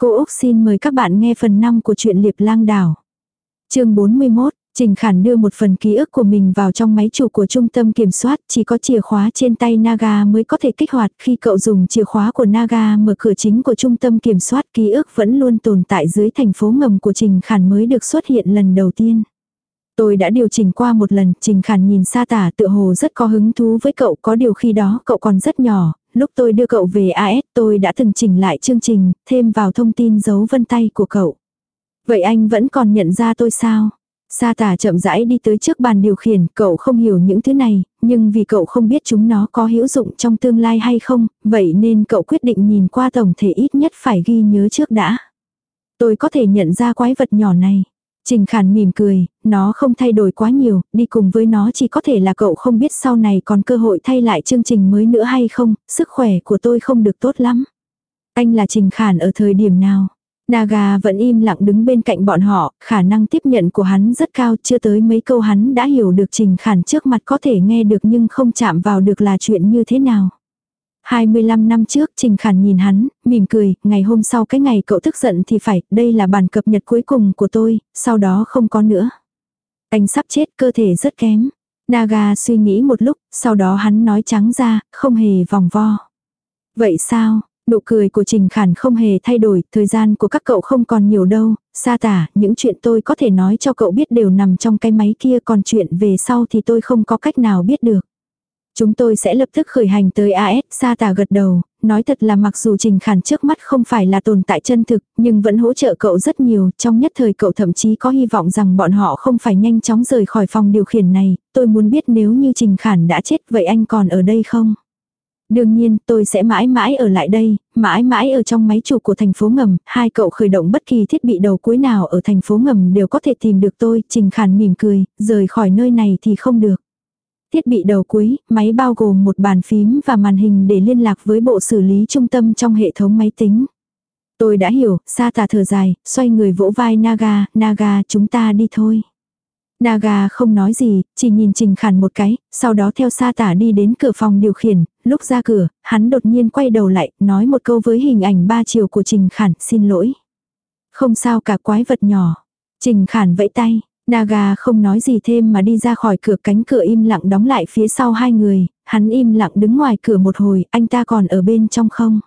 Cô Úc xin mời các bạn nghe phần 5 của truyện Liệp Lang Đảo. chương 41, Trình Khản đưa một phần ký ức của mình vào trong máy chủ của trung tâm kiểm soát, chỉ có chìa khóa trên tay Naga mới có thể kích hoạt. Khi cậu dùng chìa khóa của Naga mở cửa chính của trung tâm kiểm soát, ký ức vẫn luôn tồn tại dưới thành phố ngầm của Trình Khản mới được xuất hiện lần đầu tiên. Tôi đã điều chỉnh qua một lần, Trình Khản nhìn xa tả tự hồ rất có hứng thú với cậu, có điều khi đó cậu còn rất nhỏ, lúc tôi đưa cậu về AS tôi đã từng chỉnh lại chương trình, thêm vào thông tin dấu vân tay của cậu. Vậy anh vẫn còn nhận ra tôi sao? Sa tả chậm rãi đi tới trước bàn điều khiển, cậu không hiểu những thứ này, nhưng vì cậu không biết chúng nó có hữu dụng trong tương lai hay không, vậy nên cậu quyết định nhìn qua tổng thể ít nhất phải ghi nhớ trước đã. Tôi có thể nhận ra quái vật nhỏ này. Trình Khản mỉm cười, nó không thay đổi quá nhiều, đi cùng với nó chỉ có thể là cậu không biết sau này còn cơ hội thay lại chương trình mới nữa hay không, sức khỏe của tôi không được tốt lắm. Anh là Trình Khản ở thời điểm nào? Naga vẫn im lặng đứng bên cạnh bọn họ, khả năng tiếp nhận của hắn rất cao, chưa tới mấy câu hắn đã hiểu được Trình Khản trước mặt có thể nghe được nhưng không chạm vào được là chuyện như thế nào. 25 năm trước Trình Khản nhìn hắn, mỉm cười, ngày hôm sau cái ngày cậu tức giận thì phải, đây là bản cập nhật cuối cùng của tôi, sau đó không có nữa. Anh sắp chết cơ thể rất kém. Naga suy nghĩ một lúc, sau đó hắn nói trắng ra, không hề vòng vo. Vậy sao, nụ cười của Trình Khản không hề thay đổi, thời gian của các cậu không còn nhiều đâu, xa tả, những chuyện tôi có thể nói cho cậu biết đều nằm trong cái máy kia còn chuyện về sau thì tôi không có cách nào biết được. Chúng tôi sẽ lập tức khởi hành tới AS, Sa tả gật đầu, nói thật là mặc dù Trình Khản trước mắt không phải là tồn tại chân thực, nhưng vẫn hỗ trợ cậu rất nhiều, trong nhất thời cậu thậm chí có hy vọng rằng bọn họ không phải nhanh chóng rời khỏi phòng điều khiển này, tôi muốn biết nếu như Trình Khản đã chết vậy anh còn ở đây không? Đương nhiên, tôi sẽ mãi mãi ở lại đây, mãi mãi ở trong máy chủ của thành phố ngầm, hai cậu khởi động bất kỳ thiết bị đầu cuối nào ở thành phố ngầm đều có thể tìm được tôi, Trình Khản mỉm cười, rời khỏi nơi này thì không được. Thiết bị đầu cuối, máy bao gồm một bàn phím và màn hình để liên lạc với bộ xử lý trung tâm trong hệ thống máy tính. Tôi đã hiểu, sa tà thở dài, xoay người vỗ vai Naga, Naga chúng ta đi thôi. Naga không nói gì, chỉ nhìn Trình Khản một cái, sau đó theo sa tả đi đến cửa phòng điều khiển, lúc ra cửa, hắn đột nhiên quay đầu lại, nói một câu với hình ảnh ba chiều của Trình Khản, xin lỗi. Không sao cả quái vật nhỏ. Trình Khản vẫy tay, Naga không nói gì thêm mà đi ra khỏi cửa cánh cửa im lặng đóng lại phía sau hai người, hắn im lặng đứng ngoài cửa một hồi, anh ta còn ở bên trong không?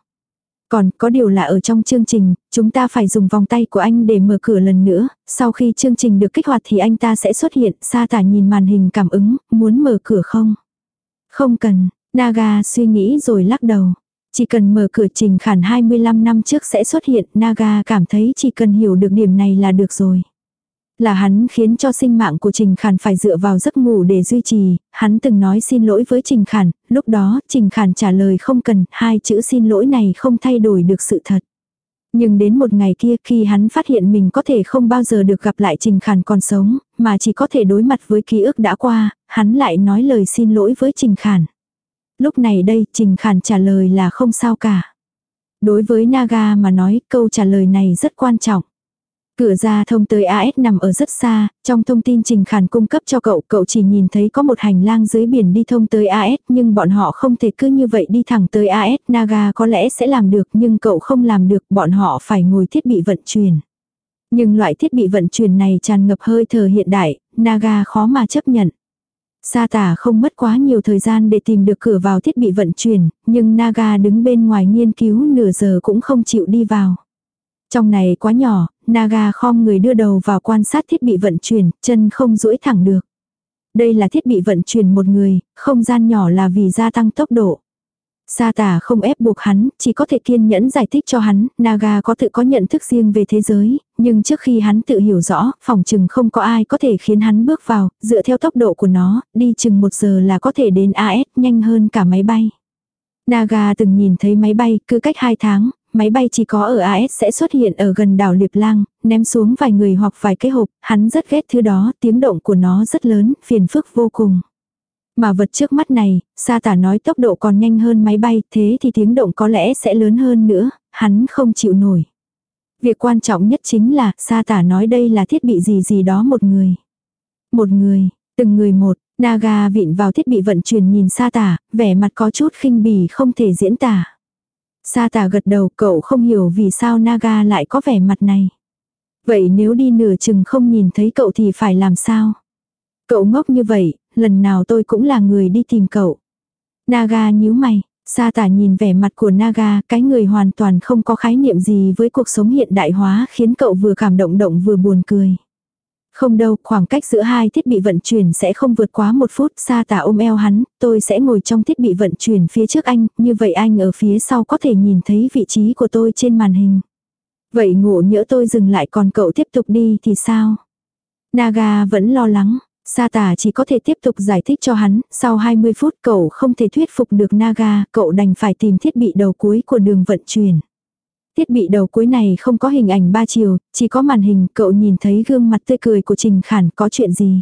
Còn có điều là ở trong chương trình, chúng ta phải dùng vòng tay của anh để mở cửa lần nữa, sau khi chương trình được kích hoạt thì anh ta sẽ xuất hiện, sa tả nhìn màn hình cảm ứng, muốn mở cửa không? Không cần, Naga suy nghĩ rồi lắc đầu. Chỉ cần mở cửa trình khản 25 năm trước sẽ xuất hiện, Naga cảm thấy chỉ cần hiểu được điểm này là được rồi là hắn khiến cho sinh mạng của Trình Khản phải dựa vào giấc ngủ để duy trì, hắn từng nói xin lỗi với Trình Khản, lúc đó Trình Khản trả lời không cần, hai chữ xin lỗi này không thay đổi được sự thật. Nhưng đến một ngày kia khi hắn phát hiện mình có thể không bao giờ được gặp lại Trình Khản còn sống, mà chỉ có thể đối mặt với ký ức đã qua, hắn lại nói lời xin lỗi với Trình Khản. Lúc này đây Trình Khản trả lời là không sao cả. Đối với Naga mà nói câu trả lời này rất quan trọng. Cửa ra thông tới AS nằm ở rất xa, trong thông tin Trình Khản cung cấp cho cậu, cậu chỉ nhìn thấy có một hành lang dưới biển đi thông tới AS, nhưng bọn họ không thể cứ như vậy đi thẳng tới AS, Naga có lẽ sẽ làm được nhưng cậu không làm được, bọn họ phải ngồi thiết bị vận chuyển. Nhưng loại thiết bị vận chuyển này tràn ngập hơi thở hiện đại, Naga khó mà chấp nhận. Sa tả không mất quá nhiều thời gian để tìm được cửa vào thiết bị vận chuyển, nhưng Naga đứng bên ngoài nghiên cứu nửa giờ cũng không chịu đi vào. Trong này quá nhỏ, Naga khom người đưa đầu vào quan sát thiết bị vận chuyển, chân không duỗi thẳng được. Đây là thiết bị vận chuyển một người, không gian nhỏ là vì gia tăng tốc độ. Sa tả không ép buộc hắn, chỉ có thể kiên nhẫn giải thích cho hắn, Naga có tự có nhận thức riêng về thế giới, nhưng trước khi hắn tự hiểu rõ, phòng chừng không có ai có thể khiến hắn bước vào, dựa theo tốc độ của nó, đi chừng một giờ là có thể đến AS nhanh hơn cả máy bay. Naga từng nhìn thấy máy bay, cứ cách hai tháng, máy bay chỉ có ở AS sẽ xuất hiện ở gần đảo Liệp Lang, ném xuống vài người hoặc vài cái hộp, hắn rất ghét thứ đó, tiếng động của nó rất lớn, phiền phức vô cùng. Mà vật trước mắt này, sa tả nói tốc độ còn nhanh hơn máy bay, thế thì tiếng động có lẽ sẽ lớn hơn nữa, hắn không chịu nổi. Việc quan trọng nhất chính là, sa tả nói đây là thiết bị gì gì đó một người. Một người, từng người một, Naga vịn vào thiết bị vận chuyển nhìn sa tả, vẻ mặt có chút khinh bỉ không thể diễn tả. Sa Tà gật đầu cậu không hiểu vì sao Naga lại có vẻ mặt này. Vậy nếu đi nửa chừng không nhìn thấy cậu thì phải làm sao? Cậu ngốc như vậy, lần nào tôi cũng là người đi tìm cậu. Naga nhíu mày, Sa tả nhìn vẻ mặt của Naga, cái người hoàn toàn không có khái niệm gì với cuộc sống hiện đại hóa khiến cậu vừa cảm động động vừa buồn cười. Không đâu, khoảng cách giữa hai thiết bị vận chuyển sẽ không vượt quá một phút, sa tả ôm eo hắn, tôi sẽ ngồi trong thiết bị vận chuyển phía trước anh, như vậy anh ở phía sau có thể nhìn thấy vị trí của tôi trên màn hình. Vậy ngộ nhỡ tôi dừng lại còn cậu tiếp tục đi thì sao? Naga vẫn lo lắng, Sa tả chỉ có thể tiếp tục giải thích cho hắn, sau 20 phút cậu không thể thuyết phục được Naga, cậu đành phải tìm thiết bị đầu cuối của đường vận chuyển. Thiết bị đầu cuối này không có hình ảnh ba chiều, chỉ có màn hình, cậu nhìn thấy gương mặt tươi cười của Trình Khản có chuyện gì.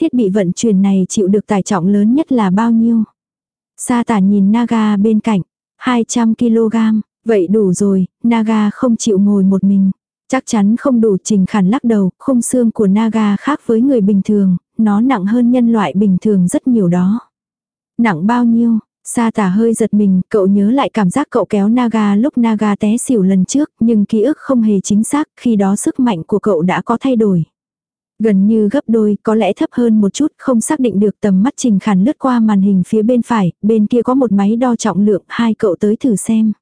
Thiết bị vận chuyển này chịu được tải trọng lớn nhất là bao nhiêu? Sa tả nhìn Naga bên cạnh, 200 kg, vậy đủ rồi, Naga không chịu ngồi một mình. Chắc chắn không đủ trình khản lắc đầu, khung xương của Naga khác với người bình thường, nó nặng hơn nhân loại bình thường rất nhiều đó. Nặng bao nhiêu? Sa tả hơi giật mình, cậu nhớ lại cảm giác cậu kéo Naga lúc Naga té xỉu lần trước, nhưng ký ức không hề chính xác, khi đó sức mạnh của cậu đã có thay đổi. Gần như gấp đôi, có lẽ thấp hơn một chút, không xác định được tầm mắt trình khản lướt qua màn hình phía bên phải, bên kia có một máy đo trọng lượng, hai cậu tới thử xem.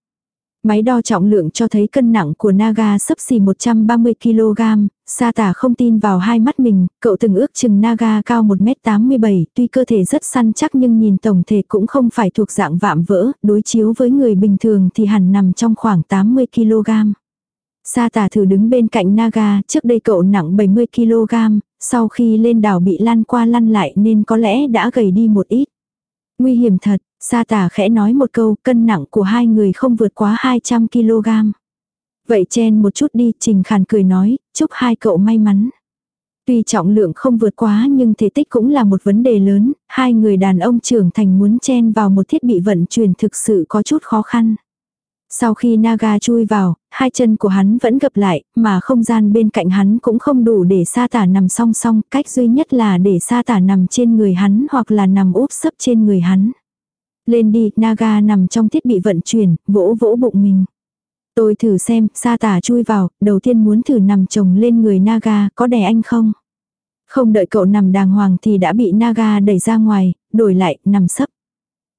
Máy đo trọng lượng cho thấy cân nặng của Naga sấp xỉ 130kg, sa tả không tin vào hai mắt mình, cậu từng ước chừng Naga cao 1m87, tuy cơ thể rất săn chắc nhưng nhìn tổng thể cũng không phải thuộc dạng vạm vỡ, đối chiếu với người bình thường thì hẳn nằm trong khoảng 80kg. Sa tả thử đứng bên cạnh Naga, trước đây cậu nặng 70kg, sau khi lên đảo bị lăn qua lăn lại nên có lẽ đã gầy đi một ít. Nguy hiểm thật, Sa tả khẽ nói một câu, cân nặng của hai người không vượt quá 200kg. Vậy chen một chút đi, Trình Khàn cười nói, chúc hai cậu may mắn. Tuy trọng lượng không vượt quá nhưng thể tích cũng là một vấn đề lớn, hai người đàn ông trưởng thành muốn chen vào một thiết bị vận chuyển thực sự có chút khó khăn. Sau khi Naga chui vào, hai chân của hắn vẫn gập lại, mà không gian bên cạnh hắn cũng không đủ để sa tả nằm song song, cách duy nhất là để sa tả nằm trên người hắn hoặc là nằm úp sấp trên người hắn. Lên đi, Naga nằm trong thiết bị vận chuyển, vỗ vỗ bụng mình. Tôi thử xem, sa tả chui vào, đầu tiên muốn thử nằm chồng lên người Naga, có đè anh không? Không đợi cậu nằm đàng hoàng thì đã bị Naga đẩy ra ngoài, đổi lại, nằm sấp.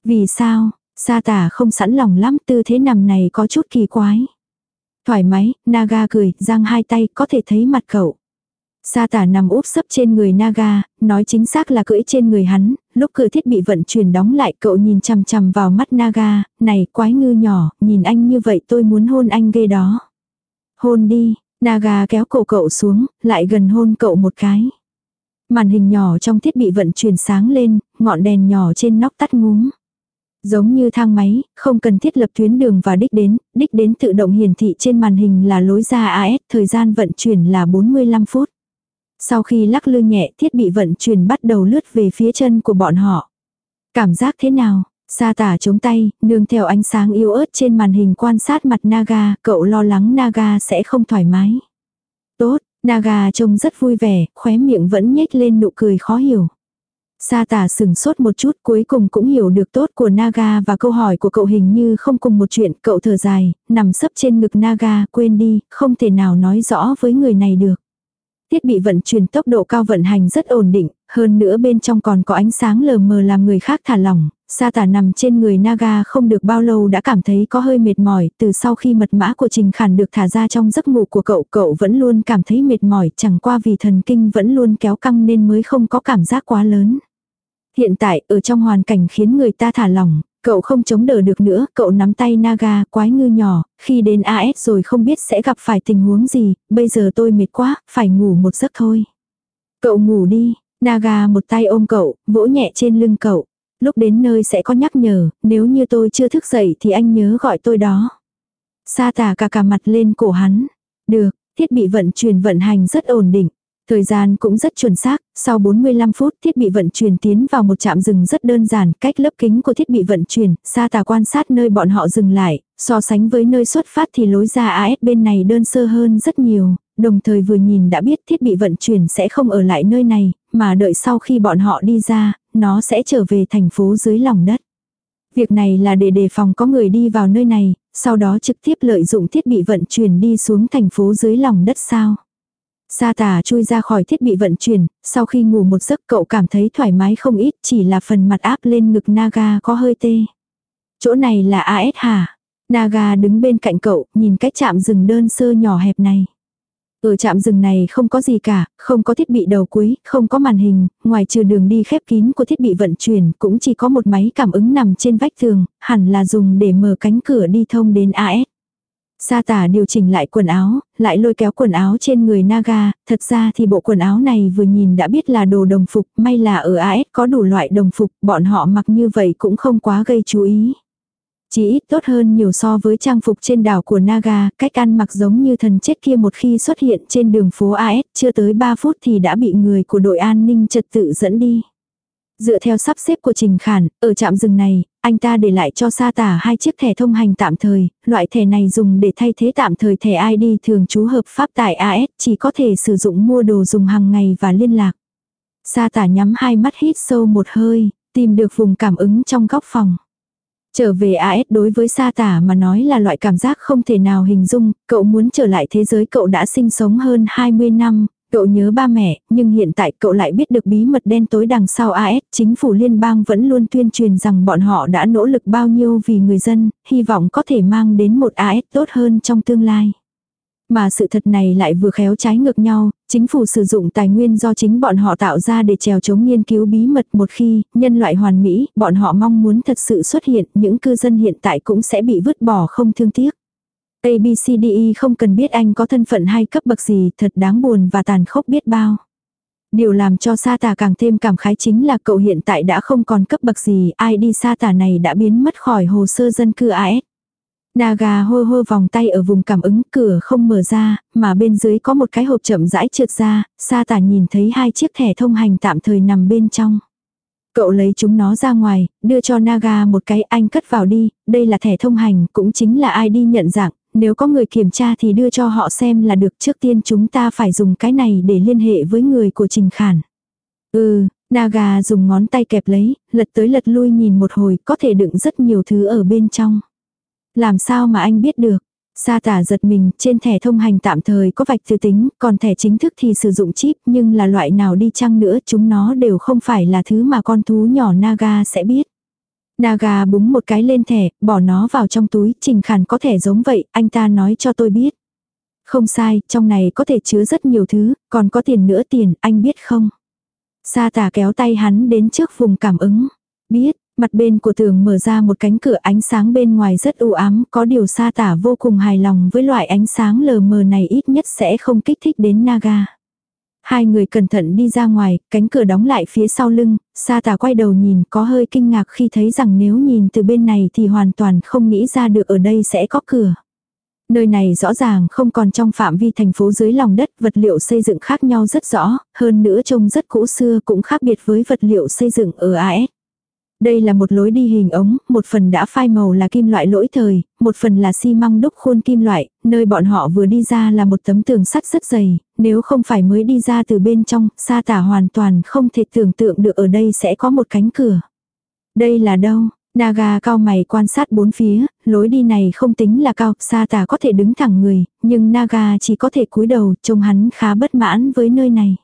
Vì sao? Sa tả không sẵn lòng lắm, tư thế nằm này có chút kỳ quái. Thoải mái, Naga cười, giang hai tay, có thể thấy mặt cậu. Sa tả nằm úp sấp trên người Naga, nói chính xác là cưỡi trên người hắn, lúc cửa thiết bị vận chuyển đóng lại cậu nhìn chằm chằm vào mắt Naga, này quái ngư nhỏ, nhìn anh như vậy tôi muốn hôn anh ghê đó. Hôn đi, Naga kéo cổ cậu xuống, lại gần hôn cậu một cái. Màn hình nhỏ trong thiết bị vận chuyển sáng lên, ngọn đèn nhỏ trên nóc tắt ngúm. Giống như thang máy, không cần thiết lập tuyến đường và đích đến, đích đến tự động hiển thị trên màn hình là lối ra AS, thời gian vận chuyển là 45 phút. Sau khi lắc lư nhẹ thiết bị vận chuyển bắt đầu lướt về phía chân của bọn họ. Cảm giác thế nào? Sa tả chống tay, nương theo ánh sáng yếu ớt trên màn hình quan sát mặt Naga, cậu lo lắng Naga sẽ không thoải mái. Tốt, Naga trông rất vui vẻ, khóe miệng vẫn nhếch lên nụ cười khó hiểu. Sa tả sừng sốt một chút cuối cùng cũng hiểu được tốt của Naga và câu hỏi của cậu hình như không cùng một chuyện. Cậu thở dài, nằm sấp trên ngực Naga, quên đi, không thể nào nói rõ với người này được. Thiết bị vận chuyển tốc độ cao vận hành rất ổn định, hơn nữa bên trong còn có ánh sáng lờ mờ làm người khác thả lỏng. Sa tả nằm trên người Naga không được bao lâu đã cảm thấy có hơi mệt mỏi, từ sau khi mật mã của Trình Khản được thả ra trong giấc ngủ của cậu, cậu vẫn luôn cảm thấy mệt mỏi, chẳng qua vì thần kinh vẫn luôn kéo căng nên mới không có cảm giác quá lớn. Hiện tại, ở trong hoàn cảnh khiến người ta thả lỏng, Cậu không chống đỡ được nữa, cậu nắm tay Naga, quái ngư nhỏ, khi đến AS rồi không biết sẽ gặp phải tình huống gì, bây giờ tôi mệt quá, phải ngủ một giấc thôi. Cậu ngủ đi, Naga một tay ôm cậu, vỗ nhẹ trên lưng cậu. Lúc đến nơi sẽ có nhắc nhở, nếu như tôi chưa thức dậy thì anh nhớ gọi tôi đó. Sa tả cả cả mặt lên cổ hắn. Được, thiết bị vận chuyển vận hành rất ổn định. Thời gian cũng rất chuẩn xác, sau 45 phút thiết bị vận chuyển tiến vào một trạm dừng rất đơn giản, cách lớp kính của thiết bị vận chuyển, xa tà quan sát nơi bọn họ dừng lại, so sánh với nơi xuất phát thì lối ra AS bên này đơn sơ hơn rất nhiều, đồng thời vừa nhìn đã biết thiết bị vận chuyển sẽ không ở lại nơi này, mà đợi sau khi bọn họ đi ra, nó sẽ trở về thành phố dưới lòng đất. Việc này là để đề phòng có người đi vào nơi này, sau đó trực tiếp lợi dụng thiết bị vận chuyển đi xuống thành phố dưới lòng đất sao. Sa tà chui ra khỏi thiết bị vận chuyển, sau khi ngủ một giấc cậu cảm thấy thoải mái không ít chỉ là phần mặt áp lên ngực Naga có hơi tê. Chỗ này là AS hả? Naga đứng bên cạnh cậu, nhìn cách chạm rừng đơn sơ nhỏ hẹp này. Ừ, Ở trạm rừng này không có gì cả, không có thiết bị đầu cuối, không có màn hình, ngoài trừ đường đi khép kín của thiết bị vận chuyển cũng chỉ có một máy cảm ứng nằm trên vách tường, hẳn là dùng để mở cánh cửa đi thông đến AS. Sa tả điều chỉnh lại quần áo, lại lôi kéo quần áo trên người Naga, thật ra thì bộ quần áo này vừa nhìn đã biết là đồ đồng phục, may là ở AS có đủ loại đồng phục, bọn họ mặc như vậy cũng không quá gây chú ý. Chỉ ít tốt hơn nhiều so với trang phục trên đảo của Naga, cách ăn mặc giống như thần chết kia một khi xuất hiện trên đường phố AS, chưa tới 3 phút thì đã bị người của đội an ninh trật tự dẫn đi. Dựa theo sắp xếp của Trình Khản, ở trạm rừng này, anh ta để lại cho sa tả hai chiếc thẻ thông hành tạm thời, loại thẻ này dùng để thay thế tạm thời thẻ ID thường trú hợp pháp tại AS, chỉ có thể sử dụng mua đồ dùng hàng ngày và liên lạc. Sa tả nhắm hai mắt hít sâu một hơi, tìm được vùng cảm ứng trong góc phòng. Trở về AS đối với sa tả mà nói là loại cảm giác không thể nào hình dung, cậu muốn trở lại thế giới cậu đã sinh sống hơn 20 năm, cậu nhớ ba mẹ, nhưng hiện tại cậu lại biết được bí mật đen tối đằng sau AS, chính phủ liên bang vẫn luôn tuyên truyền rằng bọn họ đã nỗ lực bao nhiêu vì người dân, hy vọng có thể mang đến một AS tốt hơn trong tương lai. Mà sự thật này lại vừa khéo trái ngược nhau, chính phủ sử dụng tài nguyên do chính bọn họ tạo ra để trèo chống nghiên cứu bí mật một khi, nhân loại hoàn mỹ, bọn họ mong muốn thật sự xuất hiện, những cư dân hiện tại cũng sẽ bị vứt bỏ không thương tiếc. ABCDE không cần biết anh có thân phận hay cấp bậc gì, thật đáng buồn và tàn khốc biết bao. Điều làm cho sa tà càng thêm cảm khái chính là cậu hiện tại đã không còn cấp bậc gì, ai đi sa tà này đã biến mất khỏi hồ sơ dân cư AS. Naga hô hô vòng tay ở vùng cảm ứng cửa không mở ra, mà bên dưới có một cái hộp chậm rãi trượt ra, sa Tà nhìn thấy hai chiếc thẻ thông hành tạm thời nằm bên trong. Cậu lấy chúng nó ra ngoài, đưa cho Naga một cái anh cất vào đi, đây là thẻ thông hành, cũng chính là ID nhận dạng, nếu có người kiểm tra thì đưa cho họ xem là được trước tiên chúng ta phải dùng cái này để liên hệ với người của Trình Khản. Ừ, Naga dùng ngón tay kẹp lấy, lật tới lật lui nhìn một hồi có thể đựng rất nhiều thứ ở bên trong. Làm sao mà anh biết được? Sa tả giật mình, trên thẻ thông hành tạm thời có vạch tư tính, còn thẻ chính thức thì sử dụng chip, nhưng là loại nào đi chăng nữa chúng nó đều không phải là thứ mà con thú nhỏ Naga sẽ biết. Naga búng một cái lên thẻ, bỏ nó vào trong túi, trình khản có thể giống vậy, anh ta nói cho tôi biết. Không sai, trong này có thể chứa rất nhiều thứ, còn có tiền nữa tiền, anh biết không? Sa tả kéo tay hắn đến trước vùng cảm ứng. Biết, Mặt bên của tường mở ra một cánh cửa ánh sáng bên ngoài rất u ám, có điều sa tả vô cùng hài lòng với loại ánh sáng lờ mờ này ít nhất sẽ không kích thích đến Naga. Hai người cẩn thận đi ra ngoài, cánh cửa đóng lại phía sau lưng, sa tả quay đầu nhìn có hơi kinh ngạc khi thấy rằng nếu nhìn từ bên này thì hoàn toàn không nghĩ ra được ở đây sẽ có cửa. Nơi này rõ ràng không còn trong phạm vi thành phố dưới lòng đất, vật liệu xây dựng khác nhau rất rõ, hơn nữa trông rất cũ xưa cũng khác biệt với vật liệu xây dựng ở AS. Đây là một lối đi hình ống, một phần đã phai màu là kim loại lỗi thời, một phần là xi măng đúc khuôn kim loại, nơi bọn họ vừa đi ra là một tấm tường sắt rất dày, nếu không phải mới đi ra từ bên trong, sa tả hoàn toàn không thể tưởng tượng được ở đây sẽ có một cánh cửa. Đây là đâu? Naga cao mày quan sát bốn phía, lối đi này không tính là cao, sa tả có thể đứng thẳng người, nhưng Naga chỉ có thể cúi đầu, trông hắn khá bất mãn với nơi này.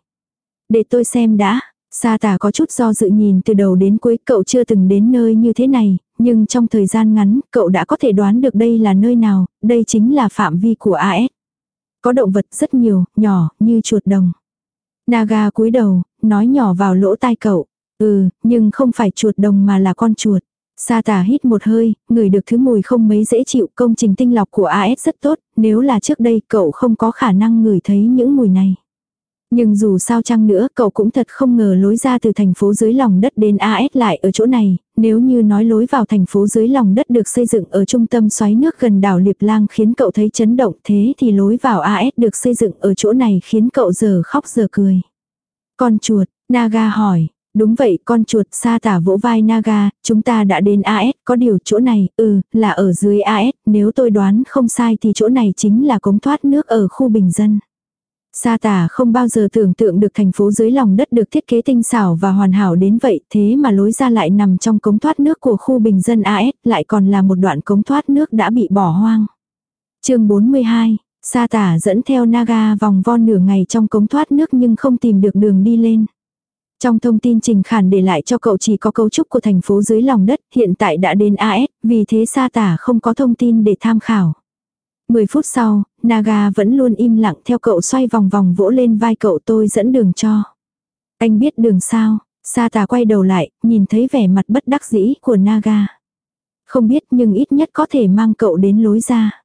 Để tôi xem đã, Sa tà có chút do dự nhìn từ đầu đến cuối cậu chưa từng đến nơi như thế này, nhưng trong thời gian ngắn cậu đã có thể đoán được đây là nơi nào, đây chính là phạm vi của AS. Có động vật rất nhiều, nhỏ, như chuột đồng. Naga cúi đầu, nói nhỏ vào lỗ tai cậu. Ừ, nhưng không phải chuột đồng mà là con chuột. Sa tà hít một hơi, người được thứ mùi không mấy dễ chịu công trình tinh lọc của AS rất tốt, nếu là trước đây cậu không có khả năng ngửi thấy những mùi này. Nhưng dù sao chăng nữa cậu cũng thật không ngờ lối ra từ thành phố dưới lòng đất đến AS lại ở chỗ này, nếu như nói lối vào thành phố dưới lòng đất được xây dựng ở trung tâm xoáy nước gần đảo Liệp Lang khiến cậu thấy chấn động thế thì lối vào AS được xây dựng ở chỗ này khiến cậu giờ khóc giờ cười. Con chuột, Naga hỏi, đúng vậy con chuột sa tả vỗ vai Naga, chúng ta đã đến AS, có điều chỗ này, ừ, là ở dưới AS, nếu tôi đoán không sai thì chỗ này chính là cống thoát nước ở khu bình dân. Sa tả không bao giờ tưởng tượng được thành phố dưới lòng đất được thiết kế tinh xảo và hoàn hảo đến vậy, thế mà lối ra lại nằm trong cống thoát nước của khu bình dân AS, lại còn là một đoạn cống thoát nước đã bị bỏ hoang. chương 42, Sa tả dẫn theo Naga vòng vo nửa ngày trong cống thoát nước nhưng không tìm được đường đi lên. Trong thông tin Trình Khản để lại cho cậu chỉ có cấu trúc của thành phố dưới lòng đất, hiện tại đã đến AS, vì thế Sa tả không có thông tin để tham khảo. 10 phút sau, Naga vẫn luôn im lặng theo cậu xoay vòng vòng vỗ lên vai cậu tôi dẫn đường cho. Anh biết đường sao? Sa tà quay đầu lại, nhìn thấy vẻ mặt bất đắc dĩ của Naga. Không biết nhưng ít nhất có thể mang cậu đến lối ra.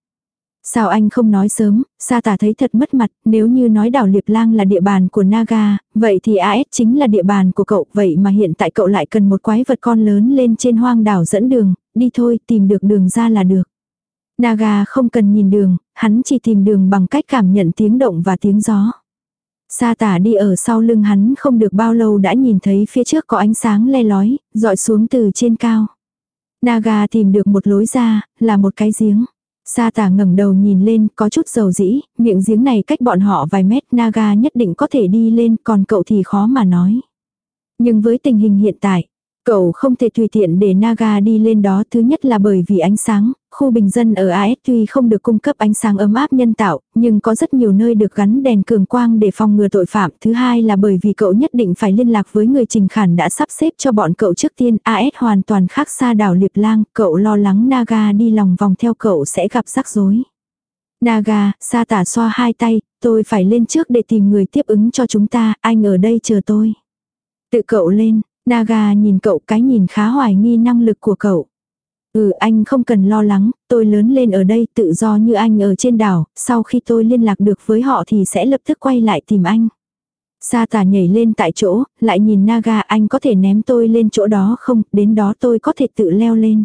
Sao anh không nói sớm, sa tả thấy thật mất mặt, nếu như nói đảo Liệp Lang là địa bàn của Naga, vậy thì AS chính là địa bàn của cậu, vậy mà hiện tại cậu lại cần một quái vật con lớn lên trên hoang đảo dẫn đường, đi thôi tìm được đường ra là được. Naga không cần nhìn đường, hắn chỉ tìm đường bằng cách cảm nhận tiếng động và tiếng gió. Sa tả đi ở sau lưng hắn không được bao lâu đã nhìn thấy phía trước có ánh sáng le lói, dọi xuống từ trên cao. Naga tìm được một lối ra, là một cái giếng. Sa tả ngẩng đầu nhìn lên, có chút dầu dĩ, miệng giếng này cách bọn họ vài mét, Naga nhất định có thể đi lên, còn cậu thì khó mà nói. Nhưng với tình hình hiện tại, Cậu không thể tùy tiện để Naga đi lên đó thứ nhất là bởi vì ánh sáng, khu bình dân ở AS tuy không được cung cấp ánh sáng ấm áp nhân tạo, nhưng có rất nhiều nơi được gắn đèn cường quang để phòng ngừa tội phạm. Thứ hai là bởi vì cậu nhất định phải liên lạc với người trình khản đã sắp xếp cho bọn cậu trước tiên. AS hoàn toàn khác xa đảo Liệp Lang, cậu lo lắng Naga đi lòng vòng theo cậu sẽ gặp rắc rối. Naga, sa tả xoa hai tay, tôi phải lên trước để tìm người tiếp ứng cho chúng ta, anh ở đây chờ tôi. Tự cậu lên, Naga nhìn cậu cái nhìn khá hoài nghi năng lực của cậu. Ừ anh không cần lo lắng, tôi lớn lên ở đây tự do như anh ở trên đảo, sau khi tôi liên lạc được với họ thì sẽ lập tức quay lại tìm anh. Sa tà nhảy lên tại chỗ, lại nhìn Naga anh có thể ném tôi lên chỗ đó không, đến đó tôi có thể tự leo lên.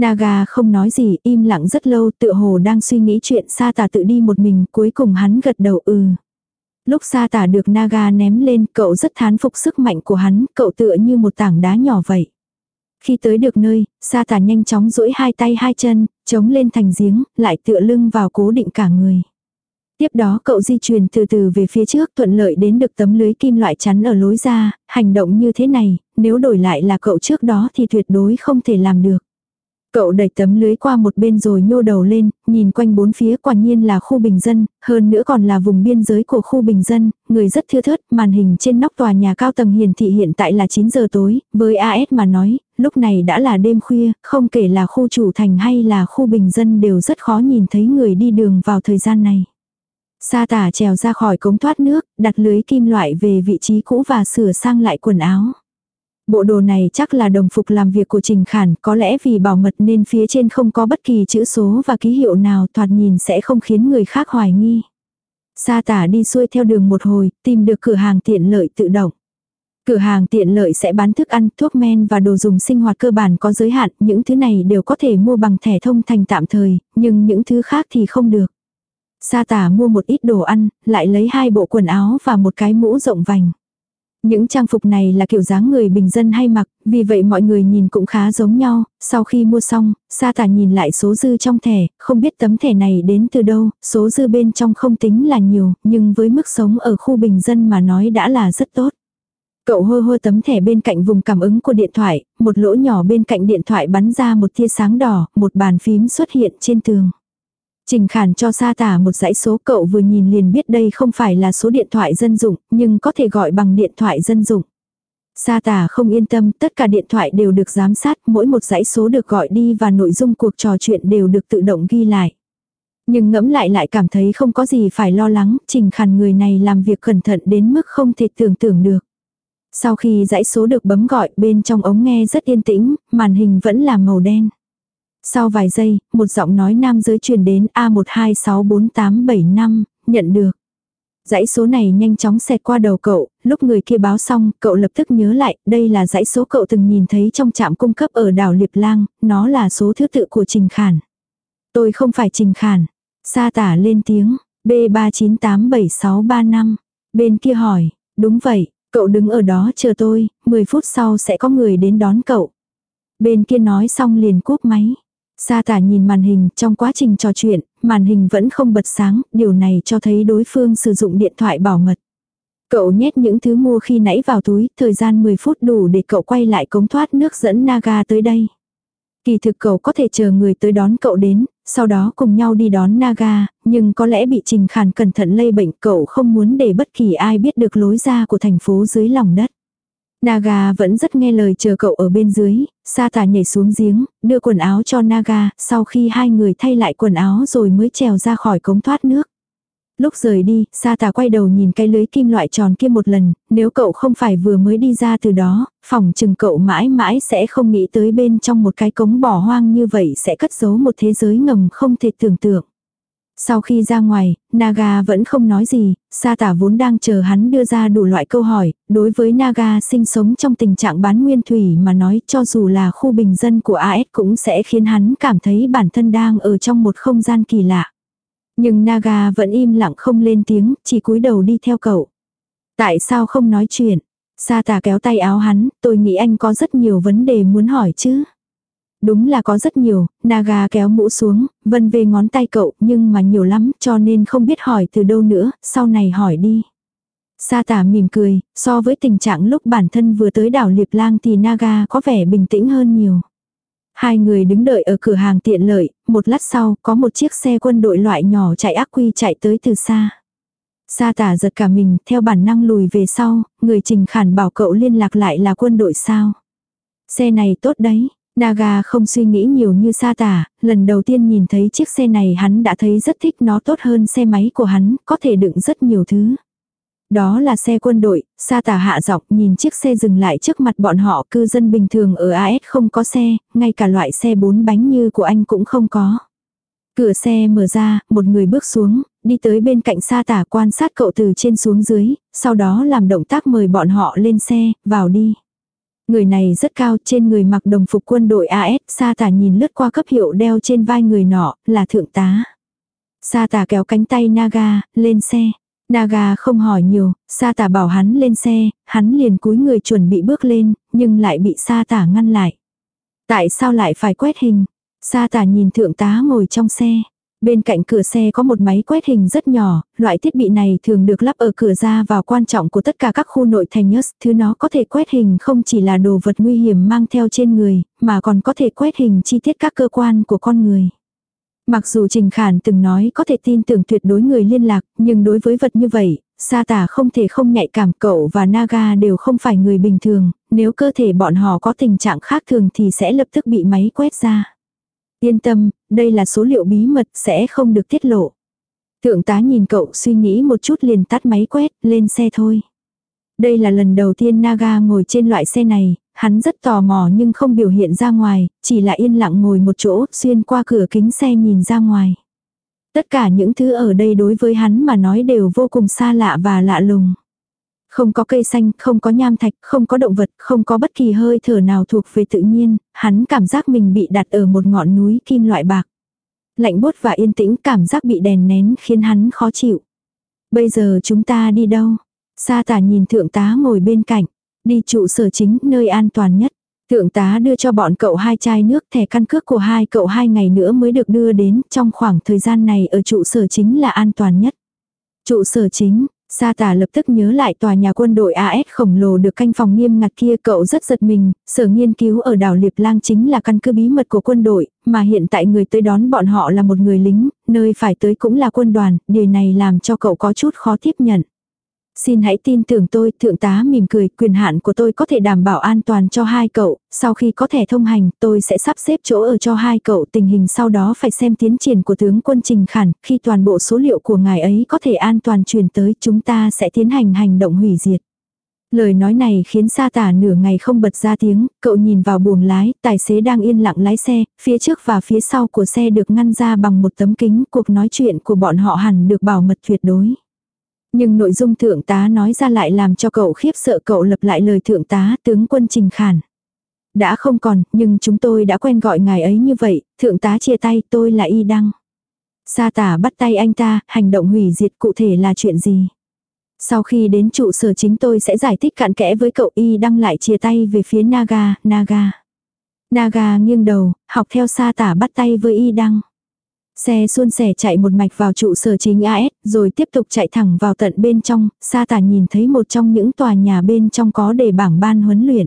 Naga không nói gì, im lặng rất lâu, tựa hồ đang suy nghĩ chuyện sa tà tự đi một mình, cuối cùng hắn gật đầu ừ. Lúc sa tả được Naga ném lên, cậu rất thán phục sức mạnh của hắn, cậu tựa như một tảng đá nhỏ vậy. Khi tới được nơi, sa tả nhanh chóng duỗi hai tay hai chân, chống lên thành giếng, lại tựa lưng vào cố định cả người. Tiếp đó cậu di chuyển từ từ về phía trước thuận lợi đến được tấm lưới kim loại chắn ở lối ra, hành động như thế này, nếu đổi lại là cậu trước đó thì tuyệt đối không thể làm được. Cậu đẩy tấm lưới qua một bên rồi nhô đầu lên, nhìn quanh bốn phía quả nhiên là khu bình dân, hơn nữa còn là vùng biên giới của khu bình dân, người rất thưa thớt, màn hình trên nóc tòa nhà cao tầng hiển thị hiện tại là 9 giờ tối, với AS mà nói, lúc này đã là đêm khuya, không kể là khu chủ thành hay là khu bình dân đều rất khó nhìn thấy người đi đường vào thời gian này. Sa tả trèo ra khỏi cống thoát nước, đặt lưới kim loại về vị trí cũ và sửa sang lại quần áo. Bộ đồ này chắc là đồng phục làm việc của Trình Khản, có lẽ vì bảo mật nên phía trên không có bất kỳ chữ số và ký hiệu nào thoạt nhìn sẽ không khiến người khác hoài nghi. Sa tả đi xuôi theo đường một hồi, tìm được cửa hàng tiện lợi tự động. Cửa hàng tiện lợi sẽ bán thức ăn, thuốc men và đồ dùng sinh hoạt cơ bản có giới hạn, những thứ này đều có thể mua bằng thẻ thông thành tạm thời, nhưng những thứ khác thì không được. Sa tả mua một ít đồ ăn, lại lấy hai bộ quần áo và một cái mũ rộng vành. Những trang phục này là kiểu dáng người bình dân hay mặc, vì vậy mọi người nhìn cũng khá giống nhau, sau khi mua xong, sa tả nhìn lại số dư trong thẻ, không biết tấm thẻ này đến từ đâu, số dư bên trong không tính là nhiều, nhưng với mức sống ở khu bình dân mà nói đã là rất tốt. Cậu hô hô tấm thẻ bên cạnh vùng cảm ứng của điện thoại, một lỗ nhỏ bên cạnh điện thoại bắn ra một tia sáng đỏ, một bàn phím xuất hiện trên tường. Trình Khản cho sa tả một dãy số cậu vừa nhìn liền biết đây không phải là số điện thoại dân dụng, nhưng có thể gọi bằng điện thoại dân dụng. Sa tả không yên tâm, tất cả điện thoại đều được giám sát, mỗi một dãy số được gọi đi và nội dung cuộc trò chuyện đều được tự động ghi lại. Nhưng ngẫm lại lại cảm thấy không có gì phải lo lắng, trình khản người này làm việc cẩn thận đến mức không thể tưởng tượng được. Sau khi dãy số được bấm gọi bên trong ống nghe rất yên tĩnh, màn hình vẫn là màu đen. Sau vài giây, một giọng nói nam giới truyền đến A126485, nhận được. Dãy số này nhanh chóng xẹt qua đầu cậu, lúc người kia báo xong, cậu lập tức nhớ lại, đây là dãy số cậu từng nhìn thấy trong trạm cung cấp ở đảo Liệp Lang, nó là số thứ tự của Trình Khản. Tôi không phải Trình Khản. Sa tả lên tiếng, B39873635. Bên kia hỏi, đúng vậy, cậu đứng ở đó chờ tôi, 10 phút sau sẽ có người đến đón cậu. Bên kia nói xong liền cúp máy. Sa tả nhìn màn hình, trong quá trình trò chuyện, màn hình vẫn không bật sáng, điều này cho thấy đối phương sử dụng điện thoại bảo mật. Cậu nhét những thứ mua khi nãy vào túi, thời gian 10 phút đủ để cậu quay lại cống thoát nước dẫn Naga tới đây. Kỳ thực cậu có thể chờ người tới đón cậu đến, sau đó cùng nhau đi đón Naga, nhưng có lẽ bị Trình Khản cẩn thận lây bệnh cậu không muốn để bất kỳ ai biết được lối ra của thành phố dưới lòng đất. Naga vẫn rất nghe lời chờ cậu ở bên dưới, sa tả nhảy xuống giếng, đưa quần áo cho Naga, sau khi hai người thay lại quần áo rồi mới trèo ra khỏi cống thoát nước. Lúc rời đi, sa tà quay đầu nhìn cái lưới kim loại tròn kia một lần, nếu cậu không phải vừa mới đi ra từ đó, phòng chừng cậu mãi mãi sẽ không nghĩ tới bên trong một cái cống bỏ hoang như vậy sẽ cất giấu một thế giới ngầm không thể tưởng tượng. Sau khi ra ngoài, Naga vẫn không nói gì, sa tả vốn đang chờ hắn đưa ra đủ loại câu hỏi, đối với Naga sinh sống trong tình trạng bán nguyên thủy mà nói cho dù là khu bình dân của AS cũng sẽ khiến hắn cảm thấy bản thân đang ở trong một không gian kỳ lạ. Nhưng Naga vẫn im lặng không lên tiếng, chỉ cúi đầu đi theo cậu. Tại sao không nói chuyện? Sa tả kéo tay áo hắn, tôi nghĩ anh có rất nhiều vấn đề muốn hỏi chứ. Đúng là có rất nhiều, Naga kéo mũ xuống, vân về ngón tay cậu, nhưng mà nhiều lắm, cho nên không biết hỏi từ đâu nữa, sau này hỏi đi. Sa tả mỉm cười, so với tình trạng lúc bản thân vừa tới đảo Liệp Lang thì Naga có vẻ bình tĩnh hơn nhiều. Hai người đứng đợi ở cửa hàng tiện lợi, một lát sau có một chiếc xe quân đội loại nhỏ chạy ác quy chạy tới từ xa. Sa tả giật cả mình, theo bản năng lùi về sau, người trình khản bảo cậu liên lạc lại là quân đội sao. Xe này tốt đấy, Naga không suy nghĩ nhiều như sa tả, lần đầu tiên nhìn thấy chiếc xe này hắn đã thấy rất thích nó tốt hơn xe máy của hắn, có thể đựng rất nhiều thứ. Đó là xe quân đội, sa tả hạ dọc nhìn chiếc xe dừng lại trước mặt bọn họ cư dân bình thường ở AS không có xe, ngay cả loại xe bốn bánh như của anh cũng không có. Cửa xe mở ra, một người bước xuống, đi tới bên cạnh sa tả quan sát cậu từ trên xuống dưới, sau đó làm động tác mời bọn họ lên xe, vào đi. Người này rất cao, trên người mặc đồng phục quân đội AS, sa tả nhìn lướt qua cấp hiệu đeo trên vai người nọ, là thượng tá. Sa tả kéo cánh tay Naga, lên xe. Naga không hỏi nhiều, sa tả bảo hắn lên xe, hắn liền cúi người chuẩn bị bước lên, nhưng lại bị sa tả ngăn lại. Tại sao lại phải quét hình? Sa tả nhìn thượng tá ngồi trong xe. Bên cạnh cửa xe có một máy quét hình rất nhỏ, loại thiết bị này thường được lắp ở cửa ra vào quan trọng của tất cả các khu nội thành nhất. Thứ nó có thể quét hình không chỉ là đồ vật nguy hiểm mang theo trên người, mà còn có thể quét hình chi tiết các cơ quan của con người. Mặc dù Trình Khản từng nói có thể tin tưởng tuyệt đối người liên lạc, nhưng đối với vật như vậy, Sa tả không thể không nhạy cảm cậu và Naga đều không phải người bình thường, nếu cơ thể bọn họ có tình trạng khác thường thì sẽ lập tức bị máy quét ra. Yên tâm, đây là số liệu bí mật sẽ không được tiết lộ. Thượng tá nhìn cậu suy nghĩ một chút liền tắt máy quét, lên xe thôi. Đây là lần đầu tiên Naga ngồi trên loại xe này, hắn rất tò mò nhưng không biểu hiện ra ngoài, chỉ là yên lặng ngồi một chỗ, xuyên qua cửa kính xe nhìn ra ngoài. Tất cả những thứ ở đây đối với hắn mà nói đều vô cùng xa lạ và lạ lùng. Không có cây xanh, không có nham thạch, không có động vật, không có bất kỳ hơi thở nào thuộc về tự nhiên, hắn cảm giác mình bị đặt ở một ngọn núi kim loại bạc. Lạnh bốt và yên tĩnh cảm giác bị đèn nén khiến hắn khó chịu. Bây giờ chúng ta đi đâu? Sa tả nhìn thượng tá ngồi bên cạnh. Đi trụ sở chính nơi an toàn nhất. Thượng tá đưa cho bọn cậu hai chai nước thẻ căn cước của hai cậu hai ngày nữa mới được đưa đến. Trong khoảng thời gian này ở trụ sở chính là an toàn nhất. Trụ sở chính, Sa tả lập tức nhớ lại tòa nhà quân đội AS khổng lồ được canh phòng nghiêm ngặt kia cậu rất giật mình, sở nghiên cứu ở đảo Liệp Lang chính là căn cứ bí mật của quân đội, mà hiện tại người tới đón bọn họ là một người lính, nơi phải tới cũng là quân đoàn, điều này làm cho cậu có chút khó tiếp nhận. Xin hãy tin tưởng tôi, thượng tá mỉm cười, quyền hạn của tôi có thể đảm bảo an toàn cho hai cậu, sau khi có thể thông hành, tôi sẽ sắp xếp chỗ ở cho hai cậu, tình hình sau đó phải xem tiến triển của tướng quân Trình Khản, khi toàn bộ số liệu của ngài ấy có thể an toàn truyền tới, chúng ta sẽ tiến hành hành động hủy diệt. Lời nói này khiến sa tả nửa ngày không bật ra tiếng, cậu nhìn vào buồng lái, tài xế đang yên lặng lái xe, phía trước và phía sau của xe được ngăn ra bằng một tấm kính, cuộc nói chuyện của bọn họ hẳn được bảo mật tuyệt đối. Nhưng nội dung thượng tá nói ra lại làm cho cậu khiếp sợ cậu lập lại lời thượng tá tướng quân Trình Khản. Đã không còn, nhưng chúng tôi đã quen gọi ngài ấy như vậy, thượng tá chia tay tôi là y đăng. Sa tả bắt tay anh ta, hành động hủy diệt cụ thể là chuyện gì? Sau khi đến trụ sở chính tôi sẽ giải thích cặn kẽ với cậu y đăng lại chia tay về phía Naga, Naga. Naga nghiêng đầu, học theo sa tả bắt tay với y đăng. Xe xuôn sẻ chạy một mạch vào trụ sở chính AS, rồi tiếp tục chạy thẳng vào tận bên trong, sa tà nhìn thấy một trong những tòa nhà bên trong có đề bảng ban huấn luyện.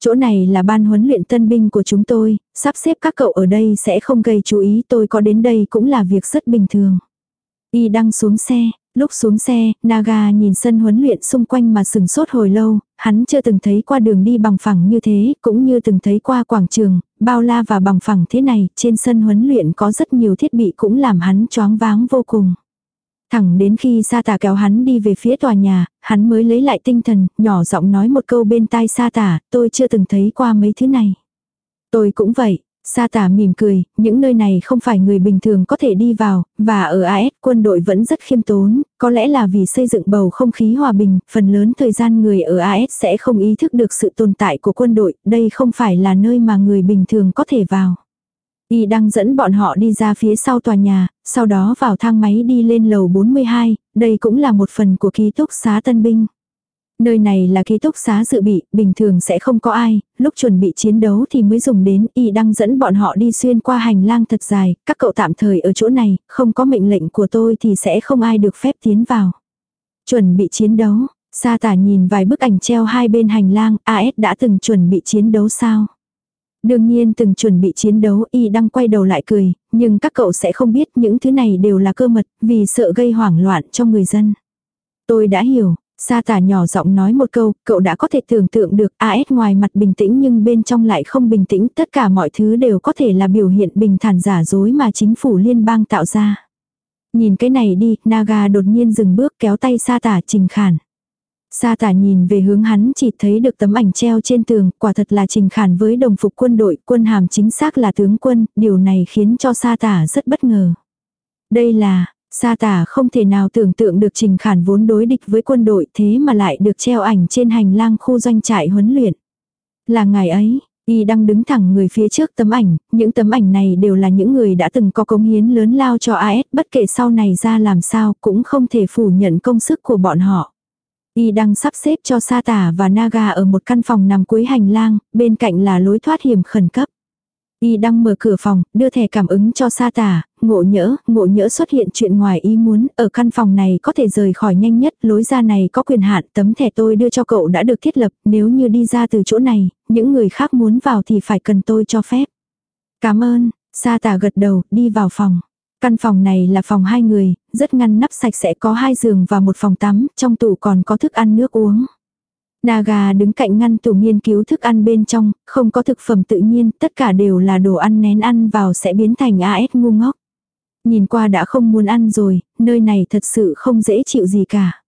Chỗ này là ban huấn luyện tân binh của chúng tôi, sắp xếp các cậu ở đây sẽ không gây chú ý tôi có đến đây cũng là việc rất bình thường. Y đăng xuống xe, lúc xuống xe, Naga nhìn sân huấn luyện xung quanh mà sừng sốt hồi lâu, hắn chưa từng thấy qua đường đi bằng phẳng như thế, cũng như từng thấy qua quảng trường, bao la và bằng phẳng thế này, trên sân huấn luyện có rất nhiều thiết bị cũng làm hắn choáng váng vô cùng. Thẳng đến khi sa tả kéo hắn đi về phía tòa nhà, hắn mới lấy lại tinh thần, nhỏ giọng nói một câu bên tai sa tả, tôi chưa từng thấy qua mấy thứ này. Tôi cũng vậy, Sa tả mỉm cười, những nơi này không phải người bình thường có thể đi vào, và ở AS quân đội vẫn rất khiêm tốn, có lẽ là vì xây dựng bầu không khí hòa bình, phần lớn thời gian người ở AS sẽ không ý thức được sự tồn tại của quân đội, đây không phải là nơi mà người bình thường có thể vào. Y đang dẫn bọn họ đi ra phía sau tòa nhà, sau đó vào thang máy đi lên lầu 42, đây cũng là một phần của ký túc xá tân binh. Nơi này là ký túc xá dự bị, bình thường sẽ không có ai, lúc chuẩn bị chiến đấu thì mới dùng đến, y đang dẫn bọn họ đi xuyên qua hành lang thật dài, các cậu tạm thời ở chỗ này, không có mệnh lệnh của tôi thì sẽ không ai được phép tiến vào. Chuẩn bị chiến đấu, Sa tả nhìn vài bức ảnh treo hai bên hành lang, AS đã từng chuẩn bị chiến đấu sao? Đương nhiên từng chuẩn bị chiến đấu y đang quay đầu lại cười, nhưng các cậu sẽ không biết những thứ này đều là cơ mật, vì sợ gây hoảng loạn cho người dân. Tôi đã hiểu, Sa tả nhỏ giọng nói một câu, cậu đã có thể tưởng tượng được AS ngoài mặt bình tĩnh nhưng bên trong lại không bình tĩnh, tất cả mọi thứ đều có thể là biểu hiện bình thản giả dối mà chính phủ liên bang tạo ra. Nhìn cái này đi, Naga đột nhiên dừng bước kéo tay sa tả trình khản. Sa tả nhìn về hướng hắn chỉ thấy được tấm ảnh treo trên tường, quả thật là trình khản với đồng phục quân đội, quân hàm chính xác là tướng quân, điều này khiến cho sa tả rất bất ngờ. Đây là, Sa tả không thể nào tưởng tượng được trình khản vốn đối địch với quân đội thế mà lại được treo ảnh trên hành lang khu doanh trại huấn luyện. Là ngày ấy, y đang đứng thẳng người phía trước tấm ảnh, những tấm ảnh này đều là những người đã từng có công hiến lớn lao cho AS, bất kể sau này ra làm sao cũng không thể phủ nhận công sức của bọn họ. Y đang sắp xếp cho Sa Tả và Naga ở một căn phòng nằm cuối hành lang, bên cạnh là lối thoát hiểm khẩn cấp. Y đang mở cửa phòng, đưa thẻ cảm ứng cho sa tả, ngộ nhỡ, ngộ nhỡ xuất hiện chuyện ngoài ý muốn, ở căn phòng này có thể rời khỏi nhanh nhất, lối ra này có quyền hạn, tấm thẻ tôi đưa cho cậu đã được thiết lập, nếu như đi ra từ chỗ này, những người khác muốn vào thì phải cần tôi cho phép. Cảm ơn, sa tả gật đầu, đi vào phòng. Căn phòng này là phòng hai người, rất ngăn nắp sạch sẽ có hai giường và một phòng tắm, trong tủ còn có thức ăn nước uống. Naga đứng cạnh ngăn tủ nghiên cứu thức ăn bên trong, không có thực phẩm tự nhiên, tất cả đều là đồ ăn nén ăn vào sẽ biến thành AS ngu ngốc. Nhìn qua đã không muốn ăn rồi, nơi này thật sự không dễ chịu gì cả.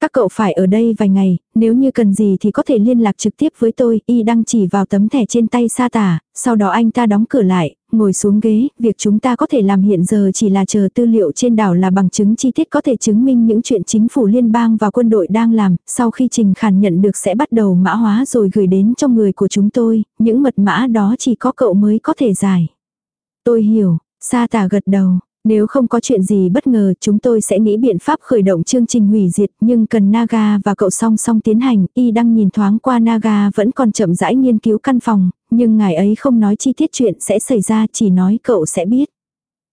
Các cậu phải ở đây vài ngày, nếu như cần gì thì có thể liên lạc trực tiếp với tôi, y đăng chỉ vào tấm thẻ trên tay sa tả, sau đó anh ta đóng cửa lại, ngồi xuống ghế, việc chúng ta có thể làm hiện giờ chỉ là chờ tư liệu trên đảo là bằng chứng chi tiết có thể chứng minh những chuyện chính phủ liên bang và quân đội đang làm, sau khi Trình Khản nhận được sẽ bắt đầu mã hóa rồi gửi đến cho người của chúng tôi, những mật mã đó chỉ có cậu mới có thể giải. Tôi hiểu, sa tả gật đầu, nếu không có chuyện gì bất ngờ chúng tôi sẽ nghĩ biện pháp khởi động chương trình hủy diệt nhưng cần Naga và cậu song song tiến hành. Y đang nhìn thoáng qua Naga vẫn còn chậm rãi nghiên cứu căn phòng, nhưng ngài ấy không nói chi tiết chuyện sẽ xảy ra chỉ nói cậu sẽ biết.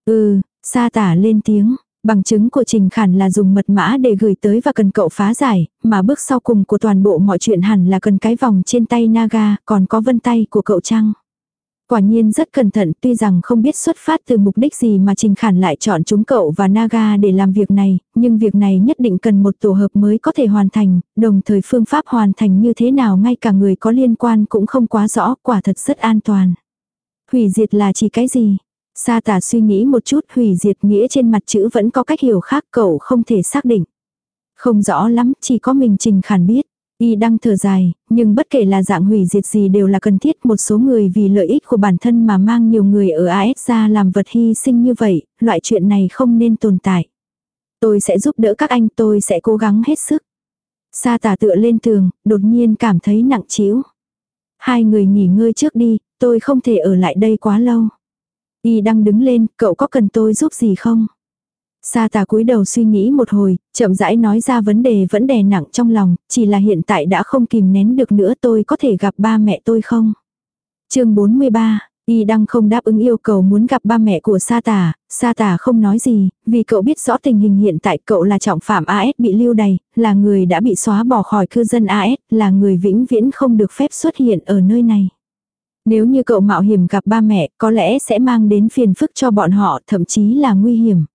Ừ, sa tả lên tiếng. Bằng chứng của Trình Khản là dùng mật mã để gửi tới và cần cậu phá giải, mà bước sau cùng của toàn bộ mọi chuyện hẳn là cần cái vòng trên tay Naga, còn có vân tay của cậu chăng? Quả nhiên rất cẩn thận tuy rằng không biết xuất phát từ mục đích gì mà Trình Khản lại chọn chúng cậu và Naga để làm việc này, nhưng việc này nhất định cần một tổ hợp mới có thể hoàn thành, đồng thời phương pháp hoàn thành như thế nào ngay cả người có liên quan cũng không quá rõ, quả thật rất an toàn. Hủy diệt là chỉ cái gì? Sa tả suy nghĩ một chút hủy diệt nghĩa trên mặt chữ vẫn có cách hiểu khác cậu không thể xác định. Không rõ lắm, chỉ có mình Trình Khản biết. Y đang thở dài, nhưng bất kể là dạng hủy diệt gì đều là cần thiết một số người vì lợi ích của bản thân mà mang nhiều người ở AS ra làm vật hy sinh như vậy, loại chuyện này không nên tồn tại. Tôi sẽ giúp đỡ các anh, tôi sẽ cố gắng hết sức. Sa tả tựa lên tường, đột nhiên cảm thấy nặng chiếu. Hai người nghỉ ngơi trước đi, tôi không thể ở lại đây quá lâu. Y đang đứng lên, cậu có cần tôi giúp gì không? Sa tà cúi đầu suy nghĩ một hồi, chậm rãi nói ra vấn đề vẫn đè nặng trong lòng, chỉ là hiện tại đã không kìm nén được nữa tôi có thể gặp ba mẹ tôi không? chương 43, Y Đăng không đáp ứng yêu cầu muốn gặp ba mẹ của Sa Tả, Sa Tả không nói gì, vì cậu biết rõ tình hình hiện tại cậu là trọng phạm AS bị lưu đày, là người đã bị xóa bỏ khỏi cư dân AS, là người vĩnh viễn không được phép xuất hiện ở nơi này. Nếu như cậu mạo hiểm gặp ba mẹ, có lẽ sẽ mang đến phiền phức cho bọn họ, thậm chí là nguy hiểm.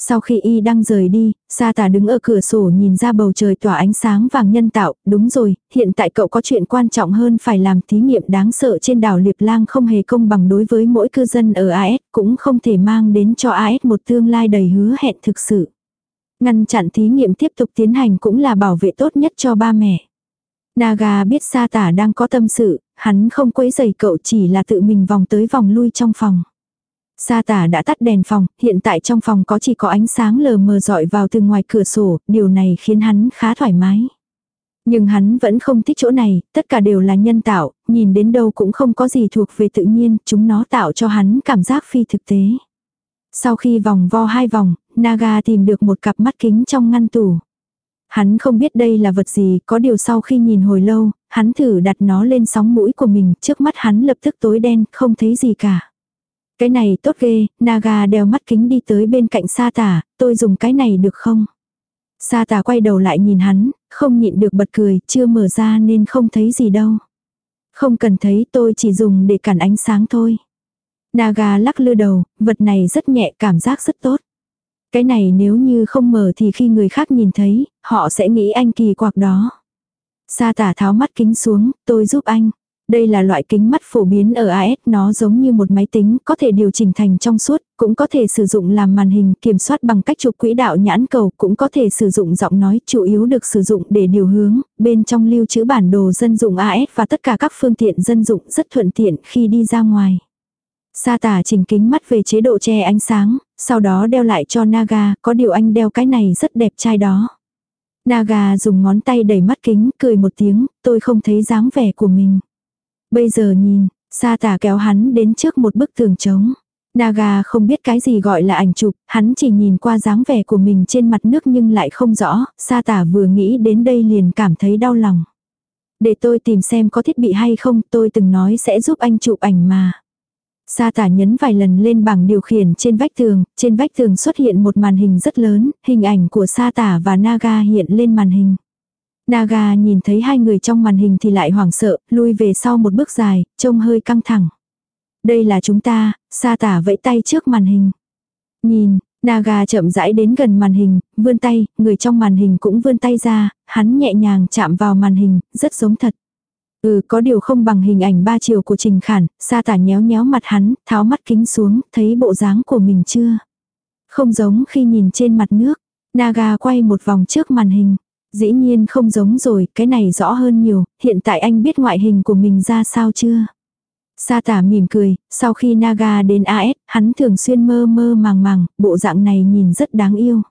Sau khi y đang rời đi, sa tà đứng ở cửa sổ nhìn ra bầu trời tỏa ánh sáng vàng nhân tạo, đúng rồi, hiện tại cậu có chuyện quan trọng hơn phải làm thí nghiệm đáng sợ trên đảo Liệp Lang không hề công bằng đối với mỗi cư dân ở AS, cũng không thể mang đến cho AS một tương lai đầy hứa hẹn thực sự. Ngăn chặn thí nghiệm tiếp tục tiến hành cũng là bảo vệ tốt nhất cho ba mẹ. Naga biết sa tả đang có tâm sự, hắn không quấy rầy cậu chỉ là tự mình vòng tới vòng lui trong phòng. Sa tả đã tắt đèn phòng, hiện tại trong phòng có chỉ có ánh sáng lờ mờ dọi vào từ ngoài cửa sổ, điều này khiến hắn khá thoải mái. Nhưng hắn vẫn không thích chỗ này, tất cả đều là nhân tạo, nhìn đến đâu cũng không có gì thuộc về tự nhiên, chúng nó tạo cho hắn cảm giác phi thực tế. Sau khi vòng vo hai vòng, Naga tìm được một cặp mắt kính trong ngăn tủ. Hắn không biết đây là vật gì, có điều sau khi nhìn hồi lâu, hắn thử đặt nó lên sóng mũi của mình, trước mắt hắn lập tức tối đen, không thấy gì cả. Cái này tốt ghê, Naga đeo mắt kính đi tới bên cạnh sa tả, tôi dùng cái này được không? Sa tả quay đầu lại nhìn hắn, không nhịn được bật cười, chưa mở ra nên không thấy gì đâu. Không cần thấy tôi chỉ dùng để cản ánh sáng thôi. Naga lắc lư đầu, vật này rất nhẹ cảm giác rất tốt. Cái này nếu như không mở thì khi người khác nhìn thấy, họ sẽ nghĩ anh kỳ quặc đó. Sa tả tháo mắt kính xuống, tôi giúp anh. Đây là loại kính mắt phổ biến ở AS, nó giống như một máy tính, có thể điều chỉnh thành trong suốt, cũng có thể sử dụng làm màn hình, kiểm soát bằng cách chụp quỹ đạo nhãn cầu, cũng có thể sử dụng giọng nói, chủ yếu được sử dụng để điều hướng, bên trong lưu trữ bản đồ dân dụng AS và tất cả các phương tiện dân dụng rất thuận tiện khi đi ra ngoài. Sa tả chỉnh kính mắt về chế độ che ánh sáng, sau đó đeo lại cho Naga, có điều anh đeo cái này rất đẹp trai đó. Naga dùng ngón tay đẩy mắt kính, cười một tiếng, tôi không thấy dáng vẻ của mình. Bây giờ nhìn, sa tả kéo hắn đến trước một bức tường trống. Naga không biết cái gì gọi là ảnh chụp, hắn chỉ nhìn qua dáng vẻ của mình trên mặt nước nhưng lại không rõ, sa tả vừa nghĩ đến đây liền cảm thấy đau lòng. Để tôi tìm xem có thiết bị hay không, tôi từng nói sẽ giúp anh chụp ảnh mà. Sa tả nhấn vài lần lên bảng điều khiển trên vách tường, trên vách tường xuất hiện một màn hình rất lớn, hình ảnh của sa tả và Naga hiện lên màn hình. Naga nhìn thấy hai người trong màn hình thì lại hoảng sợ, lui về sau một bước dài, trông hơi căng thẳng. Đây là chúng ta, sa tả vẫy tay trước màn hình. Nhìn, Naga chậm rãi đến gần màn hình, vươn tay, người trong màn hình cũng vươn tay ra, hắn nhẹ nhàng chạm vào màn hình, rất giống thật. Ừ có điều không bằng hình ảnh ba chiều của Trình Khản, sa tả nhéo nhéo mặt hắn, tháo mắt kính xuống, thấy bộ dáng của mình chưa? Không giống khi nhìn trên mặt nước. Naga quay một vòng trước màn hình. Dĩ nhiên không giống rồi, cái này rõ hơn nhiều, hiện tại anh biết ngoại hình của mình ra sao chưa? Sa tả mỉm cười, sau khi Naga đến AS, hắn thường xuyên mơ mơ màng màng, bộ dạng này nhìn rất đáng yêu.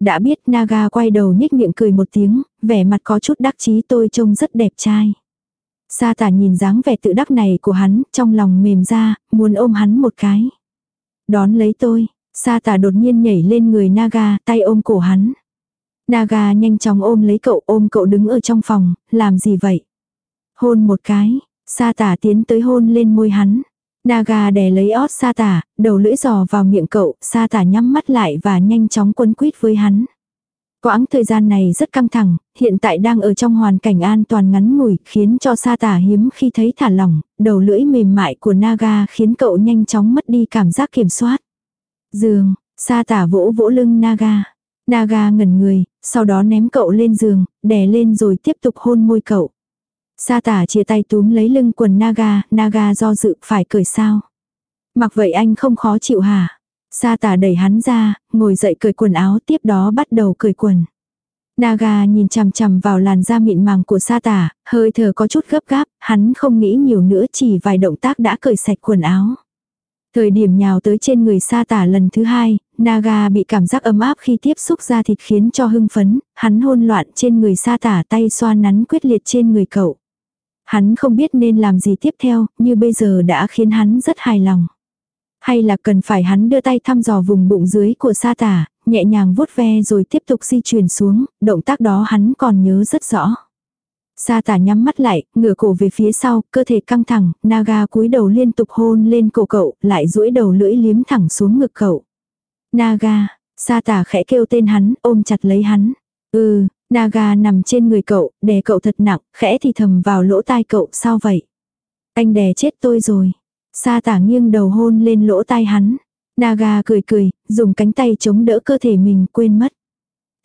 Đã biết Naga quay đầu nhếch miệng cười một tiếng, vẻ mặt có chút đắc chí tôi trông rất đẹp trai. Sa tả nhìn dáng vẻ tự đắc này của hắn, trong lòng mềm ra, muốn ôm hắn một cái. Đón lấy tôi, sa tả đột nhiên nhảy lên người Naga, tay ôm cổ hắn. Naga nhanh chóng ôm lấy cậu, ôm cậu đứng ở trong phòng, làm gì vậy? Hôn một cái, sa tả tiến tới hôn lên môi hắn. Naga đè lấy ót sa tả, đầu lưỡi giò vào miệng cậu, sa tả nhắm mắt lại và nhanh chóng quấn quýt với hắn. Quãng thời gian này rất căng thẳng, hiện tại đang ở trong hoàn cảnh an toàn ngắn ngủi, khiến cho sa tả hiếm khi thấy thả lỏng, đầu lưỡi mềm mại của Naga khiến cậu nhanh chóng mất đi cảm giác kiểm soát. Giường, sa tả vỗ vỗ lưng Naga. Naga ngẩn người, sau đó ném cậu lên giường, đè lên rồi tiếp tục hôn môi cậu. Sa tả chia tay túm lấy lưng quần Naga, Naga do dự phải cởi sao. Mặc vậy anh không khó chịu hả? Sa tả đẩy hắn ra, ngồi dậy cởi quần áo tiếp đó bắt đầu cởi quần. Naga nhìn chằm chằm vào làn da mịn màng của sa tả, hơi thở có chút gấp gáp, hắn không nghĩ nhiều nữa chỉ vài động tác đã cởi sạch quần áo. Thời điểm nhào tới trên người sa tả lần thứ hai, Naga bị cảm giác ấm áp khi tiếp xúc da thịt khiến cho hưng phấn, hắn hôn loạn trên người sa tả tay xoa nắn quyết liệt trên người cậu. Hắn không biết nên làm gì tiếp theo, như bây giờ đã khiến hắn rất hài lòng. Hay là cần phải hắn đưa tay thăm dò vùng bụng dưới của sa tả, nhẹ nhàng vuốt ve rồi tiếp tục di chuyển xuống, động tác đó hắn còn nhớ rất rõ. Sa tả nhắm mắt lại, ngửa cổ về phía sau, cơ thể căng thẳng, Naga cúi đầu liên tục hôn lên cổ cậu, lại duỗi đầu lưỡi liếm thẳng xuống ngực cậu. Naga, sa tả khẽ kêu tên hắn, ôm chặt lấy hắn. Ừ, Naga nằm trên người cậu, đè cậu thật nặng, khẽ thì thầm vào lỗ tai cậu, sao vậy? Anh đè chết tôi rồi. Sa tả nghiêng đầu hôn lên lỗ tai hắn. Naga cười cười, dùng cánh tay chống đỡ cơ thể mình quên mất.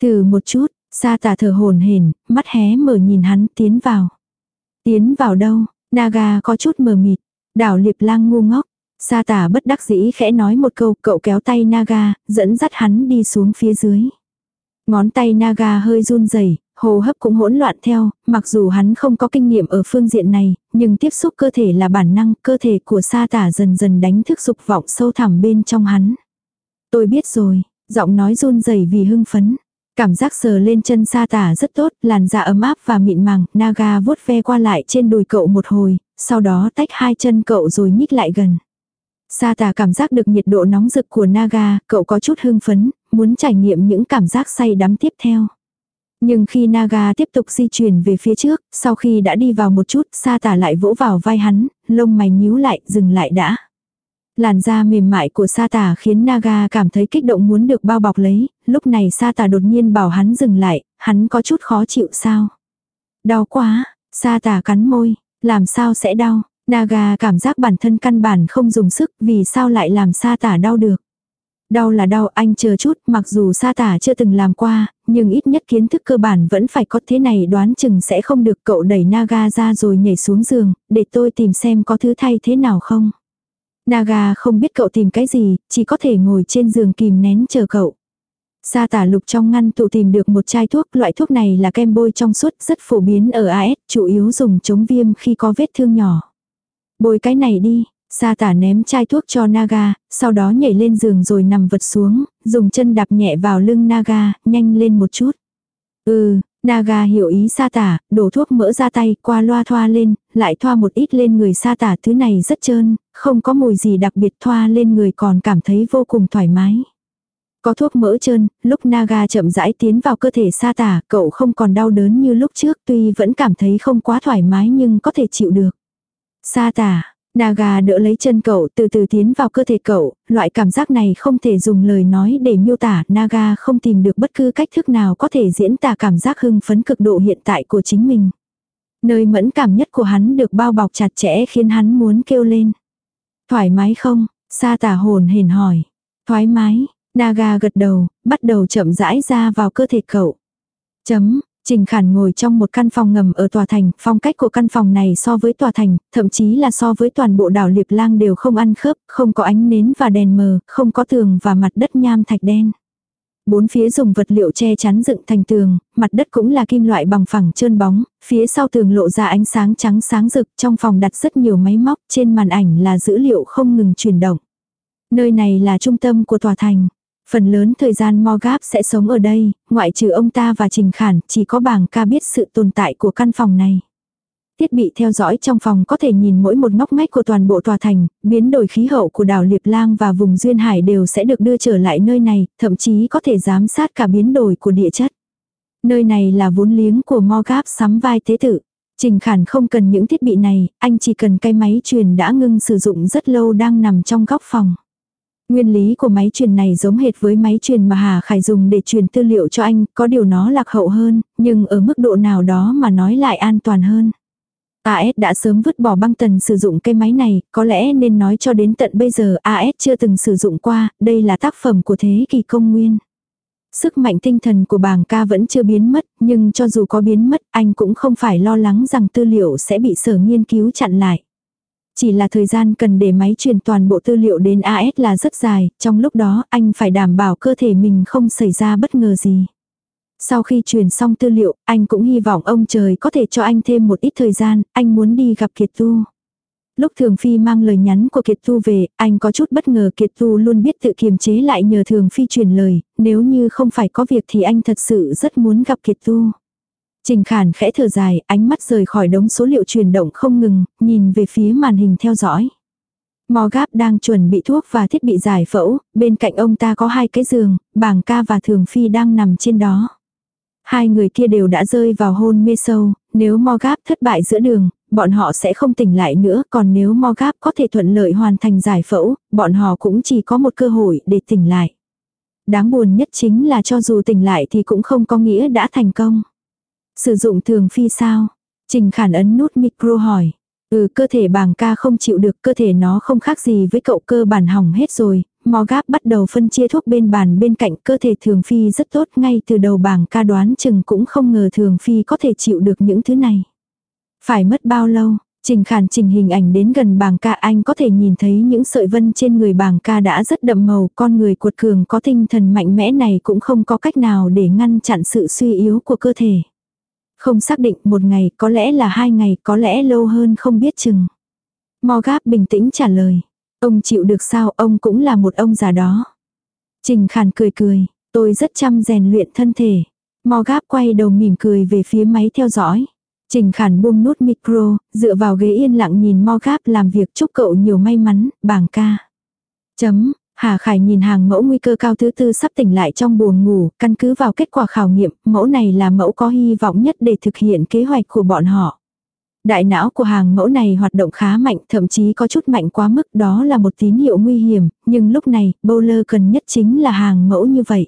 Thử một chút, sa tả thở hồn hển, mắt hé mở nhìn hắn tiến vào. Tiến vào đâu? Naga có chút mờ mịt. Đảo liệp lang ngu ngốc. Sa tả bất đắc dĩ khẽ nói một câu, cậu kéo tay Naga, dẫn dắt hắn đi xuống phía dưới. Ngón tay Naga hơi run rẩy, hô hấp cũng hỗn loạn theo, mặc dù hắn không có kinh nghiệm ở phương diện này, nhưng tiếp xúc cơ thể là bản năng, cơ thể của sa tả dần dần đánh thức dục vọng sâu thẳm bên trong hắn. Tôi biết rồi, giọng nói run rẩy vì hưng phấn. Cảm giác sờ lên chân sa tả rất tốt, làn da ấm áp và mịn màng, Naga vuốt ve qua lại trên đùi cậu một hồi, sau đó tách hai chân cậu rồi nhích lại gần. Sa tả cảm giác được nhiệt độ nóng rực của Naga, cậu có chút hưng phấn, muốn trải nghiệm những cảm giác say đắm tiếp theo. Nhưng khi Naga tiếp tục di chuyển về phía trước, sau khi đã đi vào một chút, sa tả lại vỗ vào vai hắn, lông mày nhíu lại, dừng lại đã. Làn da mềm mại của sa tả khiến Naga cảm thấy kích động muốn được bao bọc lấy, lúc này sa tả đột nhiên bảo hắn dừng lại, hắn có chút khó chịu sao. Đau quá, sa tả cắn môi, làm sao sẽ đau, Naga cảm giác bản thân căn bản không dùng sức vì sao lại làm sa tả đau được. Đau là đau anh chờ chút, mặc dù sa tả chưa từng làm qua, nhưng ít nhất kiến thức cơ bản vẫn phải có thế này đoán chừng sẽ không được cậu đẩy Naga ra rồi nhảy xuống giường, để tôi tìm xem có thứ thay thế nào không. Naga không biết cậu tìm cái gì, chỉ có thể ngồi trên giường kìm nén chờ cậu. Sa tả lục trong ngăn tụ tìm được một chai thuốc, loại thuốc này là kem bôi trong suốt, rất phổ biến ở AS, chủ yếu dùng chống viêm khi có vết thương nhỏ. Bôi cái này đi, Sa tả ném chai thuốc cho Naga, sau đó nhảy lên giường rồi nằm vật xuống, dùng chân đạp nhẹ vào lưng Naga, nhanh lên một chút. Ừ, Naga hiểu ý sa tả, đổ thuốc mỡ ra tay, qua loa thoa lên, lại thoa một ít lên người sa tả thứ này rất trơn, không có mùi gì đặc biệt thoa lên người còn cảm thấy vô cùng thoải mái. Có thuốc mỡ trơn, lúc Naga chậm rãi tiến vào cơ thể sa tả, cậu không còn đau đớn như lúc trước tuy vẫn cảm thấy không quá thoải mái nhưng có thể chịu được. Sa tả, Naga đỡ lấy chân cậu từ từ tiến vào cơ thể cậu, loại cảm giác này không thể dùng lời nói để miêu tả, Naga không tìm được bất cứ cách thức nào có thể diễn tả cảm giác hưng phấn cực độ hiện tại của chính mình. Nơi mẫn cảm nhất của hắn được bao bọc chặt chẽ khiến hắn muốn kêu lên. Thoải mái không? Sa tả hồn hển hỏi. Thoải mái, Naga gật đầu, bắt đầu chậm rãi ra vào cơ thể cậu. Chấm, Trình Khản ngồi trong một căn phòng ngầm ở tòa thành, phong cách của căn phòng này so với tòa thành, thậm chí là so với toàn bộ đảo Liệp Lang đều không ăn khớp, không có ánh nến và đèn mờ, không có tường và mặt đất nham thạch đen. Bốn phía dùng vật liệu che chắn dựng thành tường, mặt đất cũng là kim loại bằng phẳng trơn bóng, phía sau tường lộ ra ánh sáng trắng sáng rực, trong phòng đặt rất nhiều máy móc, trên màn ảnh là dữ liệu không ngừng chuyển động. Nơi này là trung tâm của tòa thành. Phần lớn thời gian Morgap sẽ sống ở đây, ngoại trừ ông ta và Trình Khản, chỉ có bảng ca biết sự tồn tại của căn phòng này. Thiết bị theo dõi trong phòng có thể nhìn mỗi một ngóc ngách của toàn bộ tòa thành, biến đổi khí hậu của đảo Liệp Lang và vùng Duyên Hải đều sẽ được đưa trở lại nơi này, thậm chí có thể giám sát cả biến đổi của địa chất. Nơi này là vốn liếng của Morgap sắm vai thế tử. Trình Khản không cần những thiết bị này, anh chỉ cần cái máy truyền đã ngưng sử dụng rất lâu đang nằm trong góc phòng. Nguyên lý của máy truyền này giống hệt với máy truyền mà Hà Khải dùng để truyền tư liệu cho anh, có điều nó lạc hậu hơn, nhưng ở mức độ nào đó mà nói lại an toàn hơn. AS đã sớm vứt bỏ băng tần sử dụng cây máy này, có lẽ nên nói cho đến tận bây giờ AS chưa từng sử dụng qua, đây là tác phẩm của thế kỷ công nguyên. Sức mạnh tinh thần của bảng ca vẫn chưa biến mất, nhưng cho dù có biến mất, anh cũng không phải lo lắng rằng tư liệu sẽ bị sở nghiên cứu chặn lại. Chỉ là thời gian cần để máy truyền toàn bộ tư liệu đến AS là rất dài, trong lúc đó anh phải đảm bảo cơ thể mình không xảy ra bất ngờ gì. Sau khi truyền xong tư liệu, anh cũng hy vọng ông trời có thể cho anh thêm một ít thời gian, anh muốn đi gặp Kiệt Tu. Lúc Thường Phi mang lời nhắn của Kiệt Tu về, anh có chút bất ngờ Kiệt Tu luôn biết tự kiềm chế lại nhờ Thường Phi truyền lời, nếu như không phải có việc thì anh thật sự rất muốn gặp Kiệt Tu. Trình Khản khẽ thở dài, ánh mắt rời khỏi đống số liệu truyền động không ngừng, nhìn về phía màn hình theo dõi. Mò gáp đang chuẩn bị thuốc và thiết bị giải phẫu, bên cạnh ông ta có hai cái giường, bảng ca và thường phi đang nằm trên đó. Hai người kia đều đã rơi vào hôn mê sâu, Nếu Morgap thất bại giữa đường, bọn họ sẽ không tỉnh lại nữa, còn nếu Morgap có thể thuận lợi hoàn thành giải phẫu, bọn họ cũng chỉ có một cơ hội để tỉnh lại. Đáng buồn nhất chính là cho dù tỉnh lại thì cũng không có nghĩa đã thành công. Sử dụng thường phi sao? Trình khản ấn nút micro hỏi. Ừ cơ thể bàng ca không chịu được cơ thể nó không khác gì với cậu cơ bản hỏng hết rồi. mò gáp bắt đầu phân chia thuốc bên bàn bên cạnh cơ thể thường phi rất tốt ngay từ đầu bàng ca đoán chừng cũng không ngờ thường phi có thể chịu được những thứ này. Phải mất bao lâu, Trình khản trình hình ảnh đến gần bàng ca anh có thể nhìn thấy những sợi vân trên người bàng ca đã rất đậm màu, con người cuột cường có tinh thần mạnh mẽ này cũng không có cách nào để ngăn chặn sự suy yếu của cơ thể. Không xác định một ngày, có lẽ là hai ngày, có lẽ lâu hơn không biết chừng. Morgap bình tĩnh trả lời. Ông chịu được sao, ông cũng là một ông già đó. Trình khản cười cười, tôi rất chăm rèn luyện thân thể. Morgap quay đầu mỉm cười về phía máy theo dõi. Trình khản buông nút micro, dựa vào ghế yên lặng nhìn Morgap làm việc chúc cậu nhiều may mắn, bảng ca. Chấm, Hà Khải nhìn hàng mẫu nguy cơ cao thứ tư sắp tỉnh lại trong buồng ngủ, căn cứ vào kết quả khảo nghiệm, mẫu này là mẫu có hy vọng nhất để thực hiện kế hoạch của bọn họ. Đại não của hàng mẫu này hoạt động khá mạnh, thậm chí có chút mạnh quá mức đó là một tín hiệu nguy hiểm, nhưng lúc này, bowler cần nhất chính là hàng mẫu như vậy.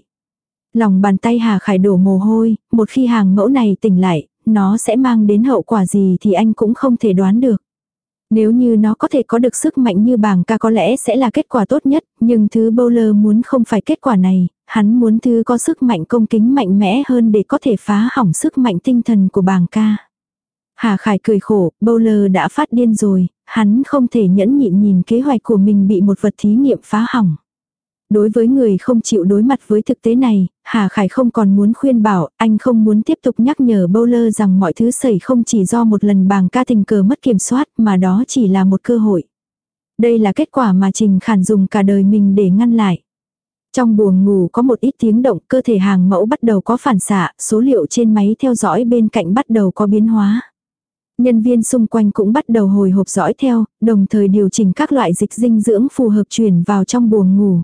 Lòng bàn tay Hà Khải đổ mồ hôi, một khi hàng mẫu này tỉnh lại, nó sẽ mang đến hậu quả gì thì anh cũng không thể đoán được. Nếu như nó có thể có được sức mạnh như bảng ca có lẽ sẽ là kết quả tốt nhất, nhưng thứ bowler muốn không phải kết quả này, hắn muốn thứ có sức mạnh công kính mạnh mẽ hơn để có thể phá hỏng sức mạnh tinh thần của bảng ca. Hà Khải cười khổ, bowler đã phát điên rồi, hắn không thể nhẫn nhịn nhìn kế hoạch của mình bị một vật thí nghiệm phá hỏng. Đối với người không chịu đối mặt với thực tế này, Hà Khải không còn muốn khuyên bảo, anh không muốn tiếp tục nhắc nhở bowler rằng mọi thứ xảy không chỉ do một lần bàng ca tình cờ mất kiểm soát mà đó chỉ là một cơ hội. Đây là kết quả mà Trình Khản dùng cả đời mình để ngăn lại. Trong buồng ngủ có một ít tiếng động, cơ thể hàng mẫu bắt đầu có phản xạ, số liệu trên máy theo dõi bên cạnh bắt đầu có biến hóa. Nhân viên xung quanh cũng bắt đầu hồi hộp dõi theo, đồng thời điều chỉnh các loại dịch dinh dưỡng phù hợp chuyển vào trong buồng ngủ.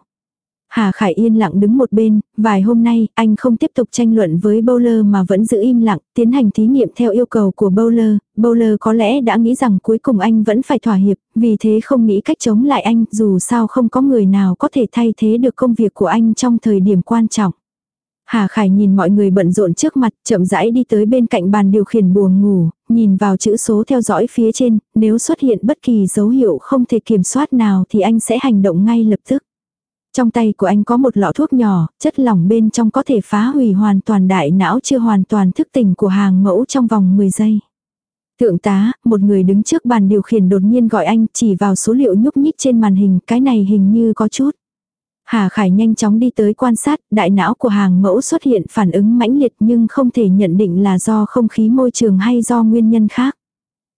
Hà Khải yên lặng đứng một bên, vài hôm nay anh không tiếp tục tranh luận với Bowler mà vẫn giữ im lặng, tiến hành thí nghiệm theo yêu cầu của Bowler. Bowler có lẽ đã nghĩ rằng cuối cùng anh vẫn phải thỏa hiệp, vì thế không nghĩ cách chống lại anh, dù sao không có người nào có thể thay thế được công việc của anh trong thời điểm quan trọng. Hà Khải nhìn mọi người bận rộn trước mặt, chậm rãi đi tới bên cạnh bàn điều khiển buồng ngủ, nhìn vào chữ số theo dõi phía trên, nếu xuất hiện bất kỳ dấu hiệu không thể kiểm soát nào thì anh sẽ hành động ngay lập tức. Trong tay của anh có một lọ thuốc nhỏ, chất lỏng bên trong có thể phá hủy hoàn toàn đại não chưa hoàn toàn thức tỉnh của hàng mẫu trong vòng 10 giây. Thượng tá, một người đứng trước bàn điều khiển đột nhiên gọi anh chỉ vào số liệu nhúc nhích trên màn hình, cái này hình như có chút. Hà Khải nhanh chóng đi tới quan sát, đại não của hàng mẫu xuất hiện phản ứng mãnh liệt nhưng không thể nhận định là do không khí môi trường hay do nguyên nhân khác.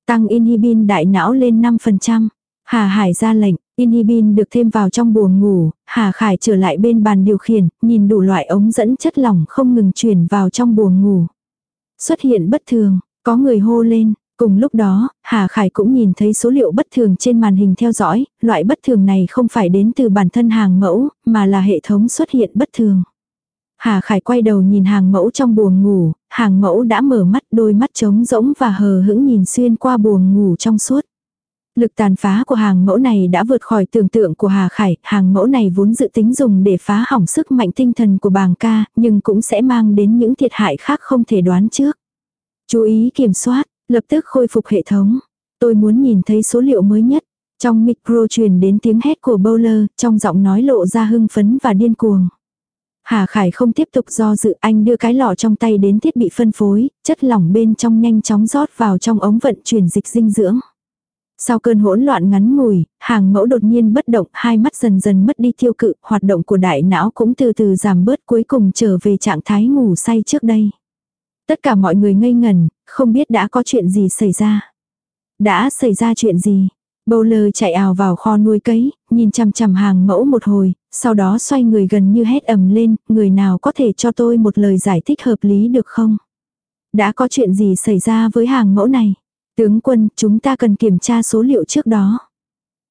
Tăng inhibin đại não lên 5%. Hà Hải ra lệnh, inhibin được thêm vào trong buồng ngủ, Hà Khải trở lại bên bàn điều khiển, nhìn đủ loại ống dẫn chất lỏng không ngừng truyền vào trong buồng ngủ. Xuất hiện bất thường, có người hô lên, Cùng lúc đó, Hà Khải cũng nhìn thấy số liệu bất thường trên màn hình theo dõi, loại bất thường này không phải đến từ bản thân hàng mẫu, mà là hệ thống xuất hiện bất thường. Hà Khải quay đầu nhìn hàng mẫu trong buồng ngủ, hàng mẫu đã mở mắt đôi mắt trống rỗng và hờ hững nhìn xuyên qua buồng ngủ trong suốt. Lực tàn phá của hàng mẫu này đã vượt khỏi tưởng tượng của Hà Khải, hàng mẫu này vốn dự tính dùng để phá hỏng sức mạnh tinh thần của bàng ca, nhưng cũng sẽ mang đến những thiệt hại khác không thể đoán trước. Chú ý kiểm soát, lập tức khôi phục hệ thống. Tôi muốn nhìn thấy số liệu mới nhất. Trong micro truyền đến tiếng hét của bowler, trong giọng nói lộ ra hưng phấn và điên cuồng. Hà Khải không tiếp tục do dự anh đưa cái lọ trong tay đến thiết bị phân phối, chất lỏng bên trong nhanh chóng rót vào trong ống vận chuyển dịch dinh dưỡng. Sau cơn hỗn loạn ngắn ngủi, hàng mẫu đột nhiên bất động, hai mắt dần dần mất đi tiêu cự, hoạt động của đại não cũng từ từ giảm bớt cuối cùng trở về trạng thái ngủ say trước đây. Tất cả mọi người ngây ngần, không biết đã có chuyện gì xảy ra. Đã xảy ra chuyện gì? Bowler chạy ào vào kho nuôi cấy, nhìn chằm chằm hàng mẫu một hồi, sau đó xoay người gần như hét ầm lên, người nào có thể cho tôi một lời giải thích hợp lý được không? Đã có chuyện gì xảy ra với hàng mẫu này? Tướng quân, chúng ta cần kiểm tra số liệu trước đó.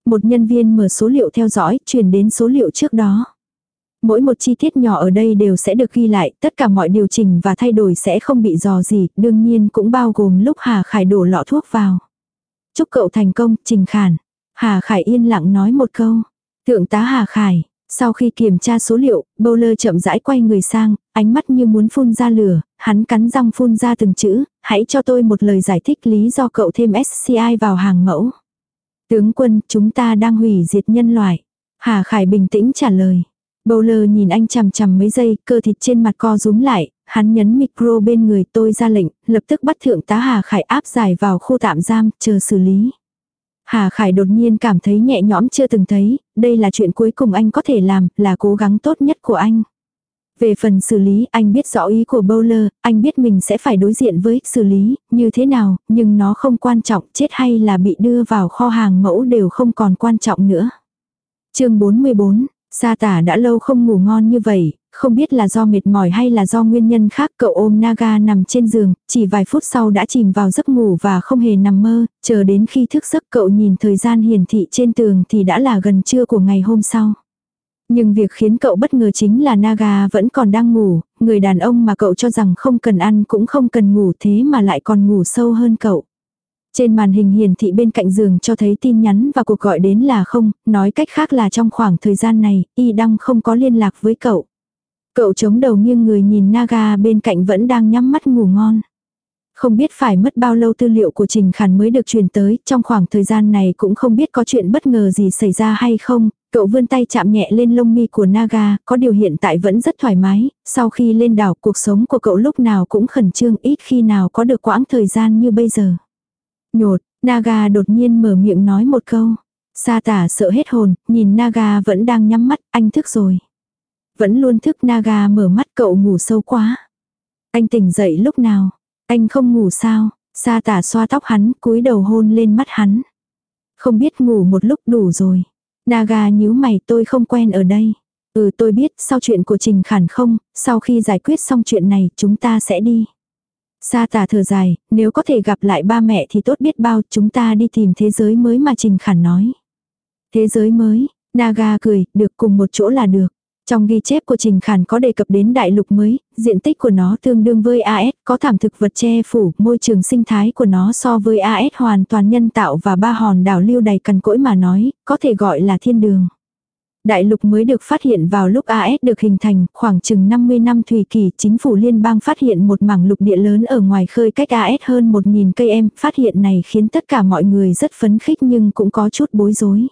Một nhân viên mở số liệu theo dõi, truyền đến số liệu trước đó. Mỗi một chi tiết nhỏ ở đây đều sẽ được ghi lại, tất cả mọi điều chỉnh và thay đổi sẽ không bị dò gì, đương nhiên cũng bao gồm lúc Hà Khải đổ lọ thuốc vào. Chúc cậu thành công, Trình Khản. Hà Khải yên lặng nói một câu. Thượng tá Hà Khải, sau khi kiểm tra số liệu, Bowler chậm rãi quay người sang, ánh mắt như muốn phun ra lửa, hắn cắn răng phun ra từng chữ, hãy cho tôi một lời giải thích lý do cậu thêm SCI vào hàng mẫu. Tướng quân, chúng ta đang hủy diệt nhân loại. Hà Khải bình tĩnh trả lời. Bowler nhìn anh chằm chằm mấy giây, cơ thịt trên mặt co rúm lại, hắn nhấn micro bên người tôi ra lệnh, lập tức bắt thượng tá Hà Khải áp giải vào khu tạm giam, chờ xử lý. Hà Khải đột nhiên cảm thấy nhẹ nhõm chưa từng thấy, đây là chuyện cuối cùng anh có thể làm, là cố gắng tốt nhất của anh. Về phần xử lý, anh biết rõ ý của Bowler, anh biết mình sẽ phải đối diện với xử lý, như thế nào, nhưng nó không quan trọng, chết hay là bị đưa vào kho hàng mẫu đều không còn quan trọng nữa. chương 44, Sa tả đã lâu không ngủ ngon như vậy, không biết là do mệt mỏi hay là do nguyên nhân khác cậu ôm Naga nằm trên giường, chỉ vài phút sau đã chìm vào giấc ngủ và không hề nằm mơ, chờ đến khi thức giấc cậu nhìn thời gian hiển thị trên tường thì đã là gần trưa của ngày hôm sau. Nhưng việc khiến cậu bất ngờ chính là Naga vẫn còn đang ngủ, người đàn ông mà cậu cho rằng không cần ăn cũng không cần ngủ thế mà lại còn ngủ sâu hơn cậu. Trên màn hình hiển thị bên cạnh giường cho thấy tin nhắn và cuộc gọi đến là không, nói cách khác là trong khoảng thời gian này, y đăng không có liên lạc với cậu. Cậu chống đầu nghiêng người nhìn Naga bên cạnh vẫn đang nhắm mắt ngủ ngon. Không biết phải mất bao lâu tư liệu của Trình Khản mới được truyền tới, trong khoảng thời gian này cũng không biết có chuyện bất ngờ gì xảy ra hay không, cậu vươn tay chạm nhẹ lên lông mi của Naga, có điều hiện tại vẫn rất thoải mái, sau khi lên đảo cuộc sống của cậu lúc nào cũng khẩn trương ít khi nào có được quãng thời gian như bây giờ. Nhột, Naga đột nhiên mở miệng nói một câu. Sa tả sợ hết hồn, nhìn Naga vẫn đang nhắm mắt, anh thức rồi. Vẫn luôn thức Naga mở mắt cậu ngủ sâu quá. Anh tỉnh dậy lúc nào? Anh không ngủ sao? Sa tả xoa tóc hắn, cúi đầu hôn lên mắt hắn. Không biết ngủ một lúc đủ rồi. Naga nhíu mày tôi không quen ở đây. Ừ tôi biết, sau chuyện của Trình Khản không, sau khi giải quyết xong chuyện này chúng ta sẽ đi. Sa tà thở dài, nếu có thể gặp lại ba mẹ thì tốt biết bao, chúng ta đi tìm thế giới mới mà Trình Khản nói. Thế giới mới, Naga cười, được cùng một chỗ là được. Trong ghi chép của Trình Khản có đề cập đến đại lục mới, diện tích của nó tương đương với AS, có thảm thực vật che phủ, môi trường sinh thái của nó so với AS hoàn toàn nhân tạo và ba hòn đảo lưu đầy cằn cỗi mà nói, có thể gọi là thiên đường. Đại lục mới được phát hiện vào lúc AS được hình thành, khoảng chừng 50 năm thủy kỳ, chính phủ liên bang phát hiện một mảng lục địa lớn ở ngoài khơi cách AS hơn 1.000 cây em, phát hiện này khiến tất cả mọi người rất phấn khích nhưng cũng có chút bối rối.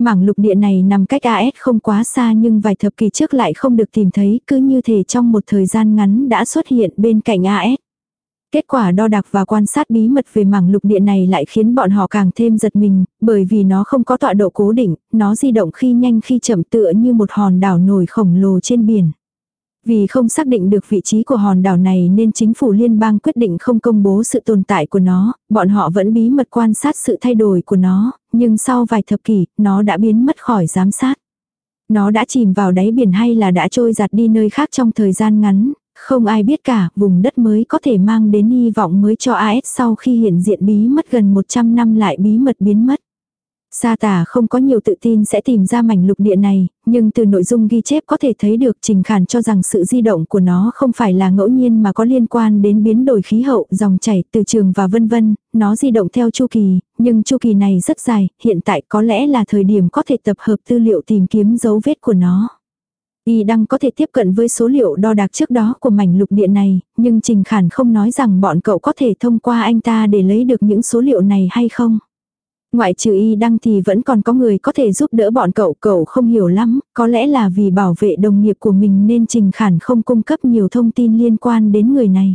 Mảng lục địa này nằm cách AS không quá xa nhưng vài thập kỷ trước lại không được tìm thấy, cứ như thể trong một thời gian ngắn đã xuất hiện bên cạnh AS. Kết quả đo đạc và quan sát bí mật về mảng lục địa này lại khiến bọn họ càng thêm giật mình, bởi vì nó không có tọa độ cố định, nó di động khi nhanh khi chậm tựa như một hòn đảo nổi khổng lồ trên biển. Vì không xác định được vị trí của hòn đảo này nên chính phủ liên bang quyết định không công bố sự tồn tại của nó, bọn họ vẫn bí mật quan sát sự thay đổi của nó, nhưng sau vài thập kỷ, nó đã biến mất khỏi giám sát. Nó đã chìm vào đáy biển hay là đã trôi giặt đi nơi khác trong thời gian ngắn, không ai biết cả, vùng đất mới có thể mang đến hy vọng mới cho AS sau khi hiện diện bí mất gần 100 năm lại bí mật biến mất. Sa tả không có nhiều tự tin sẽ tìm ra mảnh lục địa này, nhưng từ nội dung ghi chép có thể thấy được Trình Khản cho rằng sự di động của nó không phải là ngẫu nhiên mà có liên quan đến biến đổi khí hậu, dòng chảy, từ trường và vân vân, nó di động theo chu kỳ, nhưng chu kỳ này rất dài, hiện tại có lẽ là thời điểm có thể tập hợp tư liệu tìm kiếm dấu vết của nó. Y đang có thể tiếp cận với số liệu đo đạc trước đó của mảnh lục địa này, nhưng Trình Khản không nói rằng bọn cậu có thể thông qua anh ta để lấy được những số liệu này hay không. Ngoại trừ y đăng thì vẫn còn có người có thể giúp đỡ bọn cậu, cậu không hiểu lắm, có lẽ là vì bảo vệ đồng nghiệp của mình nên Trình Khản không cung cấp nhiều thông tin liên quan đến người này.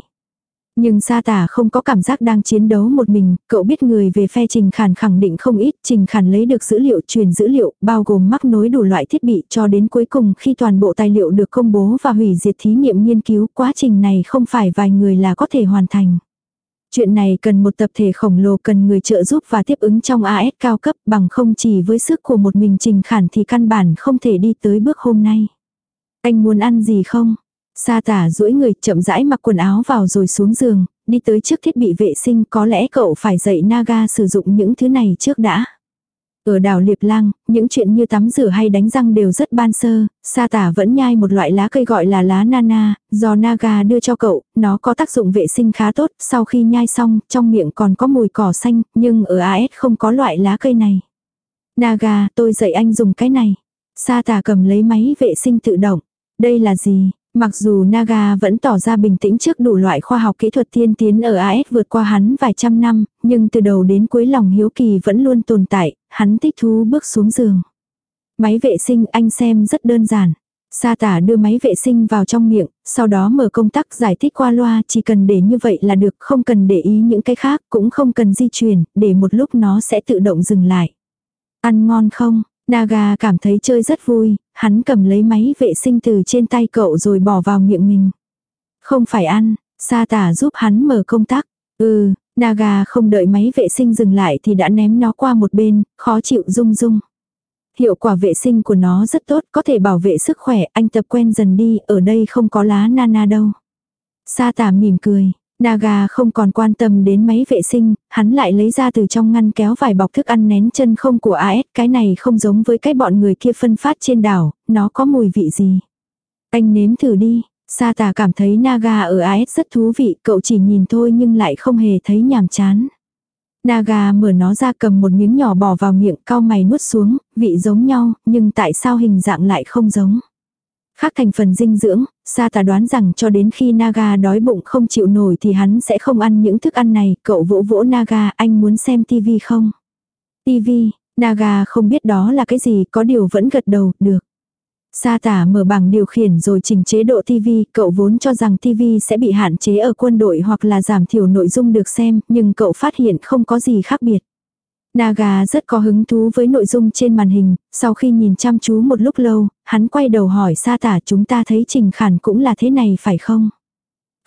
Nhưng sa tả không có cảm giác đang chiến đấu một mình, cậu biết người về phe Trình Khản khẳng định không ít, Trình Khản lấy được dữ liệu truyền dữ liệu, bao gồm mắc nối đủ loại thiết bị cho đến cuối cùng khi toàn bộ tài liệu được công bố và hủy diệt thí nghiệm nghiên cứu, quá trình này không phải vài người là có thể hoàn thành. Chuyện này cần một tập thể khổng lồ cần người trợ giúp và tiếp ứng trong AS cao cấp bằng không chỉ với sức của một mình Trình Khản thì căn bản không thể đi tới bước hôm nay. Anh muốn ăn gì không? Sa tả duỗi người chậm rãi mặc quần áo vào rồi xuống giường, đi tới trước thiết bị vệ sinh có lẽ cậu phải dạy Naga sử dụng những thứ này trước đã. Ở đảo Liệp Lang, những chuyện như tắm rửa hay đánh răng đều rất ban sơ, sa tả vẫn nhai một loại lá cây gọi là lá nana, do Naga đưa cho cậu, nó có tác dụng vệ sinh khá tốt, sau khi nhai xong, trong miệng còn có mùi cỏ xanh, nhưng ở AS không có loại lá cây này. Naga, tôi dạy anh dùng cái này. Sa tả cầm lấy máy vệ sinh tự động. Đây là gì? Mặc dù Naga vẫn tỏ ra bình tĩnh trước đủ loại khoa học kỹ thuật tiên tiến ở AS vượt qua hắn vài trăm năm, nhưng từ đầu đến cuối lòng hiếu kỳ vẫn luôn tồn tại, hắn thích thú bước xuống giường. Máy vệ sinh anh xem rất đơn giản. Sa tả đưa máy vệ sinh vào trong miệng, sau đó mở công tắc giải thích qua loa chỉ cần để như vậy là được, không cần để ý những cái khác, cũng không cần di chuyển, để một lúc nó sẽ tự động dừng lại. Ăn ngon không? Naga cảm thấy chơi rất vui, hắn cầm lấy máy vệ sinh từ trên tay cậu rồi bỏ vào miệng mình. Không phải ăn, sa tả giúp hắn mở công tắc. Ừ, Naga không đợi máy vệ sinh dừng lại thì đã ném nó qua một bên, khó chịu rung rung. Hiệu quả vệ sinh của nó rất tốt, có thể bảo vệ sức khỏe, anh tập quen dần đi, ở đây không có lá nana đâu. Sa tả mỉm cười, Naga không còn quan tâm đến máy vệ sinh, hắn lại lấy ra từ trong ngăn kéo vài bọc thức ăn nén chân không của AS, cái này không giống với cái bọn người kia phân phát trên đảo, nó có mùi vị gì. Anh nếm thử đi, Sa tà cảm thấy Naga ở AS rất thú vị, cậu chỉ nhìn thôi nhưng lại không hề thấy nhàm chán. Naga mở nó ra cầm một miếng nhỏ bỏ vào miệng cao mày nuốt xuống, vị giống nhau, nhưng tại sao hình dạng lại không giống. Khác thành phần dinh dưỡng, Sa tà đoán rằng cho đến khi Naga đói bụng không chịu nổi thì hắn sẽ không ăn những thức ăn này, cậu vỗ vỗ Naga, anh muốn xem tivi không? Tivi, Naga không biết đó là cái gì, có điều vẫn gật đầu, được. Sa tả mở bảng điều khiển rồi chỉnh chế độ TV, cậu vốn cho rằng TV sẽ bị hạn chế ở quân đội hoặc là giảm thiểu nội dung được xem, nhưng cậu phát hiện không có gì khác biệt. Naga rất có hứng thú với nội dung trên màn hình, sau khi nhìn chăm chú một lúc lâu, hắn quay đầu hỏi sa tả chúng ta thấy trình khản cũng là thế này phải không?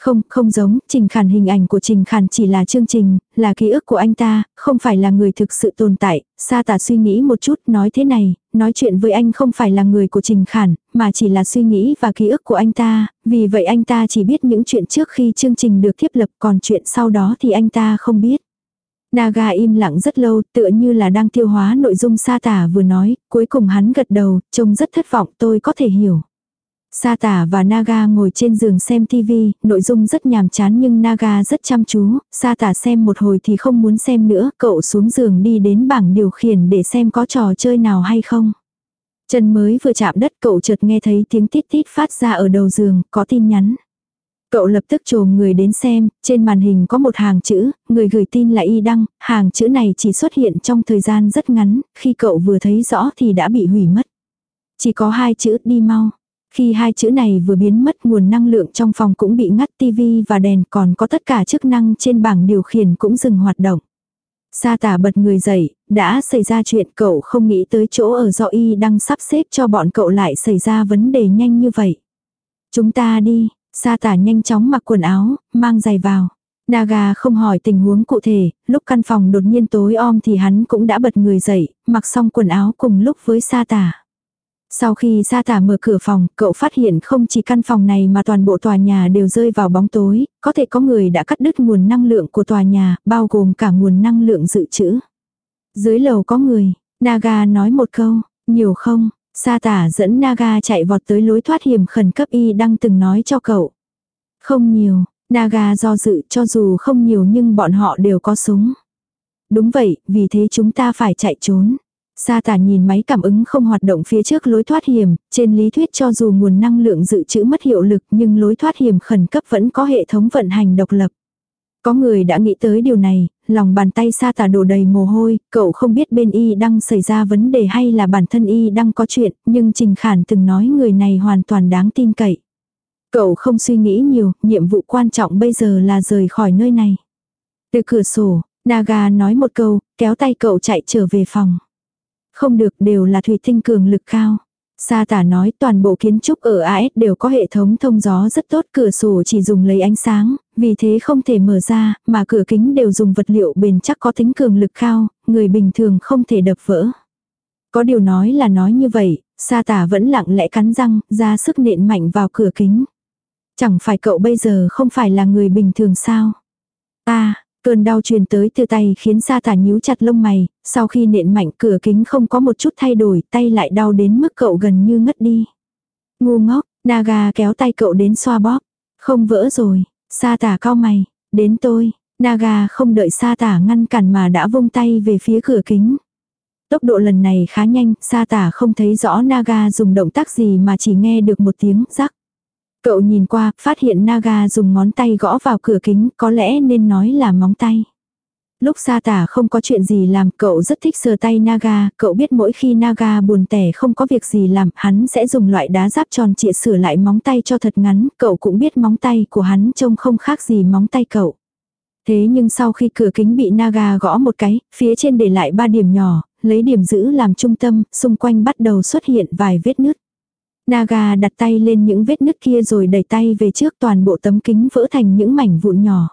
Không, không giống, Trình Khản hình ảnh của Trình Khản chỉ là chương trình, là ký ức của anh ta, không phải là người thực sự tồn tại. Sa tả suy nghĩ một chút, nói thế này, nói chuyện với anh không phải là người của Trình Khản, mà chỉ là suy nghĩ và ký ức của anh ta, vì vậy anh ta chỉ biết những chuyện trước khi chương trình được thiết lập còn chuyện sau đó thì anh ta không biết. Naga im lặng rất lâu, tựa như là đang tiêu hóa nội dung sa tả vừa nói, cuối cùng hắn gật đầu, trông rất thất vọng tôi có thể hiểu. Sa tả và Naga ngồi trên giường xem TV, nội dung rất nhàm chán nhưng Naga rất chăm chú, Sa tả xem một hồi thì không muốn xem nữa, cậu xuống giường đi đến bảng điều khiển để xem có trò chơi nào hay không. Chân mới vừa chạm đất cậu chợt nghe thấy tiếng tít tít phát ra ở đầu giường, có tin nhắn. Cậu lập tức trồm người đến xem, trên màn hình có một hàng chữ, người gửi tin là y đăng, hàng chữ này chỉ xuất hiện trong thời gian rất ngắn, khi cậu vừa thấy rõ thì đã bị hủy mất. Chỉ có hai chữ đi mau. Khi hai chữ này vừa biến mất nguồn năng lượng trong phòng cũng bị ngắt tivi và đèn còn có tất cả chức năng trên bảng điều khiển cũng dừng hoạt động. Sa tả bật người dậy, đã xảy ra chuyện cậu không nghĩ tới chỗ ở do y đang sắp xếp cho bọn cậu lại xảy ra vấn đề nhanh như vậy. Chúng ta đi, sa tả nhanh chóng mặc quần áo, mang giày vào. Naga không hỏi tình huống cụ thể, lúc căn phòng đột nhiên tối om thì hắn cũng đã bật người dậy, mặc xong quần áo cùng lúc với sa tả. Sau khi Sa Tả mở cửa phòng, cậu phát hiện không chỉ căn phòng này mà toàn bộ tòa nhà đều rơi vào bóng tối, có thể có người đã cắt đứt nguồn năng lượng của tòa nhà, bao gồm cả nguồn năng lượng dự trữ. Dưới lầu có người, Naga nói một câu, nhiều không, Sa Tả dẫn Naga chạy vọt tới lối thoát hiểm khẩn cấp y đang từng nói cho cậu. Không nhiều, Naga do dự cho dù không nhiều nhưng bọn họ đều có súng. Đúng vậy, vì thế chúng ta phải chạy trốn. Sa tả nhìn máy cảm ứng không hoạt động phía trước lối thoát hiểm, trên lý thuyết cho dù nguồn năng lượng dự trữ mất hiệu lực nhưng lối thoát hiểm khẩn cấp vẫn có hệ thống vận hành độc lập. Có người đã nghĩ tới điều này, lòng bàn tay sa tà đổ đầy mồ hôi, cậu không biết bên y đang xảy ra vấn đề hay là bản thân y đang có chuyện, nhưng Trình Khản từng nói người này hoàn toàn đáng tin cậy. Cậu không suy nghĩ nhiều, nhiệm vụ quan trọng bây giờ là rời khỏi nơi này. Từ cửa sổ, Naga nói một câu, kéo tay cậu chạy trở về phòng. Không được đều là thủy tinh cường lực cao. Sa tả nói toàn bộ kiến trúc ở AS đều có hệ thống thông gió rất tốt, cửa sổ chỉ dùng lấy ánh sáng, vì thế không thể mở ra, mà cửa kính đều dùng vật liệu bền chắc có tính cường lực cao, người bình thường không thể đập vỡ. Có điều nói là nói như vậy, sa tả vẫn lặng lẽ cắn răng, ra sức nện mạnh vào cửa kính. Chẳng phải cậu bây giờ không phải là người bình thường sao? Ta, Cơn đau truyền tới từ tay khiến sa tả nhíu chặt lông mày, sau khi nện mạnh cửa kính không có một chút thay đổi, tay lại đau đến mức cậu gần như ngất đi. Ngu ngốc, Naga kéo tay cậu đến xoa bóp. Không vỡ rồi, sa tả cao mày, đến tôi. Naga không đợi sa tả ngăn cản mà đã vung tay về phía cửa kính. Tốc độ lần này khá nhanh, sa tả không thấy rõ Naga dùng động tác gì mà chỉ nghe được một tiếng rắc. Cậu nhìn qua, phát hiện Naga dùng ngón tay gõ vào cửa kính, có lẽ nên nói là móng tay. Lúc sa tả không có chuyện gì làm, cậu rất thích sờ tay Naga, cậu biết mỗi khi Naga buồn tẻ không có việc gì làm, hắn sẽ dùng loại đá giáp tròn trịa sửa lại móng tay cho thật ngắn, cậu cũng biết móng tay của hắn trông không khác gì móng tay cậu. Thế nhưng sau khi cửa kính bị Naga gõ một cái, phía trên để lại ba điểm nhỏ, lấy điểm giữ làm trung tâm, xung quanh bắt đầu xuất hiện vài vết nứt. Naga đặt tay lên những vết nứt kia rồi đẩy tay về trước toàn bộ tấm kính vỡ thành những mảnh vụn nhỏ.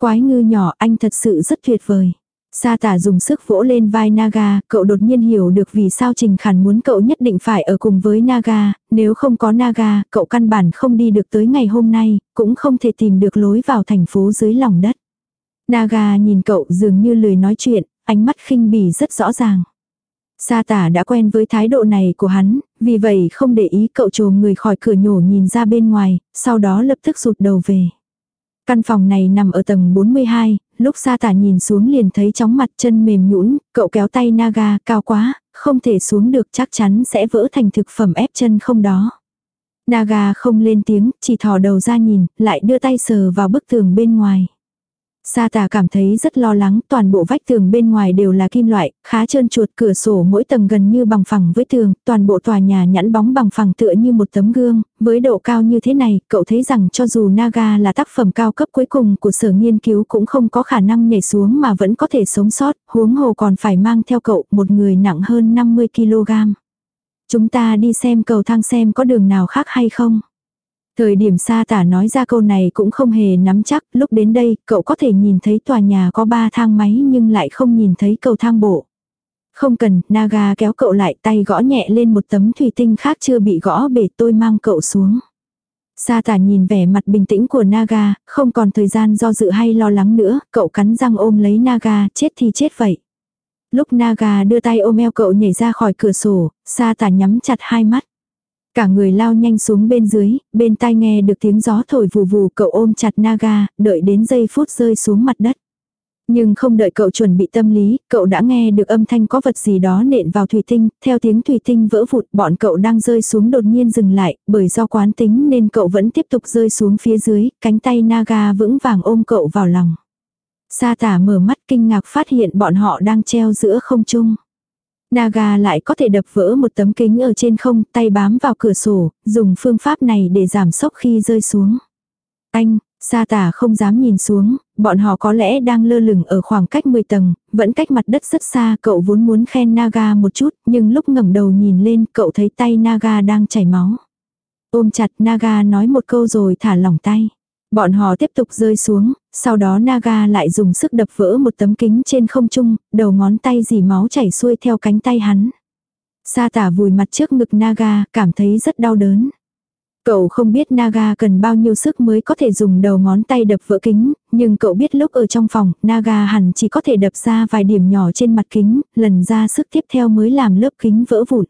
Quái ngư nhỏ anh thật sự rất tuyệt vời. Sa tả dùng sức vỗ lên vai Naga, cậu đột nhiên hiểu được vì sao Trình Khản muốn cậu nhất định phải ở cùng với Naga, nếu không có Naga, cậu căn bản không đi được tới ngày hôm nay, cũng không thể tìm được lối vào thành phố dưới lòng đất. Naga nhìn cậu dường như lười nói chuyện, ánh mắt khinh bỉ rất rõ ràng. Sa tả đã quen với thái độ này của hắn, vì vậy không để ý cậu trồm người khỏi cửa nhổ nhìn ra bên ngoài, sau đó lập tức rụt đầu về. Căn phòng này nằm ở tầng 42, lúc sa tả nhìn xuống liền thấy chóng mặt chân mềm nhũn, cậu kéo tay Naga cao quá, không thể xuống được chắc chắn sẽ vỡ thành thực phẩm ép chân không đó. Naga không lên tiếng, chỉ thò đầu ra nhìn, lại đưa tay sờ vào bức tường bên ngoài. Sa tà cảm thấy rất lo lắng, toàn bộ vách tường bên ngoài đều là kim loại, khá trơn chuột, cửa sổ mỗi tầng gần như bằng phẳng với tường, toàn bộ tòa nhà nhẵn bóng bằng phẳng tựa như một tấm gương, với độ cao như thế này, cậu thấy rằng cho dù Naga là tác phẩm cao cấp cuối cùng của sở nghiên cứu cũng không có khả năng nhảy xuống mà vẫn có thể sống sót, huống hồ còn phải mang theo cậu một người nặng hơn 50kg. Chúng ta đi xem cầu thang xem có đường nào khác hay không. Thời điểm sa tả nói ra câu này cũng không hề nắm chắc, lúc đến đây, cậu có thể nhìn thấy tòa nhà có ba thang máy nhưng lại không nhìn thấy cầu thang bộ. Không cần, Naga kéo cậu lại tay gõ nhẹ lên một tấm thủy tinh khác chưa bị gõ bể tôi mang cậu xuống. Sa tả nhìn vẻ mặt bình tĩnh của Naga, không còn thời gian do dự hay lo lắng nữa, cậu cắn răng ôm lấy Naga, chết thì chết vậy. Lúc Naga đưa tay ôm eo cậu nhảy ra khỏi cửa sổ, sa tả nhắm chặt hai mắt. Cả người lao nhanh xuống bên dưới, bên tai nghe được tiếng gió thổi vù vù cậu ôm chặt Naga, đợi đến giây phút rơi xuống mặt đất. Nhưng không đợi cậu chuẩn bị tâm lý, cậu đã nghe được âm thanh có vật gì đó nện vào thủy tinh, theo tiếng thủy tinh vỡ vụt bọn cậu đang rơi xuống đột nhiên dừng lại, bởi do quán tính nên cậu vẫn tiếp tục rơi xuống phía dưới, cánh tay Naga vững vàng ôm cậu vào lòng. Sa tả mở mắt kinh ngạc phát hiện bọn họ đang treo giữa không trung. Naga lại có thể đập vỡ một tấm kính ở trên không, tay bám vào cửa sổ, dùng phương pháp này để giảm sốc khi rơi xuống. Anh, Sa tả không dám nhìn xuống, bọn họ có lẽ đang lơ lửng ở khoảng cách 10 tầng, vẫn cách mặt đất rất xa, cậu vốn muốn khen Naga một chút, nhưng lúc ngẩng đầu nhìn lên, cậu thấy tay Naga đang chảy máu. Ôm chặt Naga nói một câu rồi thả lỏng tay. Bọn họ tiếp tục rơi xuống, sau đó Naga lại dùng sức đập vỡ một tấm kính trên không trung, đầu ngón tay dì máu chảy xuôi theo cánh tay hắn. Sa tả vùi mặt trước ngực Naga, cảm thấy rất đau đớn. Cậu không biết Naga cần bao nhiêu sức mới có thể dùng đầu ngón tay đập vỡ kính, nhưng cậu biết lúc ở trong phòng, Naga hẳn chỉ có thể đập ra vài điểm nhỏ trên mặt kính, lần ra sức tiếp theo mới làm lớp kính vỡ vụn.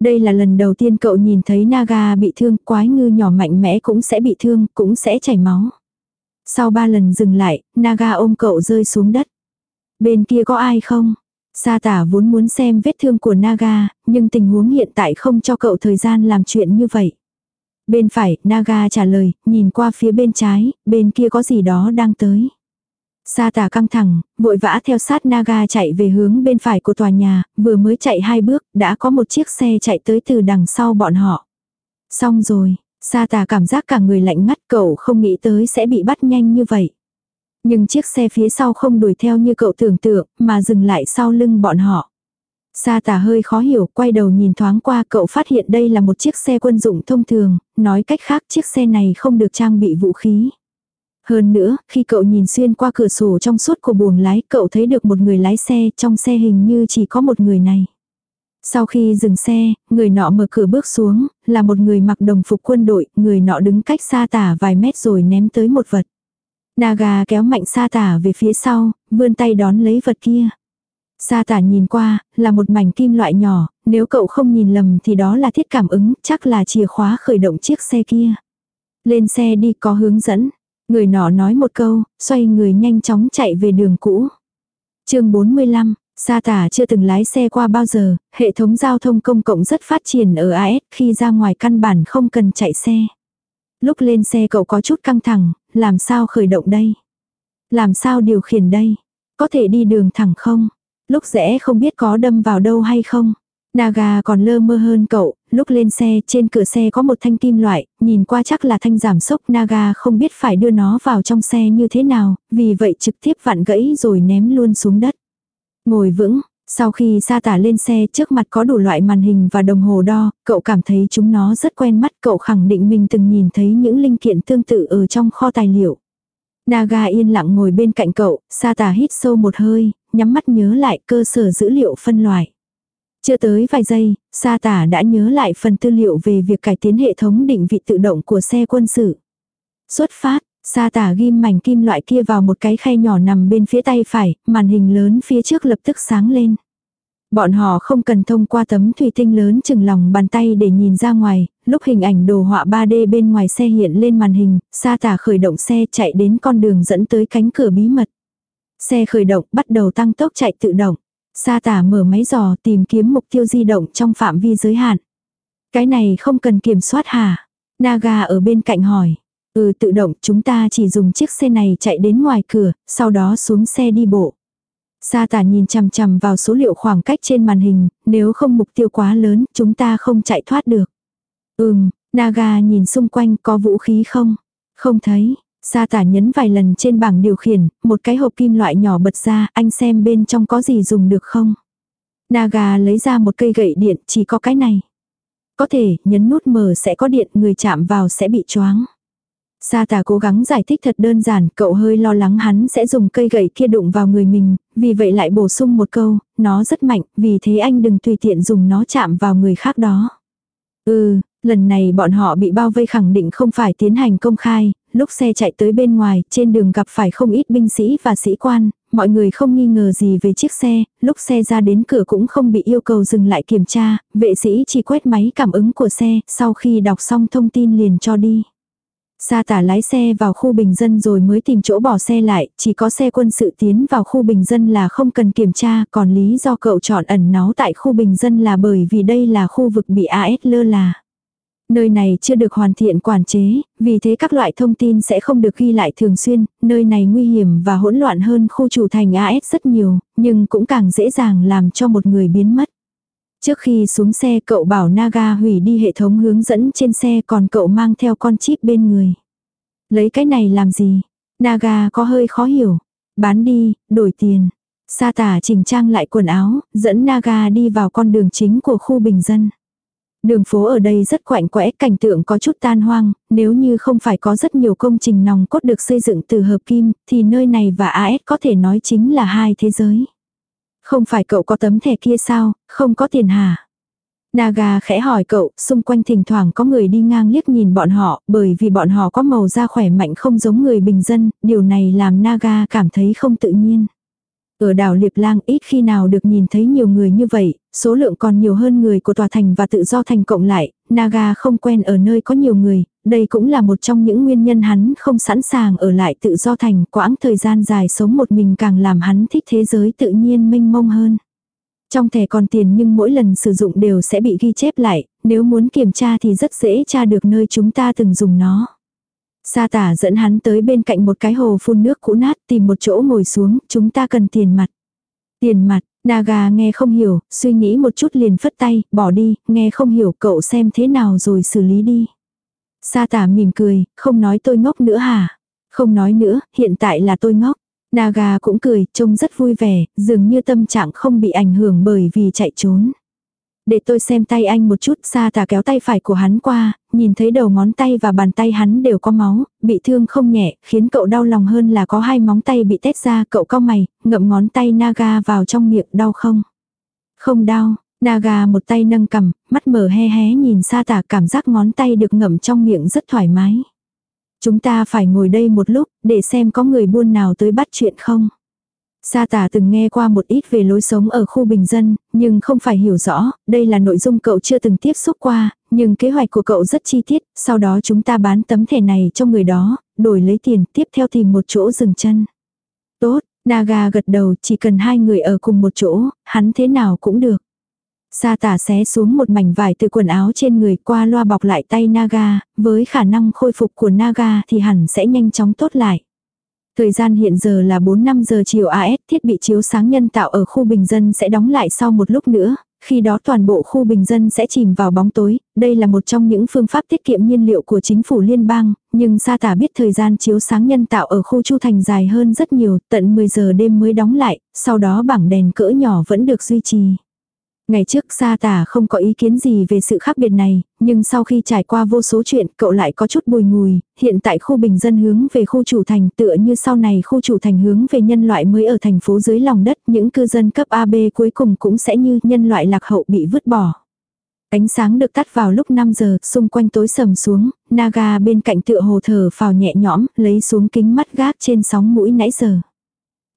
Đây là lần đầu tiên cậu nhìn thấy Naga bị thương, quái ngư nhỏ mạnh mẽ cũng sẽ bị thương, cũng sẽ chảy máu. Sau ba lần dừng lại, Naga ôm cậu rơi xuống đất. Bên kia có ai không? Sa tả vốn muốn xem vết thương của Naga, nhưng tình huống hiện tại không cho cậu thời gian làm chuyện như vậy. Bên phải, Naga trả lời, nhìn qua phía bên trái, bên kia có gì đó đang tới. Sa tà căng thẳng, vội vã theo sát Naga chạy về hướng bên phải của tòa nhà, vừa mới chạy hai bước, đã có một chiếc xe chạy tới từ đằng sau bọn họ. Xong rồi, Sa tà cảm giác cả người lạnh ngắt cậu không nghĩ tới sẽ bị bắt nhanh như vậy. Nhưng chiếc xe phía sau không đuổi theo như cậu tưởng tượng, mà dừng lại sau lưng bọn họ. Sa tà hơi khó hiểu, quay đầu nhìn thoáng qua cậu phát hiện đây là một chiếc xe quân dụng thông thường, nói cách khác chiếc xe này không được trang bị vũ khí. Hơn nữa, khi cậu nhìn xuyên qua cửa sổ trong suốt của buồng lái, cậu thấy được một người lái xe, trong xe hình như chỉ có một người này. Sau khi dừng xe, người nọ mở cửa bước xuống, là một người mặc đồng phục quân đội, người nọ đứng cách xa tả vài mét rồi ném tới một vật. Naga kéo mạnh sa tả về phía sau, vươn tay đón lấy vật kia. Sa tả nhìn qua, là một mảnh kim loại nhỏ, nếu cậu không nhìn lầm thì đó là thiết cảm ứng, chắc là chìa khóa khởi động chiếc xe kia. Lên xe đi có hướng dẫn. Người nọ nói một câu, xoay người nhanh chóng chạy về đường cũ. chương 45, Sa tả chưa từng lái xe qua bao giờ, hệ thống giao thông công cộng rất phát triển ở AS khi ra ngoài căn bản không cần chạy xe. Lúc lên xe cậu có chút căng thẳng, làm sao khởi động đây? Làm sao điều khiển đây? Có thể đi đường thẳng không? Lúc rẽ không biết có đâm vào đâu hay không? Naga còn lơ mơ hơn cậu, lúc lên xe trên cửa xe có một thanh kim loại, nhìn qua chắc là thanh giảm sốc Naga không biết phải đưa nó vào trong xe như thế nào, vì vậy trực tiếp vặn gãy rồi ném luôn xuống đất. Ngồi vững, sau khi sa tả lên xe trước mặt có đủ loại màn hình và đồng hồ đo, cậu cảm thấy chúng nó rất quen mắt, cậu khẳng định mình từng nhìn thấy những linh kiện tương tự ở trong kho tài liệu. Naga yên lặng ngồi bên cạnh cậu, sa tả hít sâu một hơi, nhắm mắt nhớ lại cơ sở dữ liệu phân loại. Chưa tới vài giây, sa tả đã nhớ lại phần tư liệu về việc cải tiến hệ thống định vị tự động của xe quân sự. Xuất phát, sa tả ghim mảnh kim loại kia vào một cái khay nhỏ nằm bên phía tay phải, màn hình lớn phía trước lập tức sáng lên. Bọn họ không cần thông qua tấm thủy tinh lớn chừng lòng bàn tay để nhìn ra ngoài, lúc hình ảnh đồ họa 3D bên ngoài xe hiện lên màn hình, sa tả khởi động xe chạy đến con đường dẫn tới cánh cửa bí mật. Xe khởi động bắt đầu tăng tốc chạy tự động. Sa tả mở máy dò tìm kiếm mục tiêu di động trong phạm vi giới hạn. Cái này không cần kiểm soát hả? Naga ở bên cạnh hỏi. Ừ tự động chúng ta chỉ dùng chiếc xe này chạy đến ngoài cửa, sau đó xuống xe đi bộ. Sa tả nhìn chằm chằm vào số liệu khoảng cách trên màn hình, nếu không mục tiêu quá lớn, chúng ta không chạy thoát được. Ừm, Naga nhìn xung quanh có vũ khí không? Không thấy, Sa tả nhấn vài lần trên bảng điều khiển, một cái hộp kim loại nhỏ bật ra, anh xem bên trong có gì dùng được không? Naga lấy ra một cây gậy điện, chỉ có cái này. Có thể, nhấn nút mở sẽ có điện, người chạm vào sẽ bị choáng. Sa tà cố gắng giải thích thật đơn giản, cậu hơi lo lắng hắn sẽ dùng cây gậy kia đụng vào người mình, vì vậy lại bổ sung một câu, nó rất mạnh, vì thế anh đừng tùy tiện dùng nó chạm vào người khác đó. Ừ, lần này bọn họ bị bao vây khẳng định không phải tiến hành công khai, lúc xe chạy tới bên ngoài, trên đường gặp phải không ít binh sĩ và sĩ quan, mọi người không nghi ngờ gì về chiếc xe, lúc xe ra đến cửa cũng không bị yêu cầu dừng lại kiểm tra, vệ sĩ chỉ quét máy cảm ứng của xe, sau khi đọc xong thông tin liền cho đi. Sa tả lái xe vào khu bình dân rồi mới tìm chỗ bỏ xe lại, chỉ có xe quân sự tiến vào khu bình dân là không cần kiểm tra, còn lý do cậu chọn ẩn náu tại khu bình dân là bởi vì đây là khu vực bị AS lơ là. Nơi này chưa được hoàn thiện quản chế, vì thế các loại thông tin sẽ không được ghi lại thường xuyên, nơi này nguy hiểm và hỗn loạn hơn khu chủ thành AS rất nhiều, nhưng cũng càng dễ dàng làm cho một người biến mất. Trước khi xuống xe cậu bảo Naga hủy đi hệ thống hướng dẫn trên xe còn cậu mang theo con chip bên người. Lấy cái này làm gì? Naga có hơi khó hiểu. Bán đi, đổi tiền. Sa tả chỉnh trang lại quần áo, dẫn Naga đi vào con đường chính của khu bình dân. Đường phố ở đây rất quạnh quẽ, cảnh tượng có chút tan hoang, nếu như không phải có rất nhiều công trình nòng cốt được xây dựng từ hợp kim, thì nơi này và AS có thể nói chính là hai thế giới. Không phải cậu có tấm thẻ kia sao, không có tiền hả? Naga khẽ hỏi cậu, xung quanh thỉnh thoảng có người đi ngang liếc nhìn bọn họ, bởi vì bọn họ có màu da khỏe mạnh không giống người bình dân, điều này làm Naga cảm thấy không tự nhiên. Ở đảo Liệp Lang ít khi nào được nhìn thấy nhiều người như vậy, số lượng còn nhiều hơn người của tòa thành và tự do thành cộng lại, Naga không quen ở nơi có nhiều người, đây cũng là một trong những nguyên nhân hắn không sẵn sàng ở lại tự do thành quãng thời gian dài sống một mình càng làm hắn thích thế giới tự nhiên mênh mông hơn. Trong thẻ còn tiền nhưng mỗi lần sử dụng đều sẽ bị ghi chép lại, nếu muốn kiểm tra thì rất dễ tra được nơi chúng ta từng dùng nó. Sa tả dẫn hắn tới bên cạnh một cái hồ phun nước cũ nát tìm một chỗ ngồi xuống, chúng ta cần tiền mặt. Tiền mặt, Naga nghe không hiểu, suy nghĩ một chút liền phất tay, bỏ đi, nghe không hiểu cậu xem thế nào rồi xử lý đi. Sa tả mỉm cười, không nói tôi ngốc nữa hả? Không nói nữa, hiện tại là tôi ngốc. Naga cũng cười, trông rất vui vẻ, dường như tâm trạng không bị ảnh hưởng bởi vì chạy trốn. Để tôi xem tay anh một chút, sa tà kéo tay phải của hắn qua, nhìn thấy đầu ngón tay và bàn tay hắn đều có máu, bị thương không nhẹ, khiến cậu đau lòng hơn là có hai móng tay bị tét ra, cậu cau mày, ngậm ngón tay Naga vào trong miệng, đau không? Không đau, Naga một tay nâng cầm, mắt mở hé hé nhìn sa tà cảm giác ngón tay được ngậm trong miệng rất thoải mái. Chúng ta phải ngồi đây một lúc, để xem có người buôn nào tới bắt chuyện không. Sa tả từng nghe qua một ít về lối sống ở khu bình dân, nhưng không phải hiểu rõ, đây là nội dung cậu chưa từng tiếp xúc qua, nhưng kế hoạch của cậu rất chi tiết, sau đó chúng ta bán tấm thẻ này cho người đó, đổi lấy tiền, tiếp theo tìm một chỗ dừng chân. Tốt, Naga gật đầu, chỉ cần hai người ở cùng một chỗ, hắn thế nào cũng được. Sa tả xé xuống một mảnh vải từ quần áo trên người qua loa bọc lại tay Naga, với khả năng khôi phục của Naga thì hẳn sẽ nhanh chóng tốt lại. Thời gian hiện giờ là 4-5 giờ chiều AS, thiết bị chiếu sáng nhân tạo ở khu bình dân sẽ đóng lại sau một lúc nữa, khi đó toàn bộ khu bình dân sẽ chìm vào bóng tối, đây là một trong những phương pháp tiết kiệm nhiên liệu của chính phủ liên bang, nhưng Sa Tả biết thời gian chiếu sáng nhân tạo ở khu Chu Thành dài hơn rất nhiều, tận 10 giờ đêm mới đóng lại, sau đó bảng đèn cỡ nhỏ vẫn được duy trì. Ngày trước Sa Tả không có ý kiến gì về sự khác biệt này, nhưng sau khi trải qua vô số chuyện cậu lại có chút bùi ngùi, hiện tại khu bình dân hướng về khu chủ thành tựa như sau này khu chủ thành hướng về nhân loại mới ở thành phố dưới lòng đất, những cư dân cấp AB cuối cùng cũng sẽ như nhân loại lạc hậu bị vứt bỏ. Ánh sáng được tắt vào lúc 5 giờ, xung quanh tối sầm xuống, Naga bên cạnh tựa hồ thở phào nhẹ nhõm, lấy xuống kính mắt gác trên sóng mũi nãy giờ.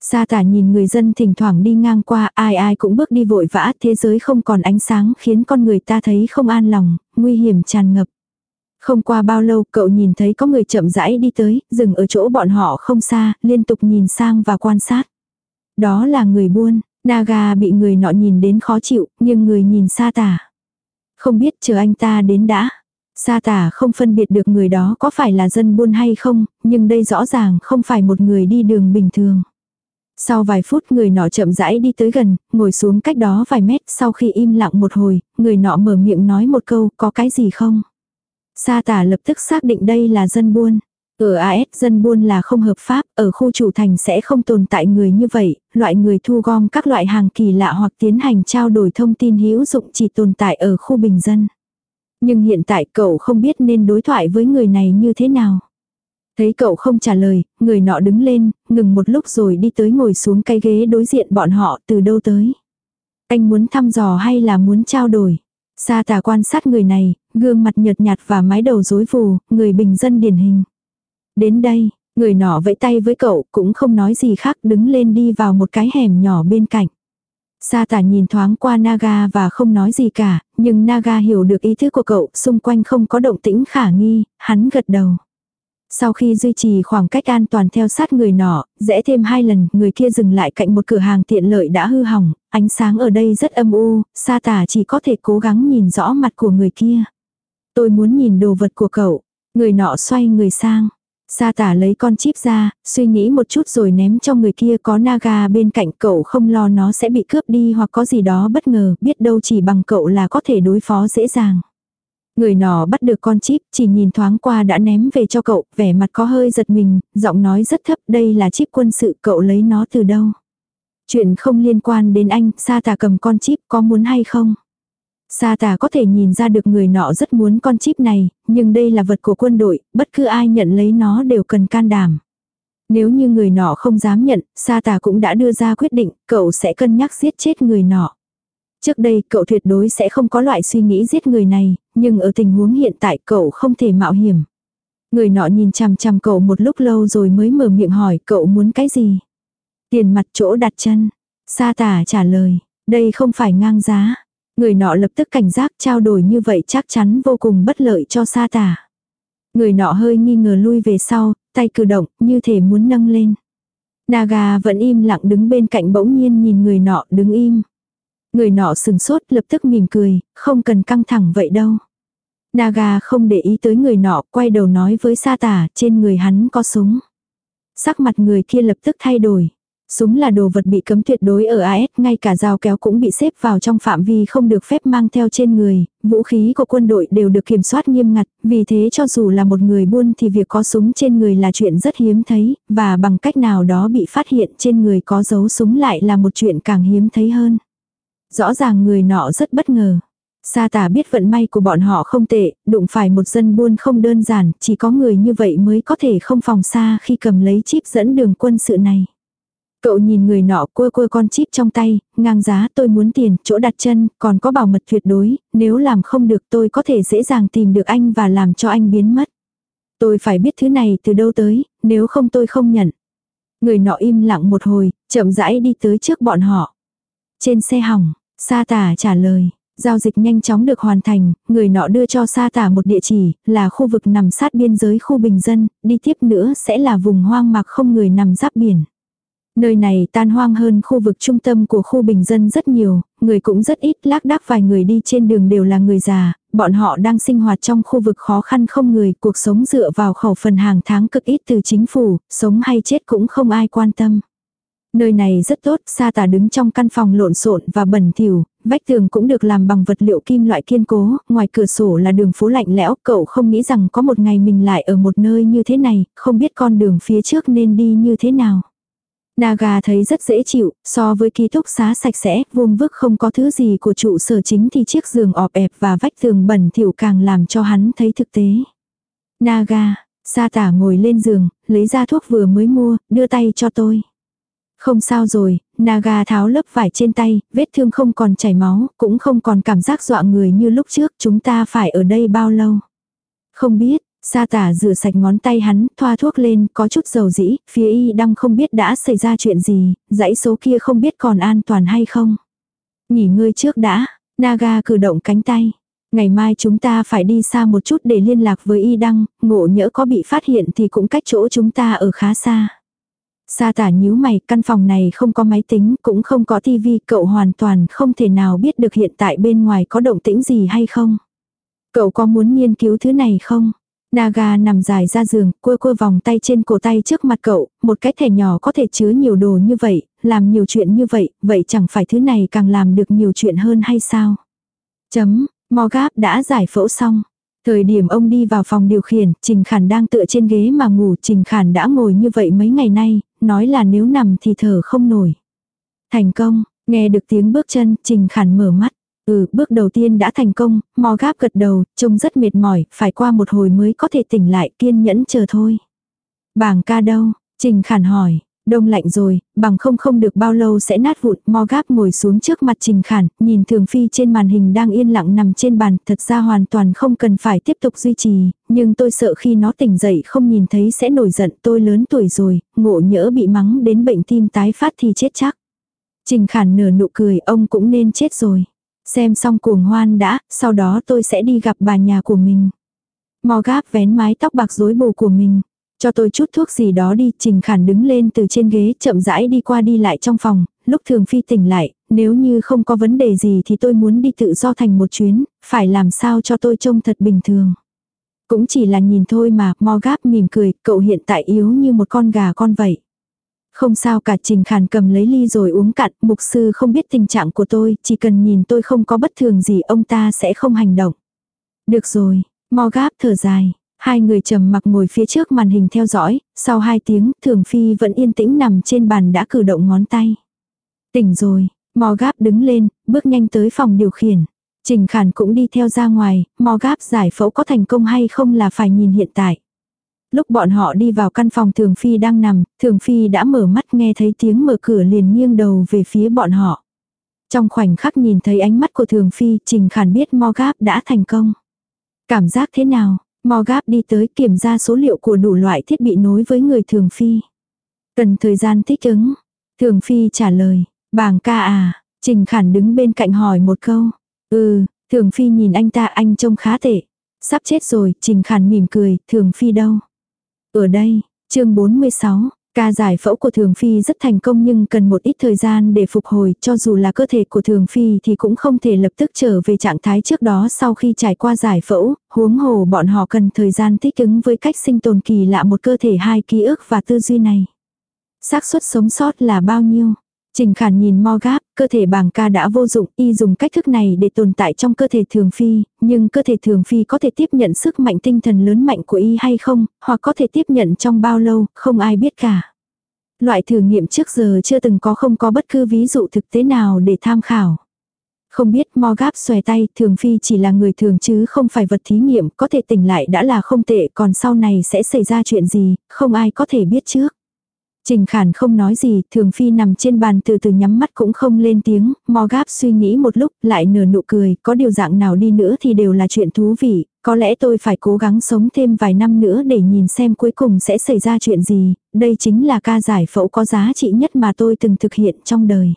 Sa tả nhìn người dân thỉnh thoảng đi ngang qua, ai ai cũng bước đi vội vã, thế giới không còn ánh sáng khiến con người ta thấy không an lòng, nguy hiểm tràn ngập. Không qua bao lâu cậu nhìn thấy có người chậm rãi đi tới, dừng ở chỗ bọn họ không xa, liên tục nhìn sang và quan sát. Đó là người buôn, Naga bị người nọ nhìn đến khó chịu, nhưng người nhìn sa tả. Không biết chờ anh ta đến đã. Sa tả không phân biệt được người đó có phải là dân buôn hay không, nhưng đây rõ ràng không phải một người đi đường bình thường. Sau vài phút người nọ chậm rãi đi tới gần, ngồi xuống cách đó vài mét sau khi im lặng một hồi, người nọ mở miệng nói một câu có cái gì không. Sa tả lập tức xác định đây là dân buôn. Ở AS dân buôn là không hợp pháp, ở khu chủ thành sẽ không tồn tại người như vậy, loại người thu gom các loại hàng kỳ lạ hoặc tiến hành trao đổi thông tin hữu dụng chỉ tồn tại ở khu bình dân. Nhưng hiện tại cậu không biết nên đối thoại với người này như thế nào. Thấy cậu không trả lời, người nọ đứng lên, ngừng một lúc rồi đi tới ngồi xuống cái ghế đối diện bọn họ từ đâu tới. Anh muốn thăm dò hay là muốn trao đổi? Sa tà quan sát người này, gương mặt nhợt nhạt và mái đầu rối vù, người bình dân điển hình. Đến đây, người nọ vẫy tay với cậu cũng không nói gì khác đứng lên đi vào một cái hẻm nhỏ bên cạnh. Sa tả nhìn thoáng qua Naga và không nói gì cả, nhưng Naga hiểu được ý thức của cậu, xung quanh không có động tĩnh khả nghi, hắn gật đầu. Sau khi duy trì khoảng cách an toàn theo sát người nọ, rẽ thêm hai lần, người kia dừng lại cạnh một cửa hàng tiện lợi đã hư hỏng, ánh sáng ở đây rất âm u, sa tả chỉ có thể cố gắng nhìn rõ mặt của người kia. Tôi muốn nhìn đồ vật của cậu. Người nọ xoay người sang. Sa tả lấy con chip ra, suy nghĩ một chút rồi ném cho người kia có naga bên cạnh cậu không lo nó sẽ bị cướp đi hoặc có gì đó bất ngờ, biết đâu chỉ bằng cậu là có thể đối phó dễ dàng. Người nọ bắt được con chip, chỉ nhìn thoáng qua đã ném về cho cậu, vẻ mặt có hơi giật mình, giọng nói rất thấp, đây là chip quân sự, cậu lấy nó từ đâu? Chuyện không liên quan đến anh, sa tà cầm con chip có muốn hay không? Sa tà có thể nhìn ra được người nọ rất muốn con chip này, nhưng đây là vật của quân đội, bất cứ ai nhận lấy nó đều cần can đảm. Nếu như người nọ không dám nhận, sa tà cũng đã đưa ra quyết định, cậu sẽ cân nhắc giết chết người nọ. Trước đây cậu tuyệt đối sẽ không có loại suy nghĩ giết người này, nhưng ở tình huống hiện tại cậu không thể mạo hiểm. Người nọ nhìn chằm chằm cậu một lúc lâu rồi mới mở miệng hỏi cậu muốn cái gì. Tiền mặt chỗ đặt chân. Sa tả trả lời, đây không phải ngang giá. Người nọ lập tức cảnh giác trao đổi như vậy chắc chắn vô cùng bất lợi cho sa tả. Người nọ hơi nghi ngờ lui về sau, tay cử động như thể muốn nâng lên. Naga vẫn im lặng đứng bên cạnh bỗng nhiên nhìn người nọ đứng im. Người nọ sừng sốt lập tức mỉm cười, không cần căng thẳng vậy đâu. Naga không để ý tới người nọ, quay đầu nói với sa tả, trên người hắn có súng. Sắc mặt người kia lập tức thay đổi. Súng là đồ vật bị cấm tuyệt đối ở AS, ngay cả dao kéo cũng bị xếp vào trong phạm vi không được phép mang theo trên người, vũ khí của quân đội đều được kiểm soát nghiêm ngặt, vì thế cho dù là một người buôn thì việc có súng trên người là chuyện rất hiếm thấy, và bằng cách nào đó bị phát hiện trên người có dấu súng lại là một chuyện càng hiếm thấy hơn. Rõ ràng người nọ rất bất ngờ. Sa tả biết vận may của bọn họ không tệ, đụng phải một dân buôn không đơn giản, chỉ có người như vậy mới có thể không phòng xa khi cầm lấy chip dẫn đường quân sự này. Cậu nhìn người nọ cua cua con chip trong tay, ngang giá tôi muốn tiền, chỗ đặt chân, còn có bảo mật tuyệt đối, nếu làm không được tôi có thể dễ dàng tìm được anh và làm cho anh biến mất. Tôi phải biết thứ này từ đâu tới, nếu không tôi không nhận. Người nọ im lặng một hồi, chậm rãi đi tới trước bọn họ. Trên xe hỏng, Sa tả trả lời. Giao dịch nhanh chóng được hoàn thành, người nọ đưa cho Sa tả một địa chỉ, là khu vực nằm sát biên giới khu bình dân, đi tiếp nữa sẽ là vùng hoang mạc không người nằm giáp biển. Nơi này tan hoang hơn khu vực trung tâm của khu bình dân rất nhiều, người cũng rất ít, lác đác vài người đi trên đường đều là người già, bọn họ đang sinh hoạt trong khu vực khó khăn không người, cuộc sống dựa vào khẩu phần hàng tháng cực ít từ chính phủ, sống hay chết cũng không ai quan tâm. Nơi này rất tốt, sa tả đứng trong căn phòng lộn xộn và bẩn thỉu, vách tường cũng được làm bằng vật liệu kim loại kiên cố, ngoài cửa sổ là đường phố lạnh lẽo, cậu không nghĩ rằng có một ngày mình lại ở một nơi như thế này, không biết con đường phía trước nên đi như thế nào. Naga thấy rất dễ chịu, so với ký túc xá sạch sẽ, vuông vức không có thứ gì của trụ sở chính thì chiếc giường ọp ẹp và vách tường bẩn thỉu càng làm cho hắn thấy thực tế. Naga, sa tả ngồi lên giường, lấy ra thuốc vừa mới mua, đưa tay cho tôi. Không sao rồi, Naga tháo lớp vải trên tay, vết thương không còn chảy máu, cũng không còn cảm giác dọa người như lúc trước, chúng ta phải ở đây bao lâu. Không biết, Sa tả rửa sạch ngón tay hắn, thoa thuốc lên, có chút dầu dĩ, phía y đăng không biết đã xảy ra chuyện gì, dãy số kia không biết còn an toàn hay không. Nghỉ ngơi trước đã, Naga cử động cánh tay. Ngày mai chúng ta phải đi xa một chút để liên lạc với y đăng, ngộ nhỡ có bị phát hiện thì cũng cách chỗ chúng ta ở khá xa. Sa tả nhíu mày, căn phòng này không có máy tính, cũng không có tivi, cậu hoàn toàn không thể nào biết được hiện tại bên ngoài có động tĩnh gì hay không. Cậu có muốn nghiên cứu thứ này không? Naga nằm dài ra giường, cua cua vòng tay trên cổ tay trước mặt cậu, một cái thẻ nhỏ có thể chứa nhiều đồ như vậy, làm nhiều chuyện như vậy, vậy chẳng phải thứ này càng làm được nhiều chuyện hơn hay sao? Chấm, Mogap đã giải phẫu xong. Thời điểm ông đi vào phòng điều khiển, Trình Khản đang tựa trên ghế mà ngủ, Trình Khản đã ngồi như vậy mấy ngày nay, nói là nếu nằm thì thở không nổi. Thành công, nghe được tiếng bước chân, Trình Khản mở mắt. Ừ, bước đầu tiên đã thành công, mò gáp gật đầu, trông rất mệt mỏi, phải qua một hồi mới có thể tỉnh lại, kiên nhẫn chờ thôi. Bảng ca đâu? Trình Khản hỏi, đông lạnh rồi, bằng không không được bao lâu sẽ nát vụn, mò gáp ngồi xuống trước mặt Trình Khản, nhìn Thường Phi trên màn hình đang yên lặng nằm trên bàn, thật ra hoàn toàn không cần phải tiếp tục duy trì, nhưng tôi sợ khi nó tỉnh dậy không nhìn thấy sẽ nổi giận, tôi lớn tuổi rồi, ngộ nhỡ bị mắng đến bệnh tim tái phát thì chết chắc. Trình Khản nở nụ cười, ông cũng nên chết rồi. Xem xong cuồng hoan đã, sau đó tôi sẽ đi gặp bà nhà của mình. Mò gáp vén mái tóc bạc rối bù của mình. Cho tôi chút thuốc gì đó đi, Trình Khản đứng lên từ trên ghế chậm rãi đi qua đi lại trong phòng, lúc thường phi tỉnh lại, nếu như không có vấn đề gì thì tôi muốn đi tự do thành một chuyến, phải làm sao cho tôi trông thật bình thường. Cũng chỉ là nhìn thôi mà, mò gáp mỉm cười, cậu hiện tại yếu như một con gà con vậy. Không sao cả Trình Khản cầm lấy ly rồi uống cạn, mục sư không biết tình trạng của tôi, chỉ cần nhìn tôi không có bất thường gì ông ta sẽ không hành động. Được rồi, mò gáp thở dài. Hai người trầm mặc ngồi phía trước màn hình theo dõi, sau hai tiếng, Thường Phi vẫn yên tĩnh nằm trên bàn đã cử động ngón tay. Tỉnh rồi, mò gáp đứng lên, bước nhanh tới phòng điều khiển. Trình Khản cũng đi theo ra ngoài, mò gáp giải phẫu có thành công hay không là phải nhìn hiện tại. Lúc bọn họ đi vào căn phòng Thường Phi đang nằm, Thường Phi đã mở mắt nghe thấy tiếng mở cửa liền nghiêng đầu về phía bọn họ. Trong khoảnh khắc nhìn thấy ánh mắt của Thường Phi, Trình Khản biết Morgap đã thành công. Cảm giác thế nào? Morgap đi tới kiểm tra số liệu của đủ loại thiết bị nối với người Thường Phi. Cần thời gian thích ứng. Thường Phi trả lời, bảng ca à, Trình Khản đứng bên cạnh hỏi một câu. Ừ, Thường Phi nhìn anh ta anh trông khá tệ. Sắp chết rồi, Trình Khản mỉm cười, Thường Phi đâu? Ở đây, chương 46, ca giải phẫu của Thường Phi rất thành công nhưng cần một ít thời gian để phục hồi, cho dù là cơ thể của Thường Phi thì cũng không thể lập tức trở về trạng thái trước đó sau khi trải qua giải phẫu, huống hồ bọn họ cần thời gian thích ứng với cách sinh tồn kỳ lạ một cơ thể hai ký ức và tư duy này. xác suất sống sót là bao nhiêu? Trình Khản nhìn mo gáp, cơ thể bàng ca đã vô dụng, y dùng cách thức này để tồn tại trong cơ thể thường phi, nhưng cơ thể thường phi có thể tiếp nhận sức mạnh tinh thần lớn mạnh của y hay không, hoặc có thể tiếp nhận trong bao lâu, không ai biết cả. Loại thử nghiệm trước giờ chưa từng có không có bất cứ ví dụ thực tế nào để tham khảo. Không biết mo gáp xòe tay, thường phi chỉ là người thường chứ không phải vật thí nghiệm, có thể tỉnh lại đã là không tệ, còn sau này sẽ xảy ra chuyện gì, không ai có thể biết trước. Trình Khản không nói gì, Thường Phi nằm trên bàn từ từ nhắm mắt cũng không lên tiếng, mò gáp suy nghĩ một lúc, lại nở nụ cười, có điều dạng nào đi nữa thì đều là chuyện thú vị, có lẽ tôi phải cố gắng sống thêm vài năm nữa để nhìn xem cuối cùng sẽ xảy ra chuyện gì, đây chính là ca giải phẫu có giá trị nhất mà tôi từng thực hiện trong đời.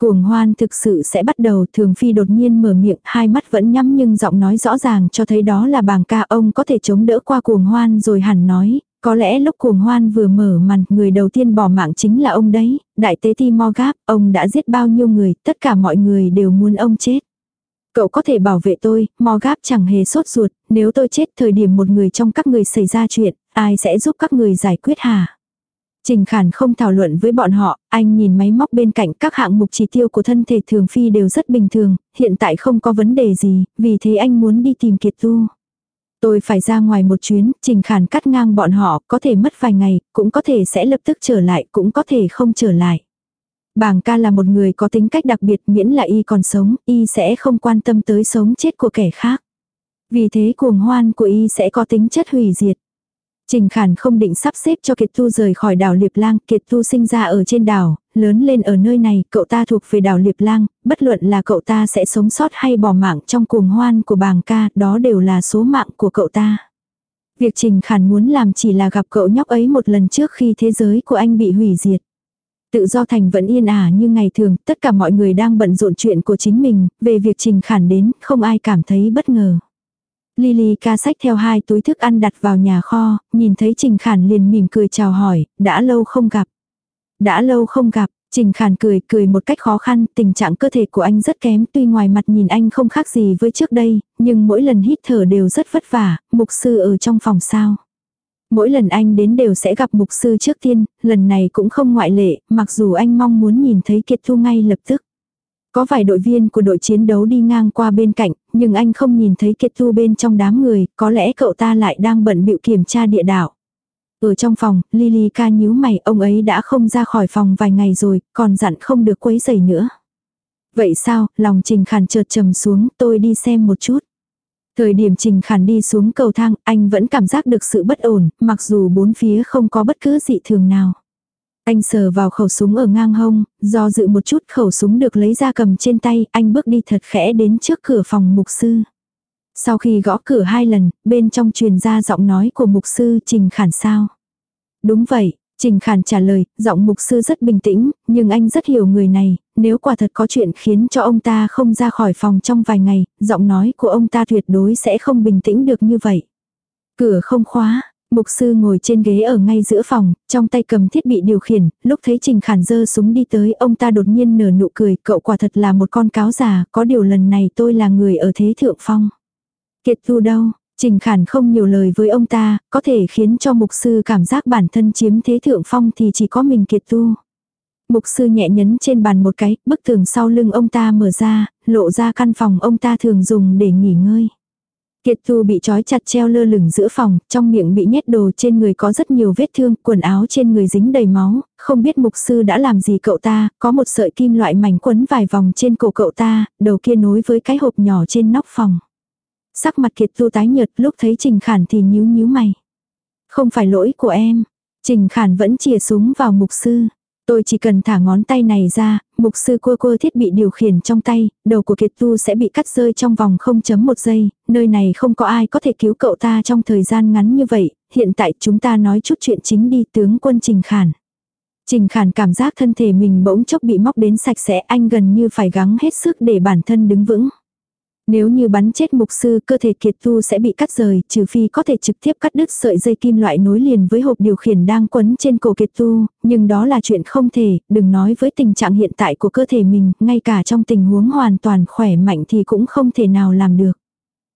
Cuồng hoan thực sự sẽ bắt đầu, thường phi đột nhiên mở miệng, hai mắt vẫn nhắm nhưng giọng nói rõ ràng cho thấy đó là bàng ca ông có thể chống đỡ qua cuồng hoan rồi hẳn nói, có lẽ lúc cuồng hoan vừa mở màn, người đầu tiên bỏ mạng chính là ông đấy, đại tế ti Morgap, ông đã giết bao nhiêu người, tất cả mọi người đều muốn ông chết. Cậu có thể bảo vệ tôi, Morgap chẳng hề sốt ruột, nếu tôi chết thời điểm một người trong các người xảy ra chuyện, ai sẽ giúp các người giải quyết hả? Trình Khản không thảo luận với bọn họ, anh nhìn máy móc bên cạnh các hạng mục chỉ tiêu của thân thể thường phi đều rất bình thường, hiện tại không có vấn đề gì, vì thế anh muốn đi tìm Kiệt Tu. Tôi phải ra ngoài một chuyến, Trình Khản cắt ngang bọn họ, có thể mất vài ngày, cũng có thể sẽ lập tức trở lại, cũng có thể không trở lại. Bàng ca là một người có tính cách đặc biệt miễn là y còn sống, y sẽ không quan tâm tới sống chết của kẻ khác. Vì thế cuồng hoan của y sẽ có tính chất hủy diệt. Trình Khản không định sắp xếp cho Kiệt Tu rời khỏi đảo Liệp Lang, Kiệt Tu sinh ra ở trên đảo, lớn lên ở nơi này, cậu ta thuộc về đảo Liệp Lang, bất luận là cậu ta sẽ sống sót hay bỏ mạng trong cuồng hoan của bàng ca, đó đều là số mạng của cậu ta. Việc Trình Khản muốn làm chỉ là gặp cậu nhóc ấy một lần trước khi thế giới của anh bị hủy diệt. Tự do thành vẫn yên ả như ngày thường, tất cả mọi người đang bận rộn chuyện của chính mình, về việc Trình Khản đến, không ai cảm thấy bất ngờ. Lily ca sách theo hai túi thức ăn đặt vào nhà kho, nhìn thấy Trình Khản liền mỉm cười chào hỏi, đã lâu không gặp. Đã lâu không gặp, Trình Khản cười cười một cách khó khăn, tình trạng cơ thể của anh rất kém, tuy ngoài mặt nhìn anh không khác gì với trước đây, nhưng mỗi lần hít thở đều rất vất vả, mục sư ở trong phòng sao. Mỗi lần anh đến đều sẽ gặp mục sư trước tiên, lần này cũng không ngoại lệ, mặc dù anh mong muốn nhìn thấy Kiệt Thu ngay lập tức. Có vài đội viên của đội chiến đấu đi ngang qua bên cạnh, nhưng anh không nhìn thấy Kiệt Thu bên trong đám người, có lẽ cậu ta lại đang bận bịu kiểm tra địa đạo. Ở trong phòng, Lily ca nhíu mày, ông ấy đã không ra khỏi phòng vài ngày rồi, còn dặn không được quấy rầy nữa. Vậy sao, lòng Trình Khản chợt trầm xuống, tôi đi xem một chút. Thời điểm Trình Khản đi xuống cầu thang, anh vẫn cảm giác được sự bất ổn, mặc dù bốn phía không có bất cứ dị thường nào. Anh sờ vào khẩu súng ở ngang hông, do dự một chút khẩu súng được lấy ra cầm trên tay, anh bước đi thật khẽ đến trước cửa phòng mục sư. Sau khi gõ cửa hai lần, bên trong truyền ra giọng nói của mục sư Trình Khản sao. Đúng vậy, Trình Khản trả lời, giọng mục sư rất bình tĩnh, nhưng anh rất hiểu người này, nếu quả thật có chuyện khiến cho ông ta không ra khỏi phòng trong vài ngày, giọng nói của ông ta tuyệt đối sẽ không bình tĩnh được như vậy. Cửa không khóa, Mục sư ngồi trên ghế ở ngay giữa phòng, trong tay cầm thiết bị điều khiển, lúc thấy Trình Khản dơ súng đi tới, ông ta đột nhiên nở nụ cười, cậu quả thật là một con cáo già, có điều lần này tôi là người ở thế thượng phong. Kiệt tu đâu? Trình Khản không nhiều lời với ông ta, có thể khiến cho mục sư cảm giác bản thân chiếm thế thượng phong thì chỉ có mình Kiệt tu. Mục sư nhẹ nhấn trên bàn một cái, bức tường sau lưng ông ta mở ra, lộ ra căn phòng ông ta thường dùng để nghỉ ngơi. Kiệt Tu bị trói chặt treo lơ lửng giữa phòng, trong miệng bị nhét đồ trên người có rất nhiều vết thương, quần áo trên người dính đầy máu, không biết mục sư đã làm gì cậu ta, có một sợi kim loại mảnh quấn vài vòng trên cổ cậu ta, đầu kia nối với cái hộp nhỏ trên nóc phòng. Sắc mặt Kiệt Tu tái nhợt lúc thấy Trình Khản thì nhíu nhíu mày. Không phải lỗi của em. Trình Khản vẫn chìa súng vào mục sư. Tôi chỉ cần thả ngón tay này ra, mục sư cua cua thiết bị điều khiển trong tay, đầu của Kiệt Tu sẽ bị cắt rơi trong vòng 0.1 giây, nơi này không có ai có thể cứu cậu ta trong thời gian ngắn như vậy, hiện tại chúng ta nói chút chuyện chính đi tướng quân Trình Khản. Trình Khản cảm giác thân thể mình bỗng chốc bị móc đến sạch sẽ anh gần như phải gắng hết sức để bản thân đứng vững. Nếu như bắn chết mục sư cơ thể kiệt tu sẽ bị cắt rời, trừ phi có thể trực tiếp cắt đứt sợi dây kim loại nối liền với hộp điều khiển đang quấn trên cổ kiệt tu, nhưng đó là chuyện không thể, đừng nói với tình trạng hiện tại của cơ thể mình, ngay cả trong tình huống hoàn toàn khỏe mạnh thì cũng không thể nào làm được.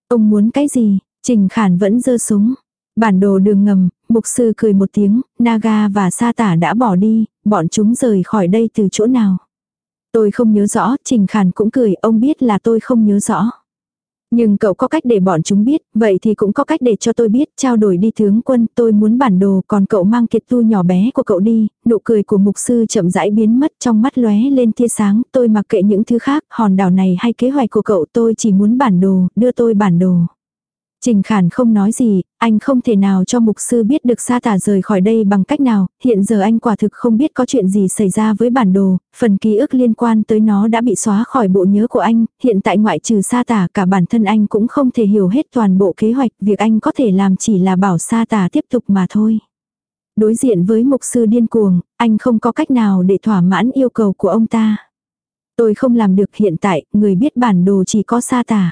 Ông muốn cái gì? Trình Khản vẫn giơ súng. Bản đồ đường ngầm, mục sư cười một tiếng, Naga và Sa Tả đã bỏ đi, bọn chúng rời khỏi đây từ chỗ nào? Tôi không nhớ rõ, Trình Khản cũng cười, ông biết là tôi không nhớ rõ. Nhưng cậu có cách để bọn chúng biết, vậy thì cũng có cách để cho tôi biết, trao đổi đi tướng quân, tôi muốn bản đồ, còn cậu mang kiệt tu nhỏ bé của cậu đi, nụ cười của mục sư chậm rãi biến mất trong mắt lóe lên tia sáng, tôi mặc kệ những thứ khác, hòn đảo này hay kế hoạch của cậu tôi chỉ muốn bản đồ, đưa tôi bản đồ. Trình Khản không nói gì, anh không thể nào cho mục sư biết được sa tả rời khỏi đây bằng cách nào, hiện giờ anh quả thực không biết có chuyện gì xảy ra với bản đồ, phần ký ức liên quan tới nó đã bị xóa khỏi bộ nhớ của anh, hiện tại ngoại trừ sa tả cả bản thân anh cũng không thể hiểu hết toàn bộ kế hoạch, việc anh có thể làm chỉ là bảo sa tả tiếp tục mà thôi. Đối diện với mục sư điên cuồng, anh không có cách nào để thỏa mãn yêu cầu của ông ta. Tôi không làm được hiện tại, người biết bản đồ chỉ có sa tả.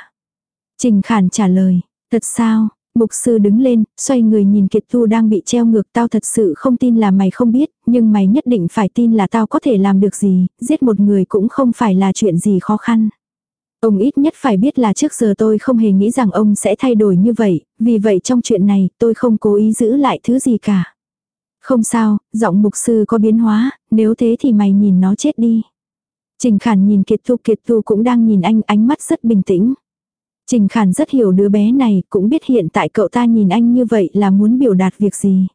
Trình Khản trả lời, Thật sao? Mục sư đứng lên, xoay người nhìn Kiệt thu đang bị treo ngược tao thật sự không tin là mày không biết, nhưng mày nhất định phải tin là tao có thể làm được gì, giết một người cũng không phải là chuyện gì khó khăn. Ông ít nhất phải biết là trước giờ tôi không hề nghĩ rằng ông sẽ thay đổi như vậy, vì vậy trong chuyện này tôi không cố ý giữ lại thứ gì cả. Không sao, giọng mục sư có biến hóa, nếu thế thì mày nhìn nó chết đi. Trình Khản nhìn Kiệt thu Kiệt thu cũng đang nhìn anh ánh mắt rất bình tĩnh. Trình Khản rất hiểu đứa bé này, cũng biết hiện tại cậu ta nhìn anh như vậy là muốn biểu đạt việc gì.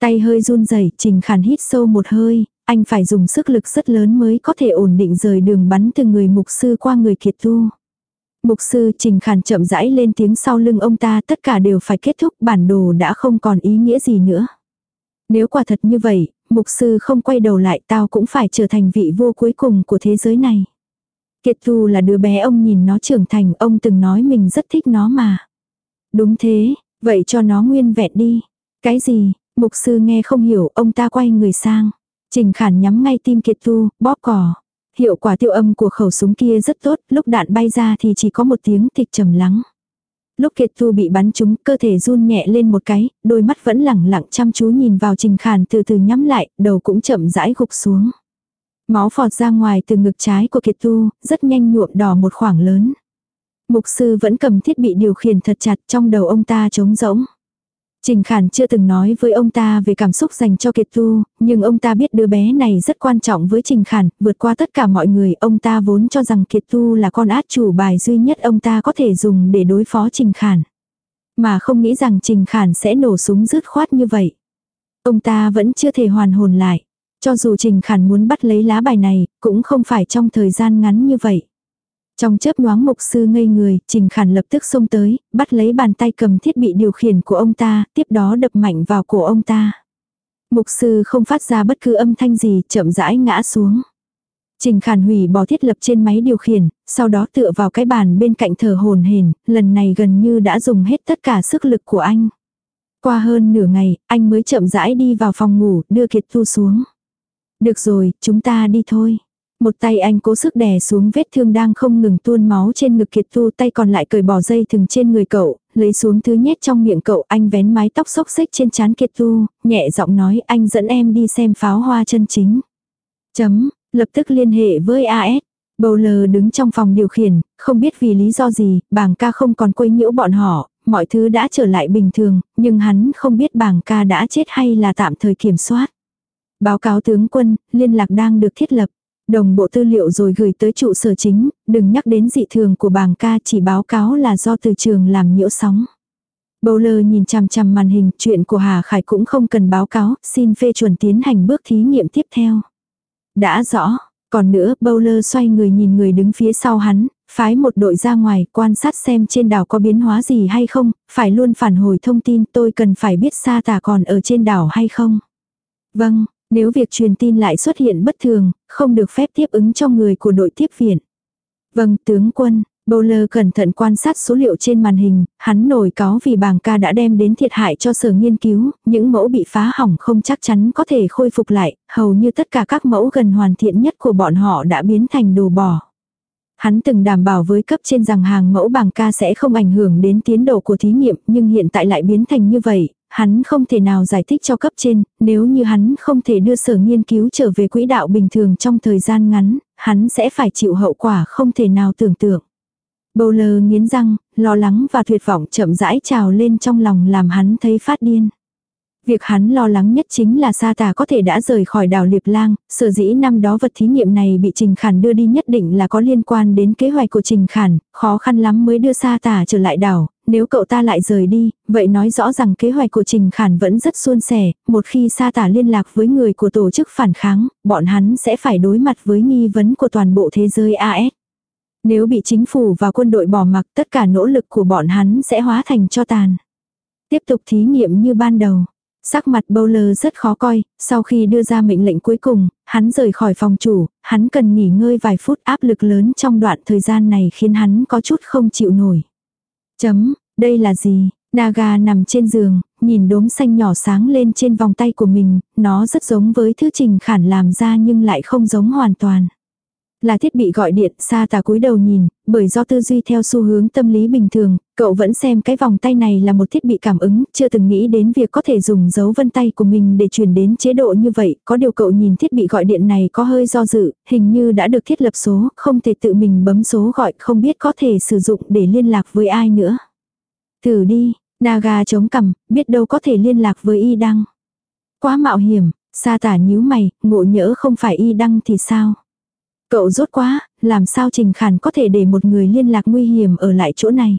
Tay hơi run rẩy, Trình Khản hít sâu một hơi, anh phải dùng sức lực rất lớn mới có thể ổn định rời đường bắn từ người mục sư qua người kiệt tu. Mục sư Trình Khản chậm rãi lên tiếng sau lưng ông ta tất cả đều phải kết thúc bản đồ đã không còn ý nghĩa gì nữa. Nếu quả thật như vậy, mục sư không quay đầu lại tao cũng phải trở thành vị vua cuối cùng của thế giới này. Kiệt Tu là đứa bé ông nhìn nó trưởng thành, ông từng nói mình rất thích nó mà. Đúng thế, vậy cho nó nguyên vẹn đi. Cái gì, mục sư nghe không hiểu, ông ta quay người sang. Trình khản nhắm ngay tim Kiệt Tu, bóp cỏ. Hiệu quả tiêu âm của khẩu súng kia rất tốt, lúc đạn bay ra thì chỉ có một tiếng thịch trầm lắng. Lúc Kiệt Thu bị bắn trúng, cơ thể run nhẹ lên một cái, đôi mắt vẫn lẳng lặng chăm chú nhìn vào Trình Khản từ từ nhắm lại, đầu cũng chậm rãi gục xuống. Máu phọt ra ngoài từ ngực trái của Kiệt Tu, rất nhanh nhuộm đỏ một khoảng lớn. Mục sư vẫn cầm thiết bị điều khiển thật chặt trong đầu ông ta trống rỗng. Trình Khản chưa từng nói với ông ta về cảm xúc dành cho Kiệt Tu, nhưng ông ta biết đứa bé này rất quan trọng với Trình Khản, vượt qua tất cả mọi người, ông ta vốn cho rằng Kiệt Tu là con át chủ bài duy nhất ông ta có thể dùng để đối phó Trình Khản. Mà không nghĩ rằng Trình Khản sẽ nổ súng dứt khoát như vậy. Ông ta vẫn chưa thể hoàn hồn lại. Cho dù Trình Khản muốn bắt lấy lá bài này, cũng không phải trong thời gian ngắn như vậy. Trong chớp nhoáng mục sư ngây người, Trình Khản lập tức xông tới, bắt lấy bàn tay cầm thiết bị điều khiển của ông ta, tiếp đó đập mạnh vào cổ ông ta. Mục sư không phát ra bất cứ âm thanh gì, chậm rãi ngã xuống. Trình Khản hủy bỏ thiết lập trên máy điều khiển, sau đó tựa vào cái bàn bên cạnh thở hồn hển, lần này gần như đã dùng hết tất cả sức lực của anh. Qua hơn nửa ngày, anh mới chậm rãi đi vào phòng ngủ, đưa Kiệt Tu xuống. Được rồi, chúng ta đi thôi. Một tay anh cố sức đè xuống vết thương đang không ngừng tuôn máu trên ngực kiệt tu tay còn lại cởi bỏ dây thừng trên người cậu, lấy xuống thứ nhét trong miệng cậu anh vén mái tóc xốc xích trên trán kiệt tu, nhẹ giọng nói anh dẫn em đi xem pháo hoa chân chính. Chấm, lập tức liên hệ với AS. Bowler đứng trong phòng điều khiển, không biết vì lý do gì, bảng ca không còn quấy nhiễu bọn họ, mọi thứ đã trở lại bình thường, nhưng hắn không biết bảng ca đã chết hay là tạm thời kiểm soát. Báo cáo tướng quân, liên lạc đang được thiết lập. Đồng bộ tư liệu rồi gửi tới trụ sở chính, đừng nhắc đến dị thường của bảng ca chỉ báo cáo là do từ trường làm nhiễu sóng. Bowler nhìn chằm chằm màn hình, chuyện của Hà Khải cũng không cần báo cáo, xin phê chuẩn tiến hành bước thí nghiệm tiếp theo. Đã rõ, còn nữa, Bowler xoay người nhìn người đứng phía sau hắn, phái một đội ra ngoài quan sát xem trên đảo có biến hóa gì hay không, phải luôn phản hồi thông tin tôi cần phải biết sa tà còn ở trên đảo hay không. Vâng, nếu việc truyền tin lại xuất hiện bất thường, không được phép tiếp ứng cho người của đội tiếp viện. Vâng, tướng quân, Bowler cẩn thận quan sát số liệu trên màn hình, hắn nổi cáo vì bàng ca đã đem đến thiệt hại cho sở nghiên cứu, những mẫu bị phá hỏng không chắc chắn có thể khôi phục lại, hầu như tất cả các mẫu gần hoàn thiện nhất của bọn họ đã biến thành đồ bỏ. Hắn từng đảm bảo với cấp trên rằng hàng mẫu bằng ca sẽ không ảnh hưởng đến tiến độ của thí nghiệm nhưng hiện tại lại biến thành như vậy, hắn không thể nào giải thích cho cấp trên, nếu như hắn không thể đưa sở nghiên cứu trở về quỹ đạo bình thường trong thời gian ngắn, hắn sẽ phải chịu hậu quả không thể nào tưởng tượng. Bowler nghiến răng, lo lắng và tuyệt vọng chậm rãi trào lên trong lòng làm hắn thấy phát điên. Việc hắn lo lắng nhất chính là sa tà có thể đã rời khỏi đảo Liệp Lang, sở dĩ năm đó vật thí nghiệm này bị Trình Khản đưa đi nhất định là có liên quan đến kế hoạch của Trình Khản, khó khăn lắm mới đưa sa tà trở lại đảo, nếu cậu ta lại rời đi, vậy nói rõ rằng kế hoạch của Trình Khản vẫn rất suôn sẻ, một khi sa tả liên lạc với người của tổ chức phản kháng, bọn hắn sẽ phải đối mặt với nghi vấn của toàn bộ thế giới AS. Nếu bị chính phủ và quân đội bỏ mặc tất cả nỗ lực của bọn hắn sẽ hóa thành cho tàn. Tiếp tục thí nghiệm như ban đầu. Sắc mặt Bowler rất khó coi, sau khi đưa ra mệnh lệnh cuối cùng, hắn rời khỏi phòng chủ, hắn cần nghỉ ngơi vài phút áp lực lớn trong đoạn thời gian này khiến hắn có chút không chịu nổi. Chấm, đây là gì? Naga nằm trên giường, nhìn đốm xanh nhỏ sáng lên trên vòng tay của mình, nó rất giống với thứ trình khản làm ra nhưng lại không giống hoàn toàn là thiết bị gọi điện, xa tà cúi đầu nhìn, bởi do tư duy theo xu hướng tâm lý bình thường, cậu vẫn xem cái vòng tay này là một thiết bị cảm ứng, chưa từng nghĩ đến việc có thể dùng dấu vân tay của mình để chuyển đến chế độ như vậy, có điều cậu nhìn thiết bị gọi điện này có hơi do dự, hình như đã được thiết lập số, không thể tự mình bấm số gọi, không biết có thể sử dụng để liên lạc với ai nữa. Thử đi, Naga chống cằm, biết đâu có thể liên lạc với y đăng. Quá mạo hiểm, sa tả nhíu mày, ngộ nhỡ không phải y đăng thì sao? Cậu rốt quá, làm sao Trình Khản có thể để một người liên lạc nguy hiểm ở lại chỗ này.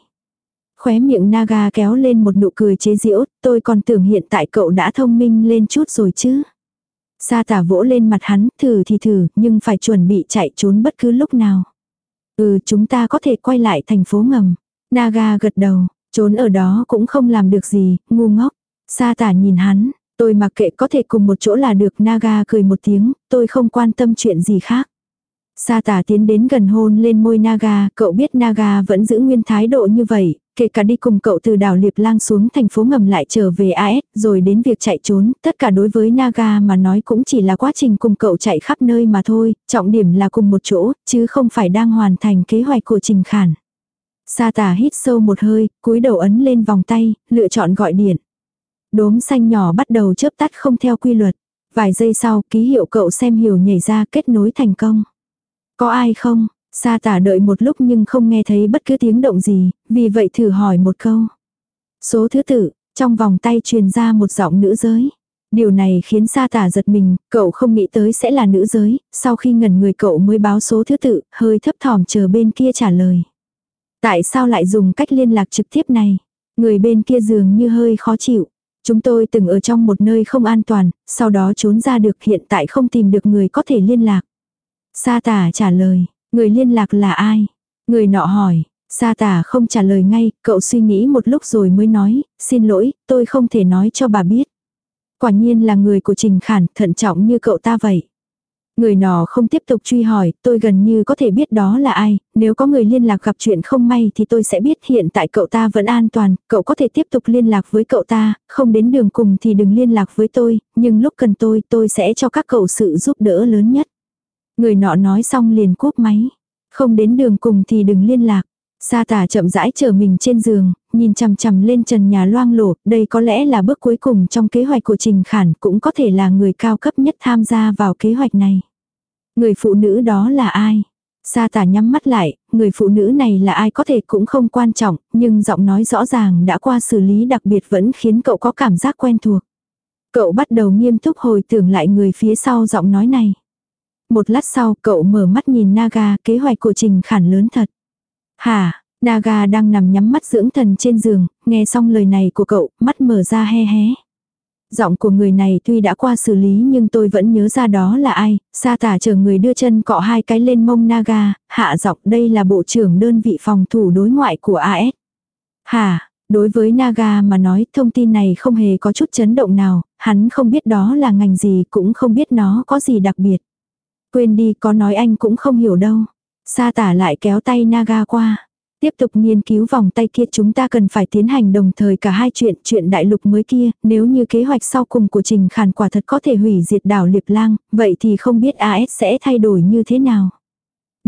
Khóe miệng Naga kéo lên một nụ cười chế giễu, tôi còn tưởng hiện tại cậu đã thông minh lên chút rồi chứ. Sa tả vỗ lên mặt hắn, thử thì thử, nhưng phải chuẩn bị chạy trốn bất cứ lúc nào. Ừ, chúng ta có thể quay lại thành phố ngầm. Naga gật đầu, trốn ở đó cũng không làm được gì, ngu ngốc. Sa tả nhìn hắn, tôi mặc kệ có thể cùng một chỗ là được Naga cười một tiếng, tôi không quan tâm chuyện gì khác. Sa tả tiến đến gần hôn lên môi Naga, cậu biết Naga vẫn giữ nguyên thái độ như vậy, kể cả đi cùng cậu từ đảo Liệp Lang xuống thành phố ngầm lại trở về AS, rồi đến việc chạy trốn, tất cả đối với Naga mà nói cũng chỉ là quá trình cùng cậu chạy khắp nơi mà thôi, trọng điểm là cùng một chỗ, chứ không phải đang hoàn thành kế hoạch của Trình Khản. Sa tả hít sâu một hơi, cúi đầu ấn lên vòng tay, lựa chọn gọi điện. Đốm xanh nhỏ bắt đầu chớp tắt không theo quy luật. Vài giây sau, ký hiệu cậu xem hiểu nhảy ra kết nối thành công. Có ai không? Sa tả đợi một lúc nhưng không nghe thấy bất cứ tiếng động gì, vì vậy thử hỏi một câu. Số thứ tự, trong vòng tay truyền ra một giọng nữ giới. Điều này khiến sa tả giật mình, cậu không nghĩ tới sẽ là nữ giới, sau khi ngẩn người cậu mới báo số thứ tự, hơi thấp thỏm chờ bên kia trả lời. Tại sao lại dùng cách liên lạc trực tiếp này? Người bên kia dường như hơi khó chịu. Chúng tôi từng ở trong một nơi không an toàn, sau đó trốn ra được hiện tại không tìm được người có thể liên lạc. Sa tả trả lời, người liên lạc là ai? Người nọ hỏi, Sa tả không trả lời ngay, cậu suy nghĩ một lúc rồi mới nói, xin lỗi, tôi không thể nói cho bà biết. Quả nhiên là người của Trình Khản, thận trọng như cậu ta vậy. Người nọ không tiếp tục truy hỏi, tôi gần như có thể biết đó là ai, nếu có người liên lạc gặp chuyện không may thì tôi sẽ biết hiện tại cậu ta vẫn an toàn, cậu có thể tiếp tục liên lạc với cậu ta, không đến đường cùng thì đừng liên lạc với tôi, nhưng lúc cần tôi tôi sẽ cho các cậu sự giúp đỡ lớn nhất. Người nọ nói xong liền cúp máy. Không đến đường cùng thì đừng liên lạc. Sa tả chậm rãi chờ mình trên giường, nhìn chằm chằm lên trần nhà loang lổ, đây có lẽ là bước cuối cùng trong kế hoạch của Trình Khản, cũng có thể là người cao cấp nhất tham gia vào kế hoạch này. Người phụ nữ đó là ai? Sa tả nhắm mắt lại, người phụ nữ này là ai có thể cũng không quan trọng, nhưng giọng nói rõ ràng đã qua xử lý đặc biệt vẫn khiến cậu có cảm giác quen thuộc. Cậu bắt đầu nghiêm túc hồi tưởng lại người phía sau giọng nói này. Một lát sau cậu mở mắt nhìn Naga kế hoạch của Trình Khản lớn thật. Hả, Naga đang nằm nhắm mắt dưỡng thần trên giường, nghe xong lời này của cậu, mắt mở ra he hé. Giọng của người này tuy đã qua xử lý nhưng tôi vẫn nhớ ra đó là ai, sa tả chờ người đưa chân cọ hai cái lên mông Naga, hạ giọng đây là bộ trưởng đơn vị phòng thủ đối ngoại của AS. Hả, đối với Naga mà nói thông tin này không hề có chút chấn động nào, hắn không biết đó là ngành gì cũng không biết nó có gì đặc biệt. Quên đi có nói anh cũng không hiểu đâu. Sa tả lại kéo tay Naga qua. Tiếp tục nghiên cứu vòng tay kia chúng ta cần phải tiến hành đồng thời cả hai chuyện, chuyện đại lục mới kia, nếu như kế hoạch sau cùng của Trình Khản quả thật có thể hủy diệt đảo Liệp Lang, vậy thì không biết AS sẽ thay đổi như thế nào.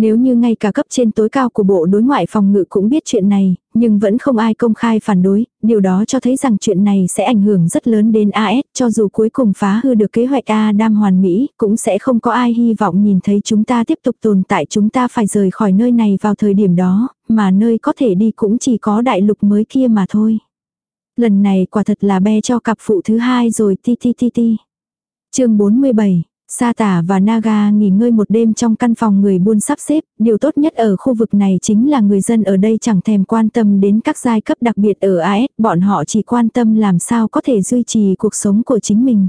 Nếu như ngay cả cấp trên tối cao của Bộ Đối ngoại phòng ngự cũng biết chuyện này, nhưng vẫn không ai công khai phản đối, điều đó cho thấy rằng chuyện này sẽ ảnh hưởng rất lớn đến AS, cho dù cuối cùng phá hư được kế hoạch A đam hoàn mỹ, cũng sẽ không có ai hy vọng nhìn thấy chúng ta tiếp tục tồn tại chúng ta phải rời khỏi nơi này vào thời điểm đó, mà nơi có thể đi cũng chỉ có đại lục mới kia mà thôi. Lần này quả thật là be cho cặp phụ thứ hai rồi ti ti ti ti. chương 47 Sa tả và Naga nghỉ ngơi một đêm trong căn phòng người buôn sắp xếp, điều tốt nhất ở khu vực này chính là người dân ở đây chẳng thèm quan tâm đến các giai cấp đặc biệt ở AS, bọn họ chỉ quan tâm làm sao có thể duy trì cuộc sống của chính mình.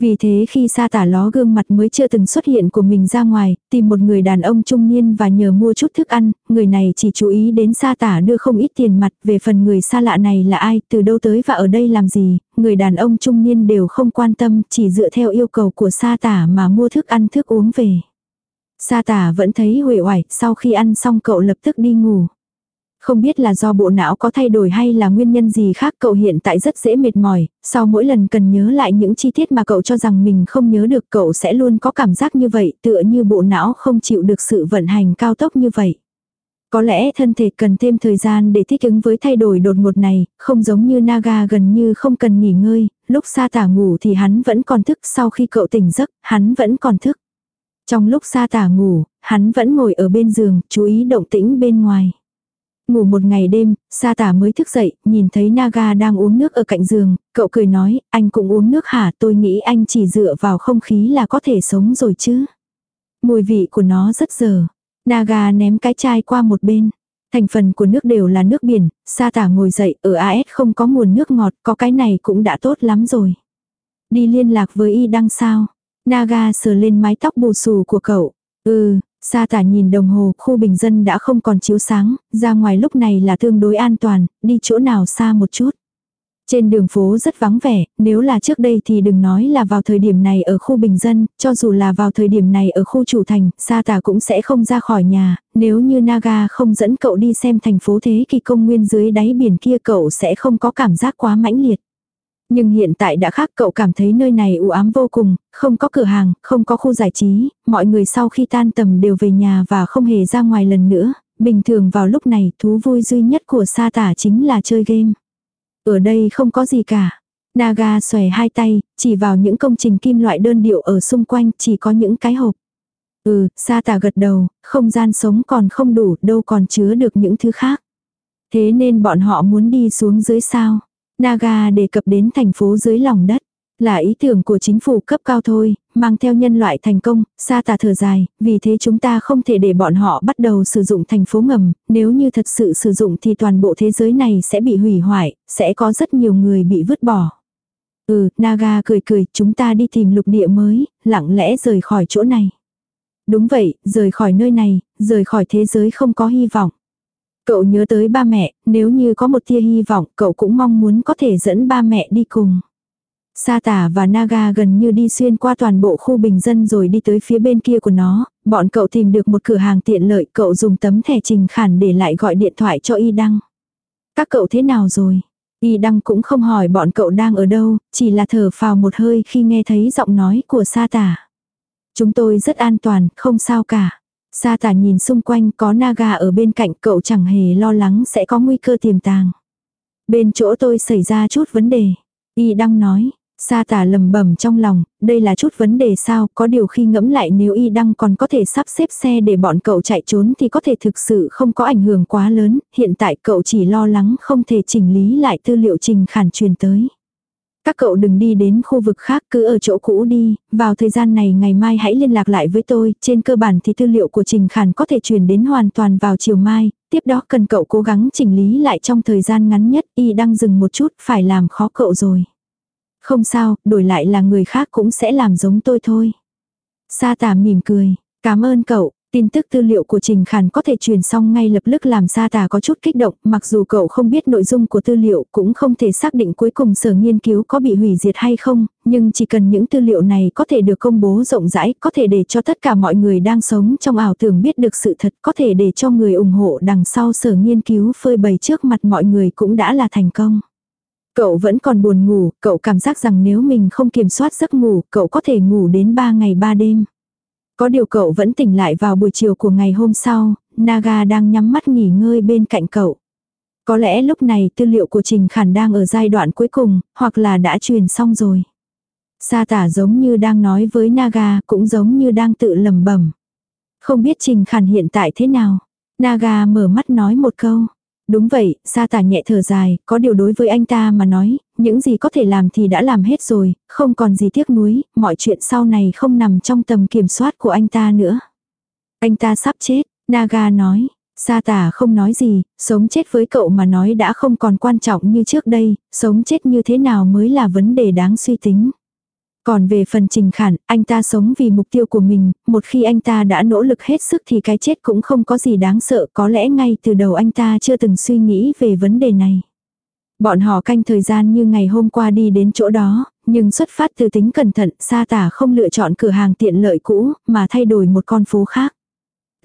Vì thế khi sa tả ló gương mặt mới chưa từng xuất hiện của mình ra ngoài, tìm một người đàn ông trung niên và nhờ mua chút thức ăn, người này chỉ chú ý đến sa tả đưa không ít tiền mặt về phần người xa lạ này là ai, từ đâu tới và ở đây làm gì, người đàn ông trung niên đều không quan tâm, chỉ dựa theo yêu cầu của sa tả mà mua thức ăn thức uống về. Sa tả vẫn thấy huệ oải, sau khi ăn xong cậu lập tức đi ngủ. Không biết là do bộ não có thay đổi hay là nguyên nhân gì khác cậu hiện tại rất dễ mệt mỏi, sau mỗi lần cần nhớ lại những chi tiết mà cậu cho rằng mình không nhớ được cậu sẽ luôn có cảm giác như vậy tựa như bộ não không chịu được sự vận hành cao tốc như vậy. Có lẽ thân thể cần thêm thời gian để thích ứng với thay đổi đột ngột này, không giống như Naga gần như không cần nghỉ ngơi, lúc sa tả ngủ thì hắn vẫn còn thức sau khi cậu tỉnh giấc, hắn vẫn còn thức. Trong lúc sa tả ngủ, hắn vẫn ngồi ở bên giường, chú ý động tĩnh bên ngoài. Ngủ một ngày đêm, sa tả mới thức dậy, nhìn thấy Naga đang uống nước ở cạnh giường, cậu cười nói, anh cũng uống nước hả, tôi nghĩ anh chỉ dựa vào không khí là có thể sống rồi chứ. Mùi vị của nó rất dở. Naga ném cái chai qua một bên. Thành phần của nước đều là nước biển, sa tả ngồi dậy, ở AS không có nguồn nước ngọt, có cái này cũng đã tốt lắm rồi. Đi liên lạc với y đăng sao. Naga sờ lên mái tóc bù xù của cậu. Ừ, Sa tả nhìn đồng hồ, khu bình dân đã không còn chiếu sáng, ra ngoài lúc này là tương đối an toàn, đi chỗ nào xa một chút. Trên đường phố rất vắng vẻ, nếu là trước đây thì đừng nói là vào thời điểm này ở khu bình dân, cho dù là vào thời điểm này ở khu chủ thành, sa tả cũng sẽ không ra khỏi nhà, nếu như Naga không dẫn cậu đi xem thành phố thế kỳ công nguyên dưới đáy biển kia cậu sẽ không có cảm giác quá mãnh liệt. Nhưng hiện tại đã khác cậu cảm thấy nơi này u ám vô cùng, không có cửa hàng, không có khu giải trí, mọi người sau khi tan tầm đều về nhà và không hề ra ngoài lần nữa. Bình thường vào lúc này thú vui duy nhất của sa tả chính là chơi game. Ở đây không có gì cả. Naga xòe hai tay, chỉ vào những công trình kim loại đơn điệu ở xung quanh chỉ có những cái hộp. Ừ, sa tả gật đầu, không gian sống còn không đủ đâu còn chứa được những thứ khác. Thế nên bọn họ muốn đi xuống dưới sao. Naga đề cập đến thành phố dưới lòng đất. Là ý tưởng của chính phủ cấp cao thôi, mang theo nhân loại thành công, xa tà thở dài, vì thế chúng ta không thể để bọn họ bắt đầu sử dụng thành phố ngầm, nếu như thật sự sử dụng thì toàn bộ thế giới này sẽ bị hủy hoại, sẽ có rất nhiều người bị vứt bỏ. Ừ, Naga cười cười, chúng ta đi tìm lục địa mới, lặng lẽ rời khỏi chỗ này. Đúng vậy, rời khỏi nơi này, rời khỏi thế giới không có hy vọng. Cậu nhớ tới ba mẹ, nếu như có một tia hy vọng, cậu cũng mong muốn có thể dẫn ba mẹ đi cùng. Sa tả và Naga gần như đi xuyên qua toàn bộ khu bình dân rồi đi tới phía bên kia của nó, bọn cậu tìm được một cửa hàng tiện lợi, cậu dùng tấm thẻ trình khản để lại gọi điện thoại cho Y Đăng. Các cậu thế nào rồi? Y Đăng cũng không hỏi bọn cậu đang ở đâu, chỉ là thở phào một hơi khi nghe thấy giọng nói của sa tả. Chúng tôi rất an toàn, không sao cả. Sa tả nhìn xung quanh có Naga ở bên cạnh cậu chẳng hề lo lắng sẽ có nguy cơ tiềm tàng. Bên chỗ tôi xảy ra chút vấn đề. Y đăng nói, Sa tả lầm bẩm trong lòng, đây là chút vấn đề sao, có điều khi ngẫm lại nếu y đăng còn có thể sắp xếp xe để bọn cậu chạy trốn thì có thể thực sự không có ảnh hưởng quá lớn, hiện tại cậu chỉ lo lắng không thể chỉnh lý lại tư liệu trình khản truyền tới. Các cậu đừng đi đến khu vực khác cứ ở chỗ cũ đi, vào thời gian này ngày mai hãy liên lạc lại với tôi, trên cơ bản thì tư liệu của Trình Khản có thể truyền đến hoàn toàn vào chiều mai, tiếp đó cần cậu cố gắng chỉnh lý lại trong thời gian ngắn nhất, y đang dừng một chút, phải làm khó cậu rồi. Không sao, đổi lại là người khác cũng sẽ làm giống tôi thôi. Sa tà mỉm cười, cảm ơn cậu, Tin tức tư liệu của Trình Khản có thể truyền xong ngay lập tức làm Sa Tà có chút kích động, mặc dù cậu không biết nội dung của tư liệu cũng không thể xác định cuối cùng sở nghiên cứu có bị hủy diệt hay không, nhưng chỉ cần những tư liệu này có thể được công bố rộng rãi, có thể để cho tất cả mọi người đang sống trong ảo tưởng biết được sự thật, có thể để cho người ủng hộ đằng sau sở nghiên cứu phơi bày trước mặt mọi người cũng đã là thành công. Cậu vẫn còn buồn ngủ, cậu cảm giác rằng nếu mình không kiểm soát giấc ngủ, cậu có thể ngủ đến 3 ngày 3 đêm. Có điều cậu vẫn tỉnh lại vào buổi chiều của ngày hôm sau, Naga đang nhắm mắt nghỉ ngơi bên cạnh cậu. Có lẽ lúc này tư liệu của Trình Khản đang ở giai đoạn cuối cùng, hoặc là đã truyền xong rồi. Sa tả giống như đang nói với Naga, cũng giống như đang tự lầm bẩm Không biết Trình Khản hiện tại thế nào. Naga mở mắt nói một câu. Đúng vậy, sa tả nhẹ thở dài, có điều đối với anh ta mà nói, những gì có thể làm thì đã làm hết rồi, không còn gì tiếc nuối, mọi chuyện sau này không nằm trong tầm kiểm soát của anh ta nữa. Anh ta sắp chết, Naga nói. Sa tả không nói gì, sống chết với cậu mà nói đã không còn quan trọng như trước đây, sống chết như thế nào mới là vấn đề đáng suy tính. Còn về phần trình khản, anh ta sống vì mục tiêu của mình, một khi anh ta đã nỗ lực hết sức thì cái chết cũng không có gì đáng sợ, có lẽ ngay từ đầu anh ta chưa từng suy nghĩ về vấn đề này. Bọn họ canh thời gian như ngày hôm qua đi đến chỗ đó, nhưng xuất phát từ tính cẩn thận, sa tả không lựa chọn cửa hàng tiện lợi cũ, mà thay đổi một con phố khác.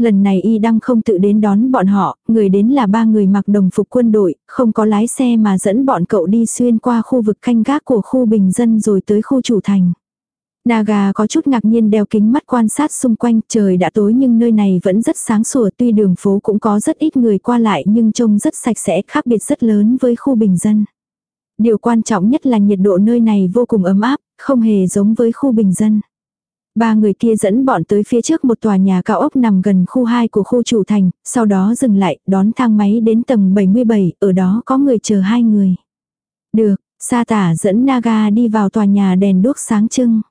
Lần này y đăng không tự đến đón bọn họ, người đến là ba người mặc đồng phục quân đội, không có lái xe mà dẫn bọn cậu đi xuyên qua khu vực canh gác của khu bình dân rồi tới khu chủ thành. Naga có chút ngạc nhiên đeo kính mắt quan sát xung quanh, trời đã tối nhưng nơi này vẫn rất sáng sủa tuy đường phố cũng có rất ít người qua lại nhưng trông rất sạch sẽ khác biệt rất lớn với khu bình dân. Điều quan trọng nhất là nhiệt độ nơi này vô cùng ấm áp, không hề giống với khu bình dân. Ba người kia dẫn bọn tới phía trước một tòa nhà cao ốc nằm gần khu 2 của khu chủ thành, sau đó dừng lại, đón thang máy đến tầng 77, ở đó có người chờ hai người. Được, Sa tả dẫn Naga đi vào tòa nhà đèn đuốc sáng trưng.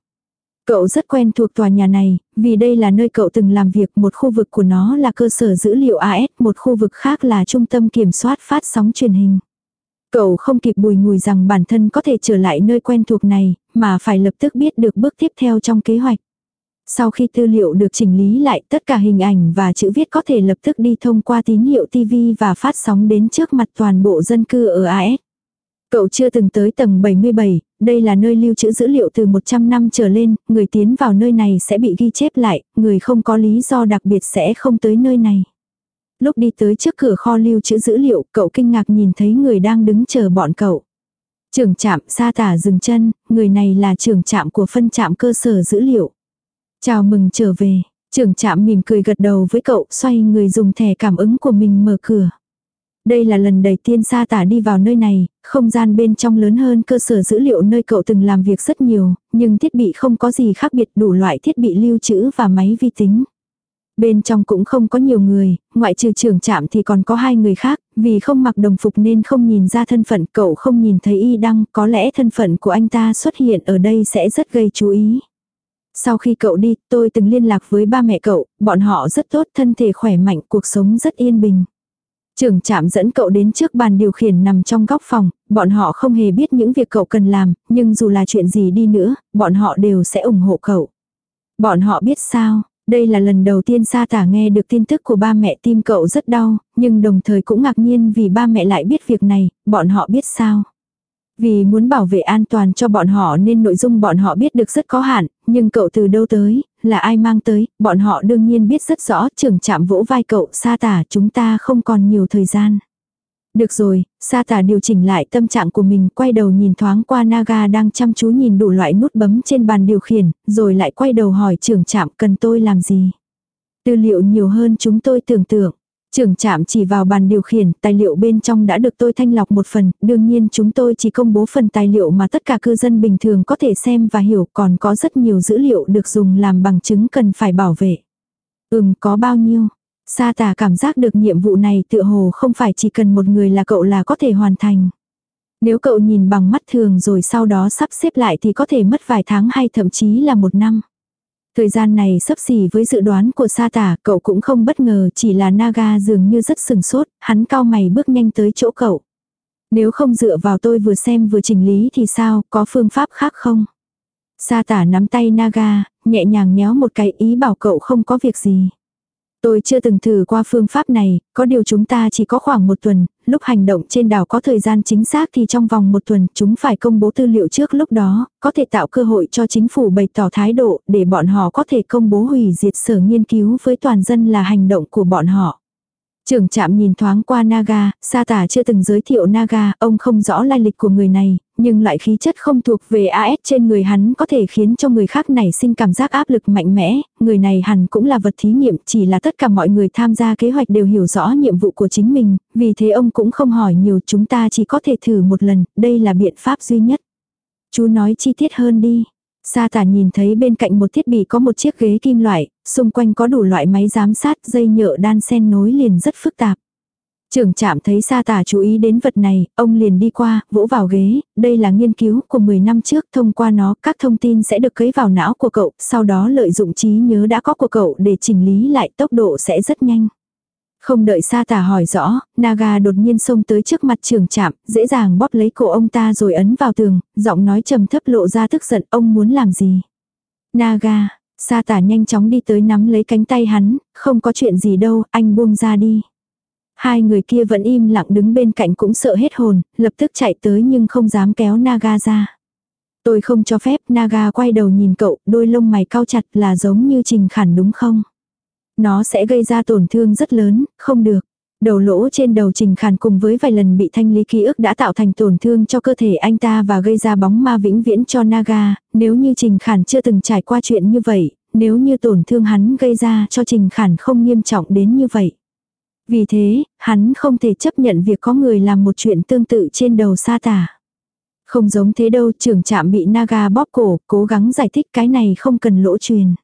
Cậu rất quen thuộc tòa nhà này, vì đây là nơi cậu từng làm việc, một khu vực của nó là cơ sở dữ liệu AS, một khu vực khác là trung tâm kiểm soát phát sóng truyền hình. Cậu không kịp bùi ngùi rằng bản thân có thể trở lại nơi quen thuộc này, mà phải lập tức biết được bước tiếp theo trong kế hoạch. Sau khi tư liệu được chỉnh lý lại, tất cả hình ảnh và chữ viết có thể lập tức đi thông qua tín hiệu TV và phát sóng đến trước mặt toàn bộ dân cư ở AS. Cậu chưa từng tới tầng 77, đây là nơi lưu trữ dữ liệu từ 100 năm trở lên, người tiến vào nơi này sẽ bị ghi chép lại, người không có lý do đặc biệt sẽ không tới nơi này. Lúc đi tới trước cửa kho lưu trữ dữ liệu, cậu kinh ngạc nhìn thấy người đang đứng chờ bọn cậu. Trưởng trạm sa tả dừng chân, người này là trưởng trạm của phân trạm cơ sở dữ liệu. Chào mừng trở về, trưởng trạm mỉm cười gật đầu với cậu, xoay người dùng thẻ cảm ứng của mình mở cửa. Đây là lần đầu tiên sa tả đi vào nơi này, không gian bên trong lớn hơn cơ sở dữ liệu nơi cậu từng làm việc rất nhiều, nhưng thiết bị không có gì khác biệt đủ loại thiết bị lưu trữ và máy vi tính. Bên trong cũng không có nhiều người, ngoại trừ trưởng trạm thì còn có hai người khác, vì không mặc đồng phục nên không nhìn ra thân phận cậu không nhìn thấy y đăng, có lẽ thân phận của anh ta xuất hiện ở đây sẽ rất gây chú ý. Sau khi cậu đi, tôi từng liên lạc với ba mẹ cậu, bọn họ rất tốt, thân thể khỏe mạnh, cuộc sống rất yên bình. Trưởng trạm dẫn cậu đến trước bàn điều khiển nằm trong góc phòng, bọn họ không hề biết những việc cậu cần làm, nhưng dù là chuyện gì đi nữa, bọn họ đều sẽ ủng hộ cậu. Bọn họ biết sao, đây là lần đầu tiên Sa Tả nghe được tin tức của ba mẹ tim cậu rất đau, nhưng đồng thời cũng ngạc nhiên vì ba mẹ lại biết việc này, bọn họ biết sao. Vì muốn bảo vệ an toàn cho bọn họ nên nội dung bọn họ biết được rất có hạn, nhưng cậu từ đâu tới, là ai mang tới, bọn họ đương nhiên biết rất rõ, trưởng chạm vỗ vai cậu, sa tả chúng ta không còn nhiều thời gian. Được rồi, sa tả điều chỉnh lại tâm trạng của mình, quay đầu nhìn thoáng qua Naga đang chăm chú nhìn đủ loại nút bấm trên bàn điều khiển, rồi lại quay đầu hỏi trưởng chạm cần tôi làm gì. Tư liệu nhiều hơn chúng tôi tưởng tượng. Trưởng trạm chỉ vào bàn điều khiển, tài liệu bên trong đã được tôi thanh lọc một phần, đương nhiên chúng tôi chỉ công bố phần tài liệu mà tất cả cư dân bình thường có thể xem và hiểu, còn có rất nhiều dữ liệu được dùng làm bằng chứng cần phải bảo vệ. Ừm, có bao nhiêu? Sa tà cảm giác được nhiệm vụ này tựa hồ không phải chỉ cần một người là cậu là có thể hoàn thành. Nếu cậu nhìn bằng mắt thường rồi sau đó sắp xếp lại thì có thể mất vài tháng hay thậm chí là một năm. Thời gian này sắp xỉ với dự đoán của sa tả, cậu cũng không bất ngờ, chỉ là Naga dường như rất sừng sốt, hắn cao mày bước nhanh tới chỗ cậu. Nếu không dựa vào tôi vừa xem vừa chỉnh lý thì sao, có phương pháp khác không? Sa tả nắm tay Naga, nhẹ nhàng nhéo một cái ý bảo cậu không có việc gì. Tôi chưa từng thử qua phương pháp này, có điều chúng ta chỉ có khoảng một tuần, lúc hành động trên đảo có thời gian chính xác thì trong vòng một tuần chúng phải công bố tư liệu trước lúc đó, có thể tạo cơ hội cho chính phủ bày tỏ thái độ để bọn họ có thể công bố hủy diệt sở nghiên cứu với toàn dân là hành động của bọn họ. Trưởng trạm nhìn thoáng qua Naga, sa tả chưa từng giới thiệu Naga, ông không rõ lai lịch của người này, nhưng lại khí chất không thuộc về AS trên người hắn có thể khiến cho người khác nảy sinh cảm giác áp lực mạnh mẽ, người này hẳn cũng là vật thí nghiệm, chỉ là tất cả mọi người tham gia kế hoạch đều hiểu rõ nhiệm vụ của chính mình, vì thế ông cũng không hỏi nhiều chúng ta chỉ có thể thử một lần, đây là biện pháp duy nhất. Chú nói chi tiết hơn đi. Sa tả nhìn thấy bên cạnh một thiết bị có một chiếc ghế kim loại, xung quanh có đủ loại máy giám sát dây nhựa đan sen nối liền rất phức tạp. Trưởng trạm thấy sa tả chú ý đến vật này, ông liền đi qua, vỗ vào ghế, đây là nghiên cứu của 10 năm trước, thông qua nó các thông tin sẽ được cấy vào não của cậu, sau đó lợi dụng trí nhớ đã có của cậu để chỉnh lý lại tốc độ sẽ rất nhanh. Không đợi sa tả hỏi rõ, Naga đột nhiên xông tới trước mặt trường chạm, dễ dàng bóp lấy cổ ông ta rồi ấn vào tường, giọng nói trầm thấp lộ ra tức giận ông muốn làm gì. Naga, sa tả nhanh chóng đi tới nắm lấy cánh tay hắn, không có chuyện gì đâu, anh buông ra đi. Hai người kia vẫn im lặng đứng bên cạnh cũng sợ hết hồn, lập tức chạy tới nhưng không dám kéo Naga ra. Tôi không cho phép Naga quay đầu nhìn cậu, đôi lông mày cao chặt là giống như trình khản đúng không? Nó sẽ gây ra tổn thương rất lớn, không được. Đầu lỗ trên đầu Trình Khản cùng với vài lần bị thanh lý ký ức đã tạo thành tổn thương cho cơ thể anh ta và gây ra bóng ma vĩnh viễn cho Naga, nếu như Trình Khản chưa từng trải qua chuyện như vậy, nếu như tổn thương hắn gây ra cho Trình Khản không nghiêm trọng đến như vậy. Vì thế, hắn không thể chấp nhận việc có người làm một chuyện tương tự trên đầu sa tả. Không giống thế đâu, trưởng trạm bị Naga bóp cổ, cố gắng giải thích cái này không cần lỗ truyền.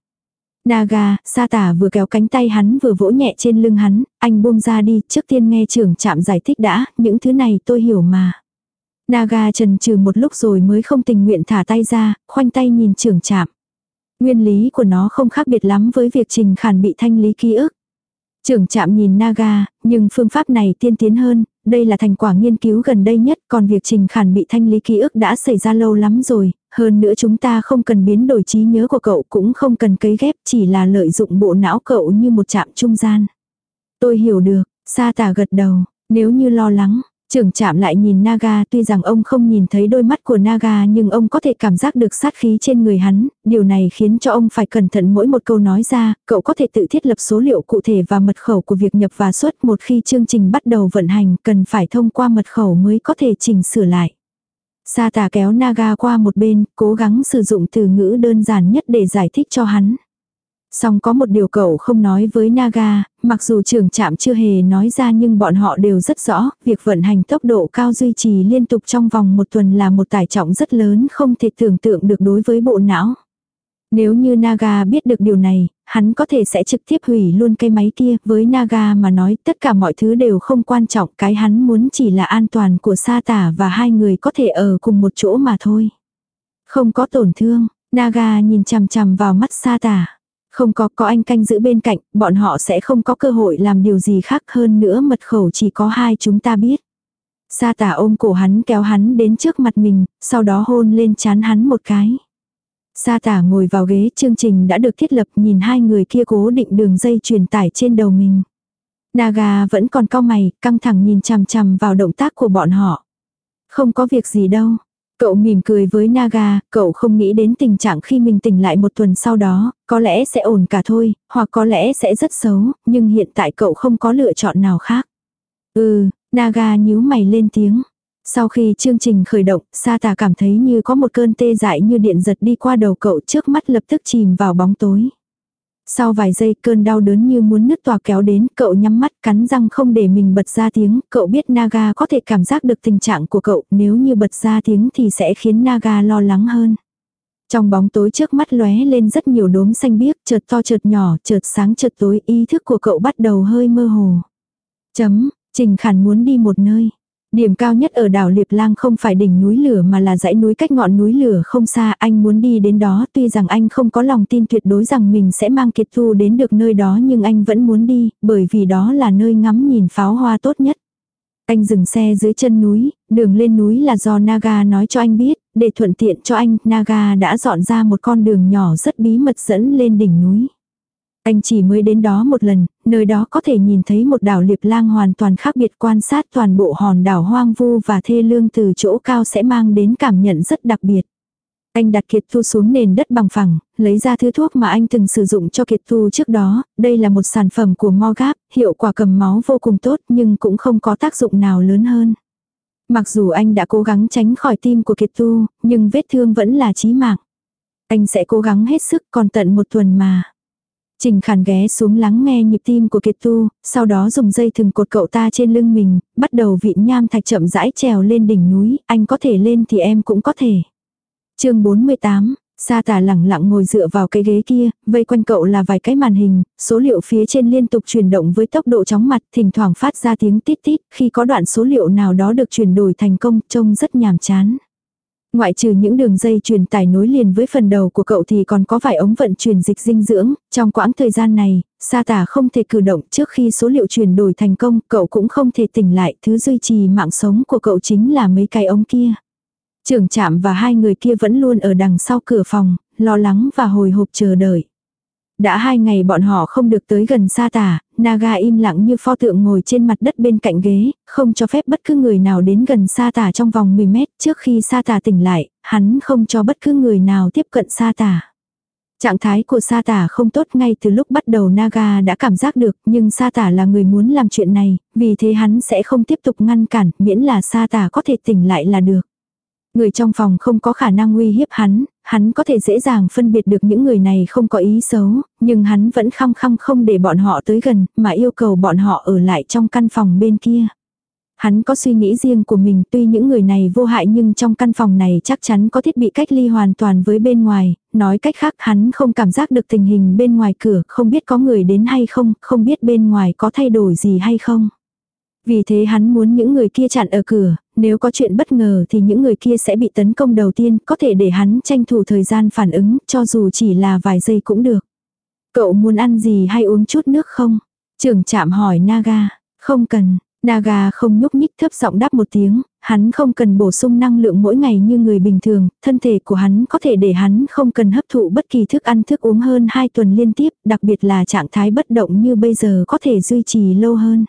Naga, sa tả vừa kéo cánh tay hắn vừa vỗ nhẹ trên lưng hắn, anh buông ra đi, trước tiên nghe trưởng trạm giải thích đã, những thứ này tôi hiểu mà. Naga trần trừ một lúc rồi mới không tình nguyện thả tay ra, khoanh tay nhìn trưởng trạm. Nguyên lý của nó không khác biệt lắm với việc trình khản bị thanh lý ký ức. Trưởng trạm nhìn Naga, nhưng phương pháp này tiên tiến hơn, đây là thành quả nghiên cứu gần đây nhất, còn việc trình khản bị thanh lý ký ức đã xảy ra lâu lắm rồi, hơn nữa chúng ta không cần biến đổi trí nhớ của cậu cũng không cần cấy ghép, chỉ là lợi dụng bộ não cậu như một trạm trung gian. Tôi hiểu được, sa tả gật đầu, nếu như lo lắng, Trưởng chạm lại nhìn Naga tuy rằng ông không nhìn thấy đôi mắt của Naga nhưng ông có thể cảm giác được sát khí trên người hắn, điều này khiến cho ông phải cẩn thận mỗi một câu nói ra, cậu có thể tự thiết lập số liệu cụ thể và mật khẩu của việc nhập và xuất một khi chương trình bắt đầu vận hành cần phải thông qua mật khẩu mới có thể chỉnh sửa lại. Sa tà kéo Naga qua một bên, cố gắng sử dụng từ ngữ đơn giản nhất để giải thích cho hắn. Song có một điều cậu không nói với Naga, mặc dù trưởng trạm chưa hề nói ra nhưng bọn họ đều rất rõ, việc vận hành tốc độ cao duy trì liên tục trong vòng một tuần là một tải trọng rất lớn không thể tưởng tượng được đối với bộ não. Nếu như Naga biết được điều này, hắn có thể sẽ trực tiếp hủy luôn cây máy kia. Với Naga mà nói tất cả mọi thứ đều không quan trọng. Cái hắn muốn chỉ là an toàn của sa tả và hai người có thể ở cùng một chỗ mà thôi. Không có tổn thương, Naga nhìn chằm chằm vào mắt sa tả. Không có có anh canh giữ bên cạnh, bọn họ sẽ không có cơ hội làm điều gì khác hơn nữa mật khẩu chỉ có hai chúng ta biết. Sa tả ôm cổ hắn kéo hắn đến trước mặt mình, sau đó hôn lên chán hắn một cái. Sa tả ngồi vào ghế chương trình đã được thiết lập nhìn hai người kia cố định đường dây truyền tải trên đầu mình. Naga vẫn còn cau mày, căng thẳng nhìn chằm chằm vào động tác của bọn họ. Không có việc gì đâu. Cậu mỉm cười với Naga, cậu không nghĩ đến tình trạng khi mình tỉnh lại một tuần sau đó, có lẽ sẽ ổn cả thôi, hoặc có lẽ sẽ rất xấu, nhưng hiện tại cậu không có lựa chọn nào khác. Ừ, Naga nhíu mày lên tiếng. Sau khi chương trình khởi động, Sa cảm thấy như có một cơn tê dại như điện giật đi qua đầu cậu trước mắt lập tức chìm vào bóng tối. Sau vài giây cơn đau đớn như muốn nứt tòa kéo đến, cậu nhắm mắt cắn răng không để mình bật ra tiếng, cậu biết Naga có thể cảm giác được tình trạng của cậu, nếu như bật ra tiếng thì sẽ khiến Naga lo lắng hơn. Trong bóng tối trước mắt lóe lên rất nhiều đốm xanh biếc, chợt to chợt nhỏ, chợt sáng chợt tối, ý thức của cậu bắt đầu hơi mơ hồ. Chấm, Trình Khản muốn đi một nơi. Điểm cao nhất ở đảo Liệp Lang không phải đỉnh núi lửa mà là dãy núi cách ngọn núi lửa không xa, anh muốn đi đến đó tuy rằng anh không có lòng tin tuyệt đối rằng mình sẽ mang Kiệt Thu đến được nơi đó nhưng anh vẫn muốn đi, bởi vì đó là nơi ngắm nhìn pháo hoa tốt nhất. Anh dừng xe dưới chân núi, đường lên núi là do Naga nói cho anh biết, để thuận tiện cho anh, Naga đã dọn ra một con đường nhỏ rất bí mật dẫn lên đỉnh núi. Anh chỉ mới đến đó một lần, nơi đó có thể nhìn thấy một đảo liệp lang hoàn toàn khác biệt quan sát toàn bộ hòn đảo hoang vu và thê lương từ chỗ cao sẽ mang đến cảm nhận rất đặc biệt. Anh đặt Kiệt Thu xuống nền đất bằng phẳng, lấy ra thứ thuốc mà anh từng sử dụng cho Kiệt Thu trước đó, đây là một sản phẩm của Morgap, hiệu quả cầm máu vô cùng tốt nhưng cũng không có tác dụng nào lớn hơn. Mặc dù anh đã cố gắng tránh khỏi tim của Kiệt Thu, nhưng vết thương vẫn là chí mạng. Anh sẽ cố gắng hết sức còn tận một tuần mà. Trình khản ghé xuống lắng nghe nhịp tim của Kiệt Tu, sau đó dùng dây thừng cột cậu ta trên lưng mình, bắt đầu vịn nham thạch chậm rãi trèo lên đỉnh núi, anh có thể lên thì em cũng có thể. chương 48, Sa tả lẳng lặng ngồi dựa vào cái ghế kia, vây quanh cậu là vài cái màn hình, số liệu phía trên liên tục chuyển động với tốc độ chóng mặt, thỉnh thoảng phát ra tiếng tít tít, khi có đoạn số liệu nào đó được chuyển đổi thành công, trông rất nhàm chán. Ngoại trừ những đường dây truyền tải nối liền với phần đầu của cậu thì còn có vài ống vận chuyển dịch dinh dưỡng, trong quãng thời gian này, sa tả không thể cử động trước khi số liệu chuyển đổi thành công, cậu cũng không thể tỉnh lại, thứ duy trì mạng sống của cậu chính là mấy cái ống kia. Trưởng trạm và hai người kia vẫn luôn ở đằng sau cửa phòng, lo lắng và hồi hộp chờ đợi. Đã hai ngày bọn họ không được tới gần sa tả, Naga im lặng như pho tượng ngồi trên mặt đất bên cạnh ghế, không cho phép bất cứ người nào đến gần sa tả trong vòng 10 mét. Trước khi sa tả tỉnh lại, hắn không cho bất cứ người nào tiếp cận sa tả. Trạng thái của sa tả không tốt ngay từ lúc bắt đầu Naga đã cảm giác được nhưng sa tả là người muốn làm chuyện này, vì thế hắn sẽ không tiếp tục ngăn cản miễn là sa tả có thể tỉnh lại là được. Người trong phòng không có khả năng uy hiếp hắn, hắn có thể dễ dàng phân biệt được những người này không có ý xấu, nhưng hắn vẫn khăng khăng không để bọn họ tới gần, mà yêu cầu bọn họ ở lại trong căn phòng bên kia. Hắn có suy nghĩ riêng của mình tuy những người này vô hại nhưng trong căn phòng này chắc chắn có thiết bị cách ly hoàn toàn với bên ngoài, nói cách khác hắn không cảm giác được tình hình bên ngoài cửa, không biết có người đến hay không, không biết bên ngoài có thay đổi gì hay không. Vì thế hắn muốn những người kia chặn ở cửa, nếu có chuyện bất ngờ thì những người kia sẽ bị tấn công đầu tiên, có thể để hắn tranh thủ thời gian phản ứng, cho dù chỉ là vài giây cũng được. Cậu muốn ăn gì hay uống chút nước không? Trưởng chạm hỏi Naga. Không cần. Naga không nhúc nhích thấp giọng đáp một tiếng, hắn không cần bổ sung năng lượng mỗi ngày như người bình thường, thân thể của hắn có thể để hắn không cần hấp thụ bất kỳ thức ăn thức uống hơn 2 tuần liên tiếp, đặc biệt là trạng thái bất động như bây giờ có thể duy trì lâu hơn.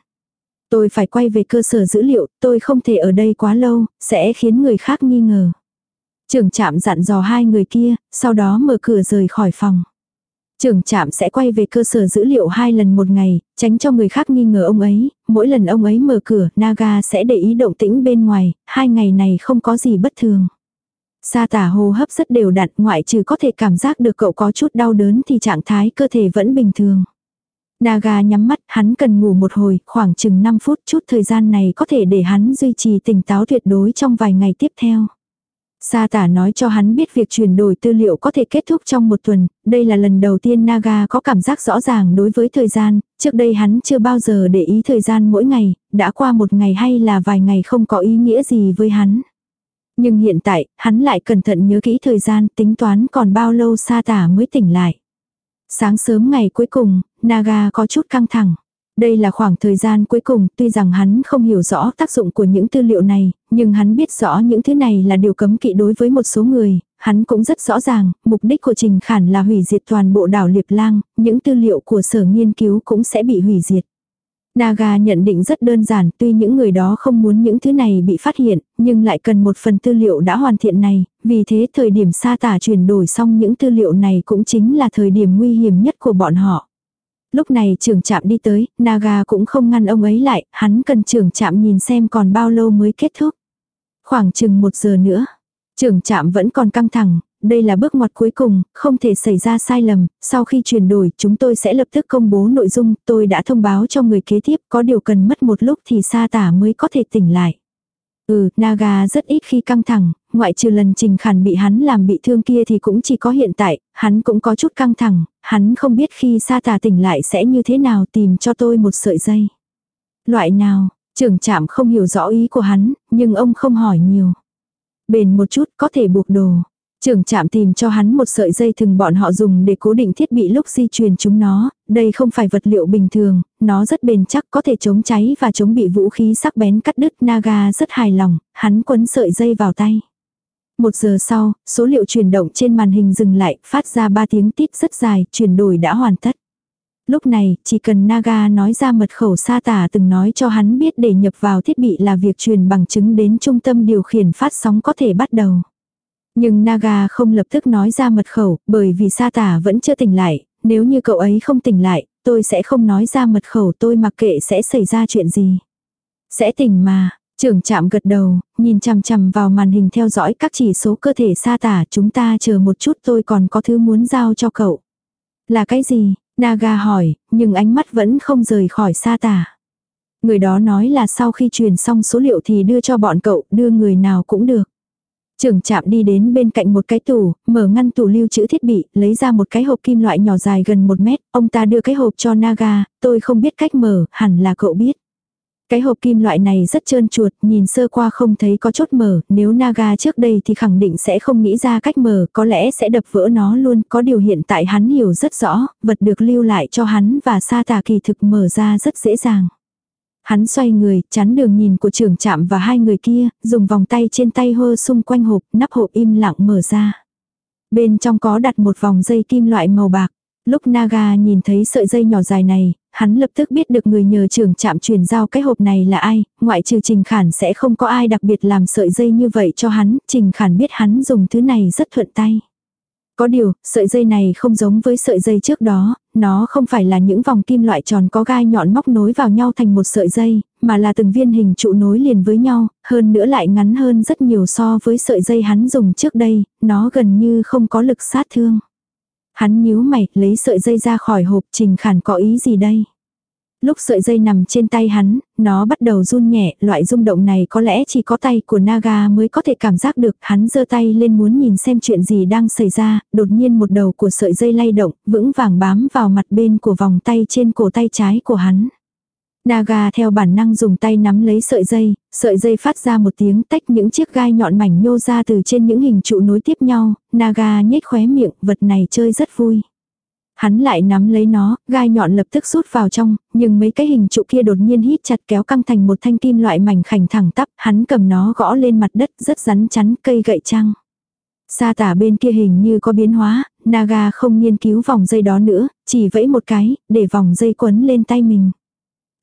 Tôi phải quay về cơ sở dữ liệu, tôi không thể ở đây quá lâu, sẽ khiến người khác nghi ngờ. Trưởng trạm dặn dò hai người kia, sau đó mở cửa rời khỏi phòng. Trưởng trạm sẽ quay về cơ sở dữ liệu hai lần một ngày, tránh cho người khác nghi ngờ ông ấy, mỗi lần ông ấy mở cửa, Naga sẽ để ý động tĩnh bên ngoài, hai ngày này không có gì bất thường. Sa tả hô hấp rất đều đặn, ngoại trừ có thể cảm giác được cậu có chút đau đớn thì trạng thái cơ thể vẫn bình thường. Naga nhắm mắt, hắn cần ngủ một hồi, khoảng chừng 5 phút chút thời gian này có thể để hắn duy trì tỉnh táo tuyệt đối trong vài ngày tiếp theo. Sa tả nói cho hắn biết việc chuyển đổi tư liệu có thể kết thúc trong một tuần, đây là lần đầu tiên Naga có cảm giác rõ ràng đối với thời gian, trước đây hắn chưa bao giờ để ý thời gian mỗi ngày, đã qua một ngày hay là vài ngày không có ý nghĩa gì với hắn. Nhưng hiện tại, hắn lại cẩn thận nhớ kỹ thời gian, tính toán còn bao lâu sa tả mới tỉnh lại. Sáng sớm ngày cuối cùng, Naga có chút căng thẳng. Đây là khoảng thời gian cuối cùng, tuy rằng hắn không hiểu rõ tác dụng của những tư liệu này, nhưng hắn biết rõ những thứ này là điều cấm kỵ đối với một số người, hắn cũng rất rõ ràng, mục đích của Trình Khản là hủy diệt toàn bộ đảo Liệp Lang, những tư liệu của sở nghiên cứu cũng sẽ bị hủy diệt. Naga nhận định rất đơn giản, tuy những người đó không muốn những thứ này bị phát hiện, nhưng lại cần một phần tư liệu đã hoàn thiện này, vì thế thời điểm sa tả chuyển đổi xong những tư liệu này cũng chính là thời điểm nguy hiểm nhất của bọn họ. Lúc này trưởng trạm đi tới, Naga cũng không ngăn ông ấy lại, hắn cần trưởng trạm nhìn xem còn bao lâu mới kết thúc. Khoảng chừng một giờ nữa. Trưởng trạm vẫn còn căng thẳng, đây là bước ngoặt cuối cùng, không thể xảy ra sai lầm, sau khi chuyển đổi chúng tôi sẽ lập tức công bố nội dung, tôi đã thông báo cho người kế tiếp, có điều cần mất một lúc thì sa tả mới có thể tỉnh lại. Ừ, Naga rất ít khi căng thẳng, ngoại trừ lần trình khản bị hắn làm bị thương kia thì cũng chỉ có hiện tại, hắn cũng có chút căng thẳng, hắn không biết khi sa tà tỉnh lại sẽ như thế nào tìm cho tôi một sợi dây. Loại nào, trưởng trạm không hiểu rõ ý của hắn, nhưng ông không hỏi nhiều. Bền một chút có thể buộc đồ. Trưởng trạm tìm cho hắn một sợi dây thường bọn họ dùng để cố định thiết bị lúc di chuyển chúng nó, đây không phải vật liệu bình thường, nó rất bền chắc có thể chống cháy và chống bị vũ khí sắc bén cắt đứt Naga rất hài lòng, hắn quấn sợi dây vào tay. Một giờ sau, số liệu chuyển động trên màn hình dừng lại, phát ra ba tiếng tít rất dài, chuyển đổi đã hoàn tất. Lúc này, chỉ cần Naga nói ra mật khẩu sa tả từng nói cho hắn biết để nhập vào thiết bị là việc truyền bằng chứng đến trung tâm điều khiển phát sóng có thể bắt đầu. Nhưng Naga không lập tức nói ra mật khẩu, bởi vì sa tả vẫn chưa tỉnh lại, nếu như cậu ấy không tỉnh lại, tôi sẽ không nói ra mật khẩu tôi mặc kệ sẽ xảy ra chuyện gì. Sẽ tỉnh mà, trưởng chạm gật đầu, nhìn chằm chằm vào màn hình theo dõi các chỉ số cơ thể sa tả chúng ta chờ một chút tôi còn có thứ muốn giao cho cậu. Là cái gì? Naga hỏi, nhưng ánh mắt vẫn không rời khỏi sa tả. Người đó nói là sau khi truyền xong số liệu thì đưa cho bọn cậu, đưa người nào cũng được. Trưởng chạm đi đến bên cạnh một cái tủ, mở ngăn tủ lưu trữ thiết bị, lấy ra một cái hộp kim loại nhỏ dài gần một mét, ông ta đưa cái hộp cho Naga, tôi không biết cách mở, hẳn là cậu biết. Cái hộp kim loại này rất trơn chuột, nhìn sơ qua không thấy có chốt mở, nếu Naga trước đây thì khẳng định sẽ không nghĩ ra cách mở, có lẽ sẽ đập vỡ nó luôn, có điều hiện tại hắn hiểu rất rõ, vật được lưu lại cho hắn và sa tà kỳ thực mở ra rất dễ dàng. Hắn xoay người, chắn đường nhìn của trưởng chạm và hai người kia, dùng vòng tay trên tay hơ xung quanh hộp, nắp hộp im lặng mở ra. Bên trong có đặt một vòng dây kim loại màu bạc. Lúc Naga nhìn thấy sợi dây nhỏ dài này, hắn lập tức biết được người nhờ trưởng chạm truyền giao cái hộp này là ai, ngoại trừ Trình Khản sẽ không có ai đặc biệt làm sợi dây như vậy cho hắn, Trình Khản biết hắn dùng thứ này rất thuận tay. Có điều, sợi dây này không giống với sợi dây trước đó, nó không phải là những vòng kim loại tròn có gai nhọn móc nối vào nhau thành một sợi dây, mà là từng viên hình trụ nối liền với nhau, hơn nữa lại ngắn hơn rất nhiều so với sợi dây hắn dùng trước đây, nó gần như không có lực sát thương. Hắn nhíu mày, lấy sợi dây ra khỏi hộp trình khản có ý gì đây? Lúc sợi dây nằm trên tay hắn, nó bắt đầu run nhẹ, loại rung động này có lẽ chỉ có tay của Naga mới có thể cảm giác được, hắn giơ tay lên muốn nhìn xem chuyện gì đang xảy ra, đột nhiên một đầu của sợi dây lay động, vững vàng bám vào mặt bên của vòng tay trên cổ tay trái của hắn. Naga theo bản năng dùng tay nắm lấy sợi dây, sợi dây phát ra một tiếng tách những chiếc gai nhọn mảnh nhô ra từ trên những hình trụ nối tiếp nhau, Naga nhếch khóe miệng, vật này chơi rất vui. Hắn lại nắm lấy nó, gai nhọn lập tức rút vào trong, nhưng mấy cái hình trụ kia đột nhiên hít chặt kéo căng thành một thanh kim loại mảnh khảnh thẳng tắp, hắn cầm nó gõ lên mặt đất rất rắn chắn cây gậy trăng. Sa tả bên kia hình như có biến hóa, Naga không nghiên cứu vòng dây đó nữa, chỉ vẫy một cái, để vòng dây quấn lên tay mình.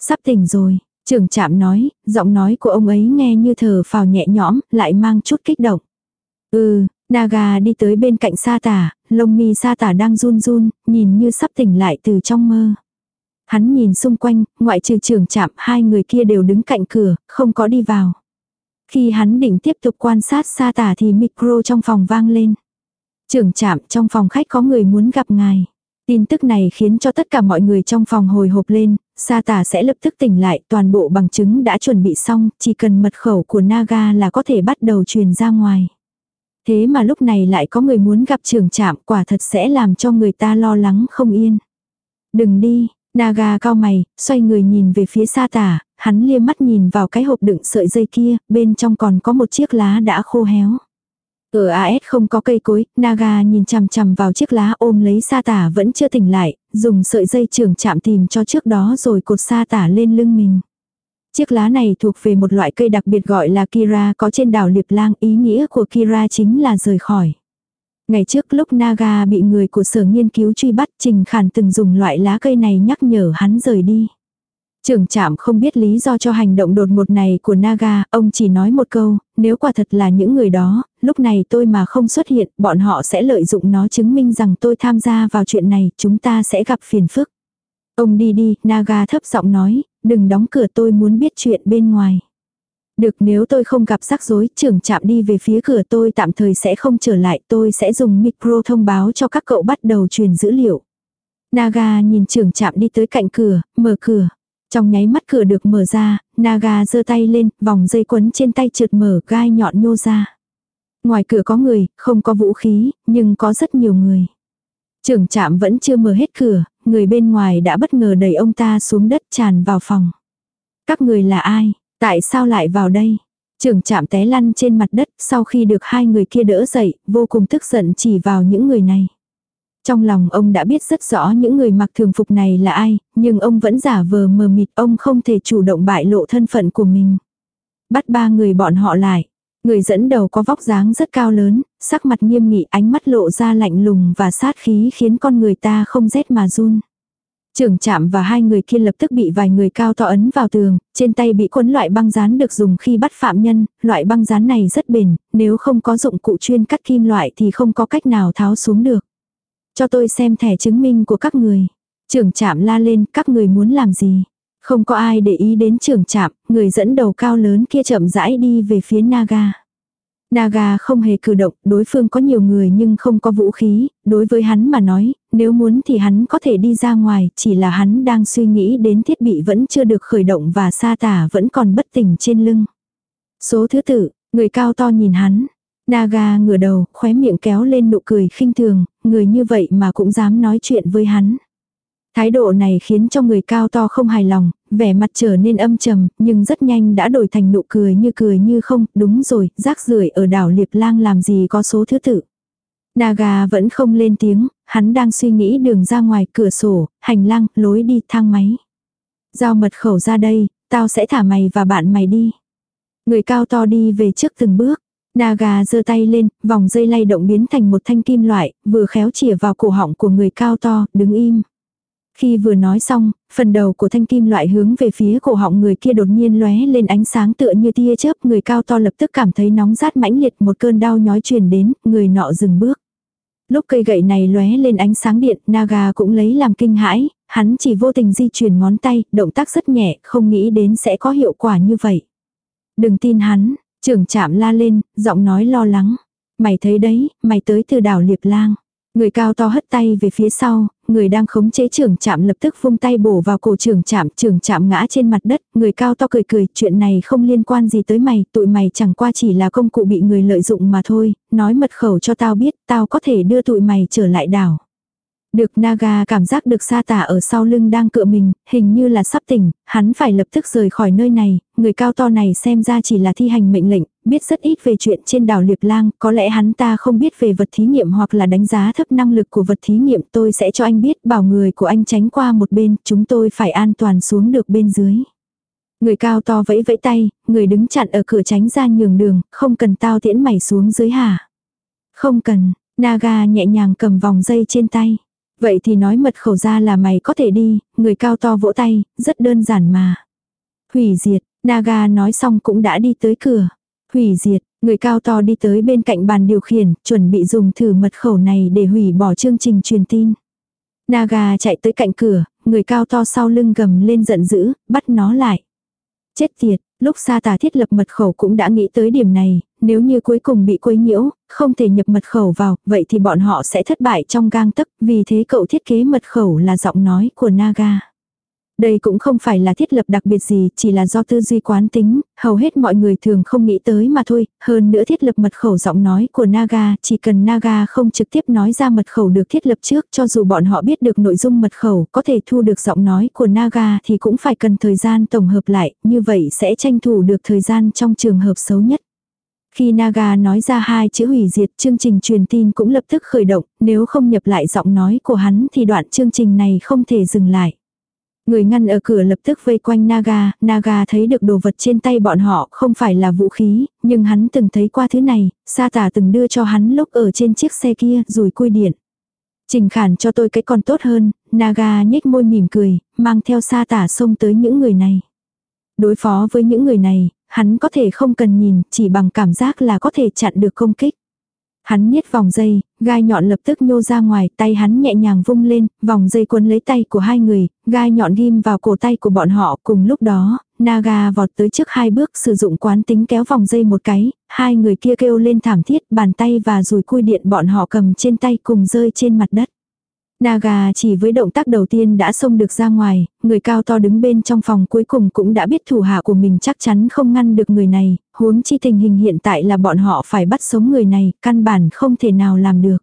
Sắp tỉnh rồi, trưởng trạm nói, giọng nói của ông ấy nghe như thở phào nhẹ nhõm, lại mang chút kích động. Ừ, Naga đi tới bên cạnh sa tả, lông mi sa tả đang run run, nhìn như sắp tỉnh lại từ trong mơ. Hắn nhìn xung quanh, ngoại trừ trưởng trạm hai người kia đều đứng cạnh cửa, không có đi vào. Khi hắn định tiếp tục quan sát sa tả thì micro trong phòng vang lên. Trưởng trạm trong phòng khách có người muốn gặp ngài. Tin tức này khiến cho tất cả mọi người trong phòng hồi hộp lên, sa tả sẽ lập tức tỉnh lại, toàn bộ bằng chứng đã chuẩn bị xong, chỉ cần mật khẩu của Naga là có thể bắt đầu truyền ra ngoài. Thế mà lúc này lại có người muốn gặp trưởng trạm quả thật sẽ làm cho người ta lo lắng không yên. Đừng đi, Naga cao mày, xoay người nhìn về phía sa tả, hắn liếc mắt nhìn vào cái hộp đựng sợi dây kia, bên trong còn có một chiếc lá đã khô héo. Ở AS không có cây cối, Naga nhìn chằm chằm vào chiếc lá ôm lấy sa tả vẫn chưa tỉnh lại, dùng sợi dây trưởng chạm tìm cho trước đó rồi cột sa tả lên lưng mình. Chiếc lá này thuộc về một loại cây đặc biệt gọi là Kira có trên đảo Liệp Lang, ý nghĩa của Kira chính là rời khỏi. Ngày trước lúc Naga bị người của sở nghiên cứu truy bắt Trình Khản từng dùng loại lá cây này nhắc nhở hắn rời đi. Trưởng trạm không biết lý do cho hành động đột ngột này của Naga, ông chỉ nói một câu, nếu quả thật là những người đó, lúc này tôi mà không xuất hiện, bọn họ sẽ lợi dụng nó chứng minh rằng tôi tham gia vào chuyện này, chúng ta sẽ gặp phiền phức. Ông đi đi, Naga thấp giọng nói, đừng đóng cửa tôi muốn biết chuyện bên ngoài. Được nếu tôi không gặp rắc rối, trưởng chạm đi về phía cửa tôi tạm thời sẽ không trở lại, tôi sẽ dùng micro thông báo cho các cậu bắt đầu truyền dữ liệu. Naga nhìn trưởng chạm đi tới cạnh cửa, mở cửa. Trong nháy mắt cửa được mở ra, Naga giơ tay lên, vòng dây quấn trên tay trượt mở gai nhọn nhô ra. Ngoài cửa có người, không có vũ khí, nhưng có rất nhiều người. Trưởng trạm vẫn chưa mở hết cửa, người bên ngoài đã bất ngờ đẩy ông ta xuống đất tràn vào phòng. Các người là ai? Tại sao lại vào đây? Trưởng trạm té lăn trên mặt đất sau khi được hai người kia đỡ dậy, vô cùng tức giận chỉ vào những người này. Trong lòng ông đã biết rất rõ những người mặc thường phục này là ai, nhưng ông vẫn giả vờ mờ mịt ông không thể chủ động bại lộ thân phận của mình. Bắt ba người bọn họ lại. Người dẫn đầu có vóc dáng rất cao lớn, sắc mặt nghiêm nghị ánh mắt lộ ra lạnh lùng và sát khí khiến con người ta không rét mà run. Trưởng chạm và hai người kia lập tức bị vài người cao to ấn vào tường, trên tay bị quấn loại băng dán được dùng khi bắt phạm nhân, loại băng dán này rất bền, nếu không có dụng cụ chuyên cắt kim loại thì không có cách nào tháo xuống được. Cho tôi xem thẻ chứng minh của các người. Trưởng chạm la lên, các người muốn làm gì? Không có ai để ý đến trưởng chạm, người dẫn đầu cao lớn kia chậm rãi đi về phía Naga. Naga không hề cử động, đối phương có nhiều người nhưng không có vũ khí, đối với hắn mà nói, nếu muốn thì hắn có thể đi ra ngoài, chỉ là hắn đang suy nghĩ đến thiết bị vẫn chưa được khởi động và sa tả vẫn còn bất tỉnh trên lưng. Số thứ tự, người cao to nhìn hắn. Naga ngửa đầu, khóe miệng kéo lên nụ cười khinh thường, người như vậy mà cũng dám nói chuyện với hắn. Thái độ này khiến cho người cao to không hài lòng, vẻ mặt trở nên âm trầm, nhưng rất nhanh đã đổi thành nụ cười như cười như không, đúng rồi, rác rưởi ở đảo Liệp Lang làm gì có số thứ tự. Naga vẫn không lên tiếng, hắn đang suy nghĩ đường ra ngoài cửa sổ, hành lang, lối đi, thang máy. Giao mật khẩu ra đây, tao sẽ thả mày và bạn mày đi. Người cao to đi về trước từng bước. Naga giơ tay lên, vòng dây lay động biến thành một thanh kim loại, vừa khéo chìa vào cổ họng của người cao to, đứng im. Khi vừa nói xong, phần đầu của thanh kim loại hướng về phía cổ họng người kia đột nhiên lóe lên ánh sáng tựa như tia chớp, người cao to lập tức cảm thấy nóng rát mãnh liệt, một cơn đau nhói truyền đến, người nọ dừng bước. Lúc cây gậy này lóe lên ánh sáng điện, Naga cũng lấy làm kinh hãi, hắn chỉ vô tình di chuyển ngón tay, động tác rất nhẹ, không nghĩ đến sẽ có hiệu quả như vậy. Đừng tin hắn, trưởng chạm la lên, giọng nói lo lắng. Mày thấy đấy, mày tới từ đảo Liệp Lang. Người cao to hất tay về phía sau, người đang khống chế trưởng chạm lập tức vung tay bổ vào cổ trưởng chạm, trưởng chạm ngã trên mặt đất, người cao to cười cười, chuyện này không liên quan gì tới mày, tụi mày chẳng qua chỉ là công cụ bị người lợi dụng mà thôi, nói mật khẩu cho tao biết, tao có thể đưa tụi mày trở lại đảo. Được Naga cảm giác được sa tả ở sau lưng đang cựa mình, hình như là sắp tỉnh, hắn phải lập tức rời khỏi nơi này, người cao to này xem ra chỉ là thi hành mệnh lệnh, biết rất ít về chuyện trên đảo Liệp Lang, có lẽ hắn ta không biết về vật thí nghiệm hoặc là đánh giá thấp năng lực của vật thí nghiệm tôi sẽ cho anh biết bảo người của anh tránh qua một bên, chúng tôi phải an toàn xuống được bên dưới. Người cao to vẫy vẫy tay, người đứng chặn ở cửa tránh ra nhường đường, không cần tao tiễn mày xuống dưới hả? Không cần, Naga nhẹ nhàng cầm vòng dây trên tay. Vậy thì nói mật khẩu ra là mày có thể đi, người cao to vỗ tay, rất đơn giản mà. Hủy diệt, Naga nói xong cũng đã đi tới cửa. Hủy diệt, người cao to đi tới bên cạnh bàn điều khiển, chuẩn bị dùng thử mật khẩu này để hủy bỏ chương trình truyền tin. Naga chạy tới cạnh cửa, người cao to sau lưng gầm lên giận dữ, bắt nó lại. Chết tiệt, lúc sa tà thiết lập mật khẩu cũng đã nghĩ tới điểm này, nếu như cuối cùng bị quấy nhiễu, không thể nhập mật khẩu vào, vậy thì bọn họ sẽ thất bại trong gang tấc, vì thế cậu thiết kế mật khẩu là giọng nói của Naga. Đây cũng không phải là thiết lập đặc biệt gì, chỉ là do tư duy quán tính, hầu hết mọi người thường không nghĩ tới mà thôi, hơn nữa thiết lập mật khẩu giọng nói của Naga, chỉ cần Naga không trực tiếp nói ra mật khẩu được thiết lập trước, cho dù bọn họ biết được nội dung mật khẩu, có thể thu được giọng nói của Naga thì cũng phải cần thời gian tổng hợp lại, như vậy sẽ tranh thủ được thời gian trong trường hợp xấu nhất. Khi Naga nói ra hai chữ hủy diệt chương trình truyền tin cũng lập tức khởi động, nếu không nhập lại giọng nói của hắn thì đoạn chương trình này không thể dừng lại. Người ngăn ở cửa lập tức vây quanh Naga, Naga thấy được đồ vật trên tay bọn họ không phải là vũ khí, nhưng hắn từng thấy qua thứ này, sa tả từng đưa cho hắn lúc ở trên chiếc xe kia rồi cui điện. Trình khản cho tôi cái còn tốt hơn, Naga nhếch môi mỉm cười, mang theo sa tả xông tới những người này. Đối phó với những người này, hắn có thể không cần nhìn, chỉ bằng cảm giác là có thể chặn được công kích. Hắn niết vòng dây, gai nhọn lập tức nhô ra ngoài, tay hắn nhẹ nhàng vung lên, vòng dây cuốn lấy tay của hai người, gai nhọn ghim vào cổ tay của bọn họ. Cùng lúc đó, Naga vọt tới trước hai bước sử dụng quán tính kéo vòng dây một cái, hai người kia kêu lên thảm thiết, bàn tay và rùi cui điện bọn họ cầm trên tay cùng rơi trên mặt đất. Naga chỉ với động tác đầu tiên đã xông được ra ngoài, người cao to đứng bên trong phòng cuối cùng cũng đã biết thủ hạ của mình chắc chắn không ngăn được người này, huống chi tình hình hiện tại là bọn họ phải bắt sống người này, căn bản không thể nào làm được.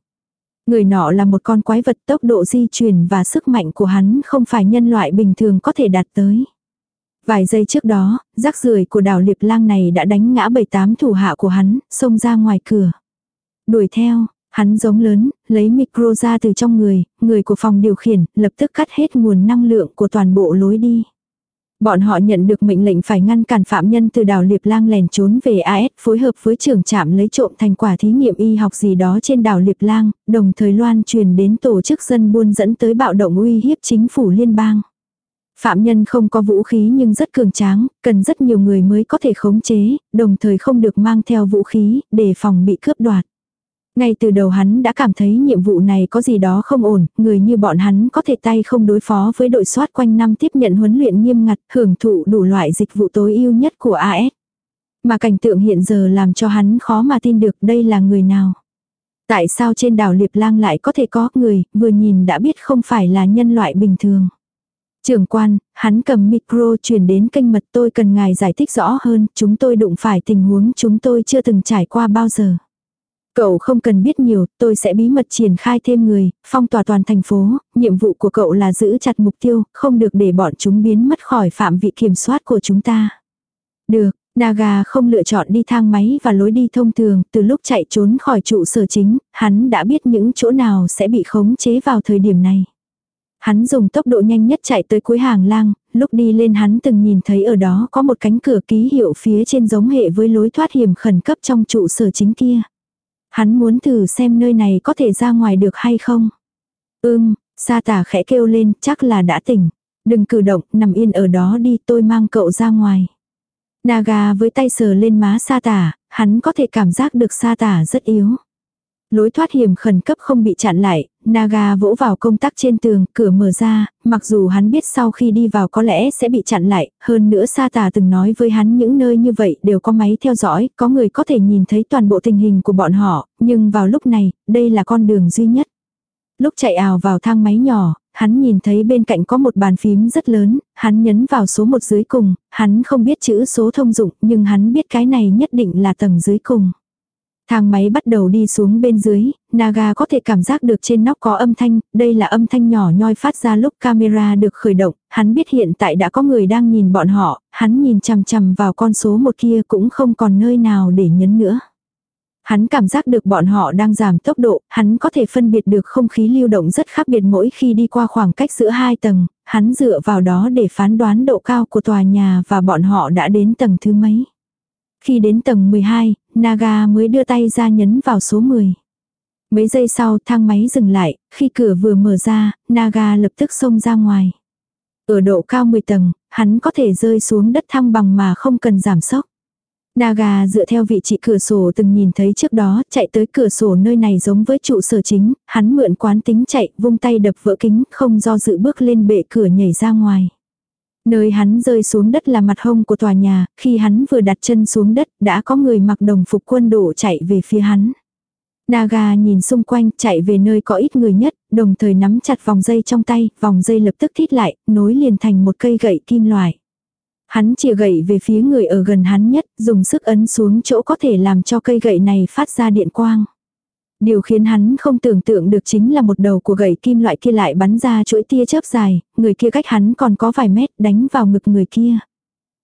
Người nọ là một con quái vật tốc độ di chuyển và sức mạnh của hắn không phải nhân loại bình thường có thể đạt tới. Vài giây trước đó, rác rưởi của đảo Liệp Lang này đã đánh ngã bảy tám thủ hạ của hắn, xông ra ngoài cửa. Đuổi theo, Hắn giống lớn, lấy micro ra từ trong người, người của phòng điều khiển, lập tức cắt hết nguồn năng lượng của toàn bộ lối đi. Bọn họ nhận được mệnh lệnh phải ngăn cản phạm nhân từ đảo Liệp Lang lèn trốn về AS phối hợp với trưởng trạm lấy trộm thành quả thí nghiệm y học gì đó trên đảo Liệp Lang, đồng thời loan truyền đến tổ chức dân buôn dẫn tới bạo động uy hiếp chính phủ liên bang. Phạm nhân không có vũ khí nhưng rất cường tráng, cần rất nhiều người mới có thể khống chế, đồng thời không được mang theo vũ khí, để phòng bị cướp đoạt. Ngay từ đầu hắn đã cảm thấy nhiệm vụ này có gì đó không ổn, người như bọn hắn có thể tay không đối phó với đội soát quanh năm tiếp nhận huấn luyện nghiêm ngặt, hưởng thụ đủ loại dịch vụ tối ưu nhất của AS. Mà cảnh tượng hiện giờ làm cho hắn khó mà tin được đây là người nào. Tại sao trên đảo Liệp Lang lại có thể có người, vừa nhìn đã biết không phải là nhân loại bình thường. Trưởng quan, hắn cầm micro truyền đến kênh mật tôi cần ngài giải thích rõ hơn, chúng tôi đụng phải tình huống chúng tôi chưa từng trải qua bao giờ. Cậu không cần biết nhiều, tôi sẽ bí mật triển khai thêm người, phong tỏa toàn thành phố, nhiệm vụ của cậu là giữ chặt mục tiêu, không được để bọn chúng biến mất khỏi phạm vị kiểm soát của chúng ta. Được, Naga không lựa chọn đi thang máy và lối đi thông thường, từ lúc chạy trốn khỏi trụ sở chính, hắn đã biết những chỗ nào sẽ bị khống chế vào thời điểm này. Hắn dùng tốc độ nhanh nhất chạy tới cuối hàng lang, lúc đi lên hắn từng nhìn thấy ở đó có một cánh cửa ký hiệu phía trên giống hệ với lối thoát hiểm khẩn cấp trong trụ sở chính kia. Hắn muốn thử xem nơi này có thể ra ngoài được hay không. Ưm, sa tả khẽ kêu lên, chắc là đã tỉnh. Đừng cử động, nằm yên ở đó đi, tôi mang cậu ra ngoài. Naga với tay sờ lên má sa tả, hắn có thể cảm giác được sa tả rất yếu. Lối thoát hiểm khẩn cấp không bị chặn lại, Naga vỗ vào công tắc trên tường, cửa mở ra, mặc dù hắn biết sau khi đi vào có lẽ sẽ bị chặn lại, hơn nữa Sa Tà từng nói với hắn những nơi như vậy đều có máy theo dõi, có người có thể nhìn thấy toàn bộ tình hình của bọn họ, nhưng vào lúc này, đây là con đường duy nhất. Lúc chạy ảo vào thang máy nhỏ, hắn nhìn thấy bên cạnh có một bàn phím rất lớn, hắn nhấn vào số một dưới cùng, hắn không biết chữ số thông dụng nhưng hắn biết cái này nhất định là tầng dưới cùng. Thang máy bắt đầu đi xuống bên dưới, Naga có thể cảm giác được trên nóc có âm thanh, đây là âm thanh nhỏ nhoi phát ra lúc camera được khởi động, hắn biết hiện tại đã có người đang nhìn bọn họ, hắn nhìn chằm chằm vào con số một kia cũng không còn nơi nào để nhấn nữa. Hắn cảm giác được bọn họ đang giảm tốc độ, hắn có thể phân biệt được không khí lưu động rất khác biệt mỗi khi đi qua khoảng cách giữa hai tầng, hắn dựa vào đó để phán đoán độ cao của tòa nhà và bọn họ đã đến tầng thứ mấy. Khi đến tầng 12, Naga mới đưa tay ra nhấn vào số 10. Mấy giây sau thang máy dừng lại, khi cửa vừa mở ra, Naga lập tức xông ra ngoài. Ở độ cao 10 tầng, hắn có thể rơi xuống đất thăng bằng mà không cần giảm sốc. Naga dựa theo vị trí cửa sổ từng nhìn thấy trước đó, chạy tới cửa sổ nơi này giống với trụ sở chính, hắn mượn quán tính chạy, vung tay đập vỡ kính, không do dự bước lên bệ cửa nhảy ra ngoài. Nơi hắn rơi xuống đất là mặt hông của tòa nhà, khi hắn vừa đặt chân xuống đất đã có người mặc đồng phục quân đội chạy về phía hắn. Naga nhìn xung quanh chạy về nơi có ít người nhất, đồng thời nắm chặt vòng dây trong tay, vòng dây lập tức thít lại, nối liền thành một cây gậy kim loại. Hắn chìa gậy về phía người ở gần hắn nhất, dùng sức ấn xuống chỗ có thể làm cho cây gậy này phát ra điện quang. Điều khiến hắn không tưởng tượng được chính là một đầu của gậy kim loại kia lại bắn ra chuỗi tia chớp dài, người kia cách hắn còn có vài mét đánh vào ngực người kia.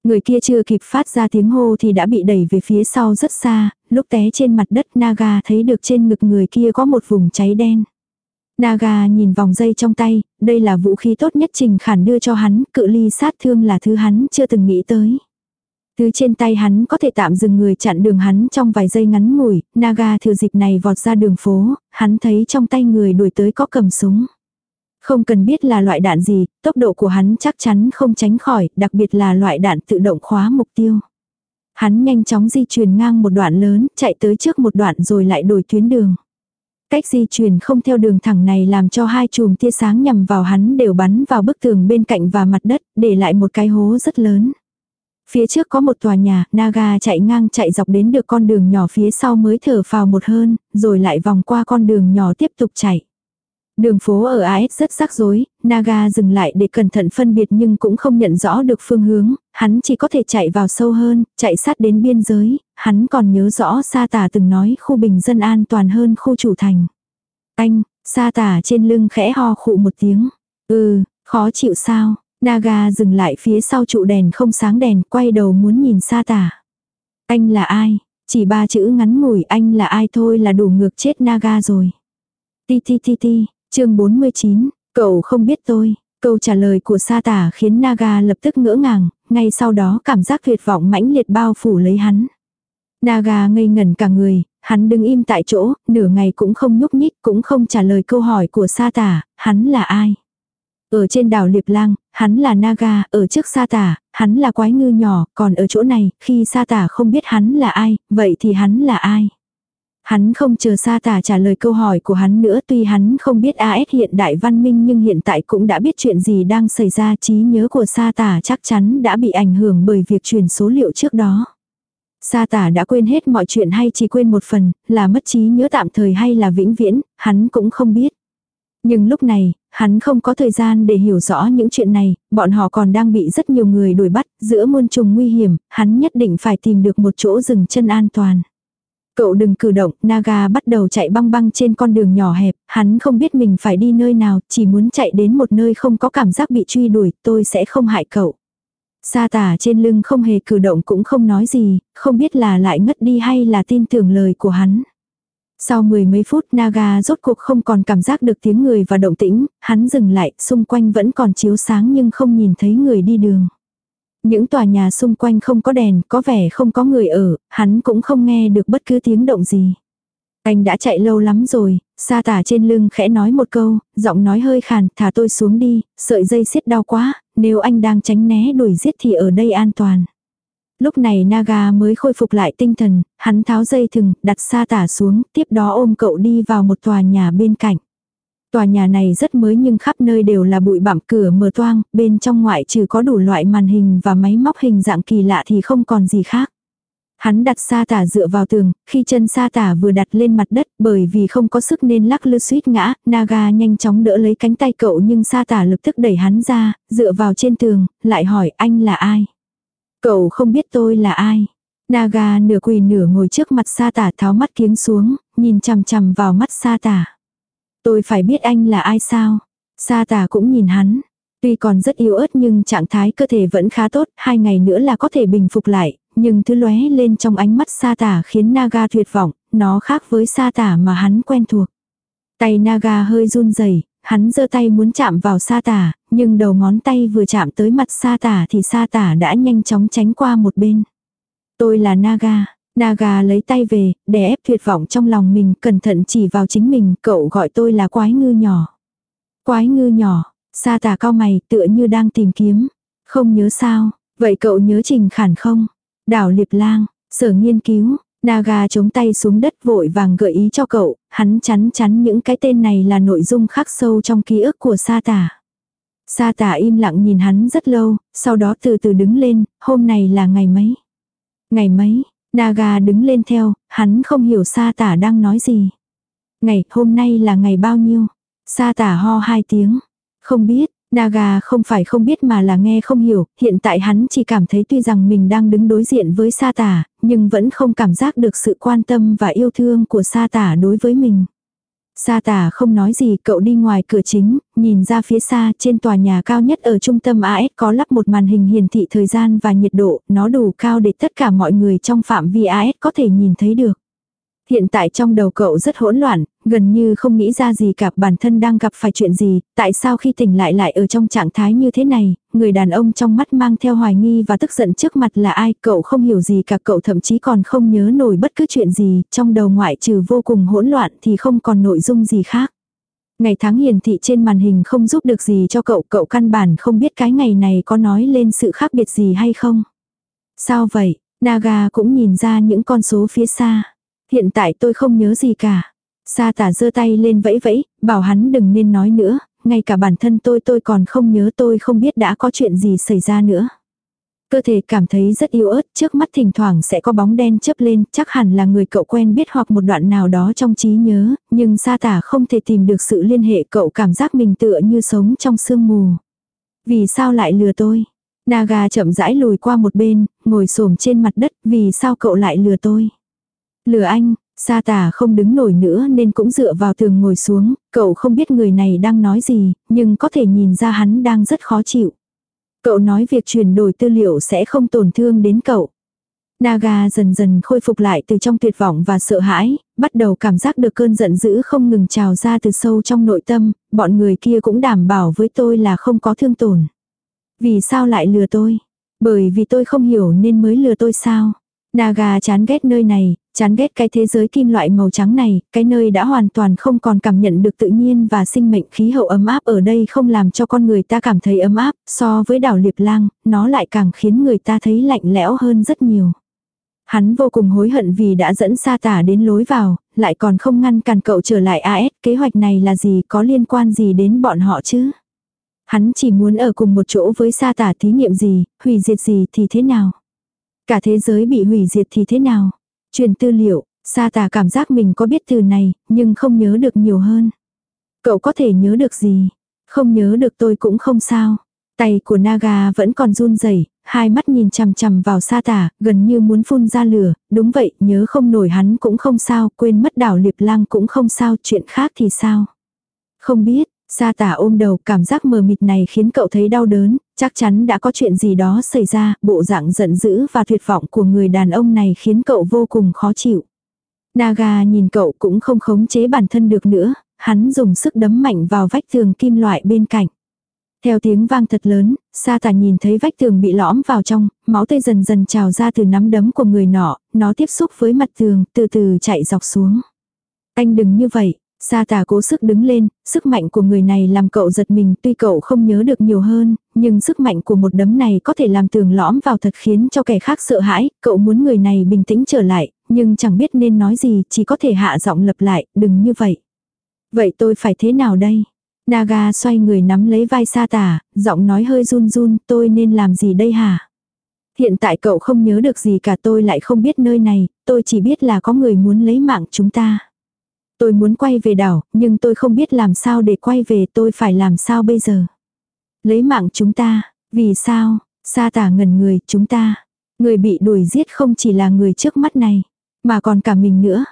Người kia chưa kịp phát ra tiếng hô thì đã bị đẩy về phía sau rất xa, lúc té trên mặt đất Naga thấy được trên ngực người kia có một vùng cháy đen. Naga nhìn vòng dây trong tay, đây là vũ khí tốt nhất Trình Khản đưa cho hắn, cự ly sát thương là thứ hắn chưa từng nghĩ tới. Thứ trên tay hắn có thể tạm dừng người chặn đường hắn trong vài giây ngắn ngủi, Naga thừa dịp này vọt ra đường phố, hắn thấy trong tay người đuổi tới có cầm súng. Không cần biết là loại đạn gì, tốc độ của hắn chắc chắn không tránh khỏi, đặc biệt là loại đạn tự động khóa mục tiêu. Hắn nhanh chóng di chuyển ngang một đoạn lớn, chạy tới trước một đoạn rồi lại đổi tuyến đường. Cách di chuyển không theo đường thẳng này làm cho hai chùm tia sáng nhằm vào hắn đều bắn vào bức tường bên cạnh và mặt đất, để lại một cái hố rất lớn. Phía trước có một tòa nhà, Naga chạy ngang chạy dọc đến được con đường nhỏ phía sau mới thở phào một hơn, rồi lại vòng qua con đường nhỏ tiếp tục chạy. Đường phố ở AS rất rắc rối, Naga dừng lại để cẩn thận phân biệt nhưng cũng không nhận rõ được phương hướng, hắn chỉ có thể chạy vào sâu hơn, chạy sát đến biên giới, hắn còn nhớ rõ Sa Tả từng nói khu bình dân an toàn hơn khu chủ thành. Anh, Sa Tả trên lưng khẽ ho khụ một tiếng. Ừ, khó chịu sao, Naga dừng lại phía sau trụ đèn không sáng đèn, quay đầu muốn nhìn Sa Tả. Anh là ai? Chỉ ba chữ ngắn ngủi anh là ai thôi là đủ ngược chết Naga rồi. Ti ti ti ti, chương 49, cậu không biết tôi. Câu trả lời của sa tả khiến Naga lập tức ngỡ ngàng, ngay sau đó cảm giác tuyệt vọng mãnh liệt bao phủ lấy hắn. Naga ngây ngẩn cả người, hắn đứng im tại chỗ, nửa ngày cũng không nhúc nhích, cũng không trả lời câu hỏi của sa tả, hắn là ai. Ở trên đảo Liệp Lang, hắn là Naga, ở trước sa tả, hắn là quái ngư nhỏ, còn ở chỗ này, khi sa tả không biết hắn là ai, vậy thì hắn là ai. Hắn không chờ sa tả trả lời câu hỏi của hắn nữa tuy hắn không biết AS hiện đại văn minh nhưng hiện tại cũng đã biết chuyện gì đang xảy ra trí nhớ của sa tả chắc chắn đã bị ảnh hưởng bởi việc truyền số liệu trước đó. Sa tả đã quên hết mọi chuyện hay chỉ quên một phần, là mất trí nhớ tạm thời hay là vĩnh viễn, hắn cũng không biết. Nhưng lúc này, hắn không có thời gian để hiểu rõ những chuyện này, bọn họ còn đang bị rất nhiều người đuổi bắt, giữa muôn trùng nguy hiểm, hắn nhất định phải tìm được một chỗ dừng chân an toàn. Cậu đừng cử động, Naga bắt đầu chạy băng băng trên con đường nhỏ hẹp, hắn không biết mình phải đi nơi nào, chỉ muốn chạy đến một nơi không có cảm giác bị truy đuổi, tôi sẽ không hại cậu. Sa tả trên lưng không hề cử động cũng không nói gì, không biết là lại ngất đi hay là tin tưởng lời của hắn. Sau mười mấy phút Naga rốt cuộc không còn cảm giác được tiếng người và động tĩnh, hắn dừng lại, xung quanh vẫn còn chiếu sáng nhưng không nhìn thấy người đi đường. Những tòa nhà xung quanh không có đèn, có vẻ không có người ở, hắn cũng không nghe được bất cứ tiếng động gì. Anh đã chạy lâu lắm rồi, sa tả trên lưng khẽ nói một câu, giọng nói hơi khàn, thả tôi xuống đi, sợi dây xiết đau quá, nếu anh đang tránh né đuổi giết thì ở đây an toàn. Lúc này Naga mới khôi phục lại tinh thần, hắn tháo dây thừng, đặt sa tả xuống, tiếp đó ôm cậu đi vào một tòa nhà bên cạnh. Tòa nhà này rất mới nhưng khắp nơi đều là bụi bặm cửa mở toang, bên trong ngoại trừ có đủ loại màn hình và máy móc hình dạng kỳ lạ thì không còn gì khác. Hắn đặt sa tả dựa vào tường, khi chân sa tả vừa đặt lên mặt đất bởi vì không có sức nên lắc lư suýt ngã, Naga nhanh chóng đỡ lấy cánh tay cậu nhưng sa tả lập tức đẩy hắn ra, dựa vào trên tường, lại hỏi anh là ai. Cậu không biết tôi là ai. Naga nửa quỳ nửa ngồi trước mặt sa tả tháo mắt kiếng xuống, nhìn chằm chằm vào mắt sa tả. Tôi phải biết anh là ai sao? Sa tả cũng nhìn hắn. Tuy còn rất yếu ớt nhưng trạng thái cơ thể vẫn khá tốt, hai ngày nữa là có thể bình phục lại, nhưng thứ lóe lên trong ánh mắt sa tả khiến Naga tuyệt vọng, nó khác với sa tả mà hắn quen thuộc. Tay Naga hơi run rẩy, hắn giơ tay muốn chạm vào sa tả, nhưng đầu ngón tay vừa chạm tới mặt sa tả thì sa tả đã nhanh chóng tránh qua một bên. Tôi là Naga. Naga lấy tay về, đè ép tuyệt vọng trong lòng mình, cẩn thận chỉ vào chính mình, cậu gọi tôi là quái ngư nhỏ. Quái ngư nhỏ, sa tả cao mày tựa như đang tìm kiếm. Không nhớ sao, vậy cậu nhớ trình khản không? Đảo liệp lang, sở nghiên cứu, Naga chống tay xuống đất vội vàng gợi ý cho cậu, hắn chắn chắn những cái tên này là nội dung khắc sâu trong ký ức của sa tả. Sa tả im lặng nhìn hắn rất lâu, sau đó từ từ đứng lên, hôm nay là ngày mấy. Ngày mấy, Naga đứng lên theo, hắn không hiểu sa tả đang nói gì. Ngày, hôm nay là ngày bao nhiêu? Sa tả ho hai tiếng. Không biết, Naga không phải không biết mà là nghe không hiểu, hiện tại hắn chỉ cảm thấy tuy rằng mình đang đứng đối diện với sa tả, nhưng vẫn không cảm giác được sự quan tâm và yêu thương của sa tả đối với mình. Sa tả không nói gì, cậu đi ngoài cửa chính, nhìn ra phía xa trên tòa nhà cao nhất ở trung tâm AS có lắp một màn hình hiển thị thời gian và nhiệt độ, nó đủ cao để tất cả mọi người trong phạm vi AS có thể nhìn thấy được. Hiện tại trong đầu cậu rất hỗn loạn, gần như không nghĩ ra gì cả bản thân đang gặp phải chuyện gì, tại sao khi tỉnh lại lại ở trong trạng thái như thế này, người đàn ông trong mắt mang theo hoài nghi và tức giận trước mặt là ai, cậu không hiểu gì cả cậu thậm chí còn không nhớ nổi bất cứ chuyện gì, trong đầu ngoại trừ vô cùng hỗn loạn thì không còn nội dung gì khác. Ngày tháng hiền thị trên màn hình không giúp được gì cho cậu, cậu căn bản không biết cái ngày này có nói lên sự khác biệt gì hay không. Sao vậy, Naga cũng nhìn ra những con số phía xa. Hiện tại tôi không nhớ gì cả. Sa tả giơ tay lên vẫy vẫy, bảo hắn đừng nên nói nữa, ngay cả bản thân tôi tôi còn không nhớ tôi không biết đã có chuyện gì xảy ra nữa. Cơ thể cảm thấy rất yếu ớt, trước mắt thỉnh thoảng sẽ có bóng đen chớp lên, chắc hẳn là người cậu quen biết hoặc một đoạn nào đó trong trí nhớ, nhưng sa tả không thể tìm được sự liên hệ cậu cảm giác mình tựa như sống trong sương mù. Vì sao lại lừa tôi? Naga chậm rãi lùi qua một bên, ngồi xổm trên mặt đất, vì sao cậu lại lừa tôi? Lừa anh, Sa tà không đứng nổi nữa nên cũng dựa vào tường ngồi xuống, cậu không biết người này đang nói gì, nhưng có thể nhìn ra hắn đang rất khó chịu. Cậu nói việc chuyển đổi tư liệu sẽ không tổn thương đến cậu. Naga dần dần khôi phục lại từ trong tuyệt vọng và sợ hãi, bắt đầu cảm giác được cơn giận dữ không ngừng trào ra từ sâu trong nội tâm, bọn người kia cũng đảm bảo với tôi là không có thương tổn. Vì sao lại lừa tôi? Bởi vì tôi không hiểu nên mới lừa tôi sao? Naga chán ghét nơi này, chán ghét cái thế giới kim loại màu trắng này, cái nơi đã hoàn toàn không còn cảm nhận được tự nhiên và sinh mệnh khí hậu ấm áp ở đây không làm cho con người ta cảm thấy ấm áp, so với đảo Liệp Lang, nó lại càng khiến người ta thấy lạnh lẽo hơn rất nhiều. Hắn vô cùng hối hận vì đã dẫn sa tả đến lối vào, lại còn không ngăn cản cậu trở lại AS, kế hoạch này là gì, có liên quan gì đến bọn họ chứ? Hắn chỉ muốn ở cùng một chỗ với sa tả thí nghiệm gì, hủy diệt gì thì thế nào? Cả thế giới bị hủy diệt thì thế nào? Truyền tư liệu, sa tà cảm giác mình có biết từ này, nhưng không nhớ được nhiều hơn. Cậu có thể nhớ được gì? Không nhớ được tôi cũng không sao. Tay của Naga vẫn còn run rẩy, hai mắt nhìn chằm chằm vào sa tả, gần như muốn phun ra lửa, đúng vậy, nhớ không nổi hắn cũng không sao, quên mất đảo liệp lang cũng không sao, chuyện khác thì sao. Không biết, sa tả ôm đầu, cảm giác mờ mịt này khiến cậu thấy đau đớn, chắc chắn đã có chuyện gì đó xảy ra, bộ dạng giận dữ và tuyệt vọng của người đàn ông này khiến cậu vô cùng khó chịu. Naga nhìn cậu cũng không khống chế bản thân được nữa, hắn dùng sức đấm mạnh vào vách tường kim loại bên cạnh. Theo tiếng vang thật lớn, sa tả nhìn thấy vách tường bị lõm vào trong, máu tươi dần dần trào ra từ nắm đấm của người nọ, nó tiếp xúc với mặt tường, từ từ chạy dọc xuống. Anh đừng như vậy, Sa tà cố sức đứng lên, sức mạnh của người này làm cậu giật mình tuy cậu không nhớ được nhiều hơn, nhưng sức mạnh của một đấm này có thể làm tường lõm vào thật khiến cho kẻ khác sợ hãi, cậu muốn người này bình tĩnh trở lại, nhưng chẳng biết nên nói gì, chỉ có thể hạ giọng lập lại, đừng như vậy. Vậy tôi phải thế nào đây? Naga xoay người nắm lấy vai sa tà, giọng nói hơi run run, tôi nên làm gì đây hả? Hiện tại cậu không nhớ được gì cả tôi lại không biết nơi này, tôi chỉ biết là có người muốn lấy mạng chúng ta. Tôi muốn quay về đảo, nhưng tôi không biết làm sao để quay về tôi phải làm sao bây giờ. Lấy mạng chúng ta, vì sao, sa tả ngần người chúng ta. Người bị đuổi giết không chỉ là người trước mắt này, mà còn cả mình nữa.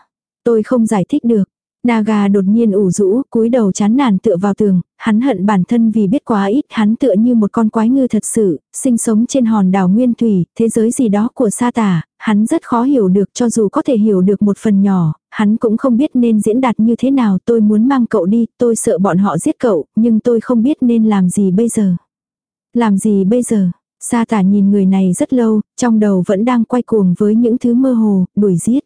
Tôi không giải thích được, Naga đột nhiên ủ rũ, cúi đầu chán nản tựa vào tường, hắn hận bản thân vì biết quá ít, hắn tựa như một con quái ngư thật sự, sinh sống trên hòn đảo Nguyên Thủy, thế giới gì đó của sa tả, hắn rất khó hiểu được cho dù có thể hiểu được một phần nhỏ, hắn cũng không biết nên diễn đạt như thế nào, tôi muốn mang cậu đi, tôi sợ bọn họ giết cậu, nhưng tôi không biết nên làm gì bây giờ. Làm gì bây giờ? Sa tả nhìn người này rất lâu, trong đầu vẫn đang quay cuồng với những thứ mơ hồ, đuổi giết.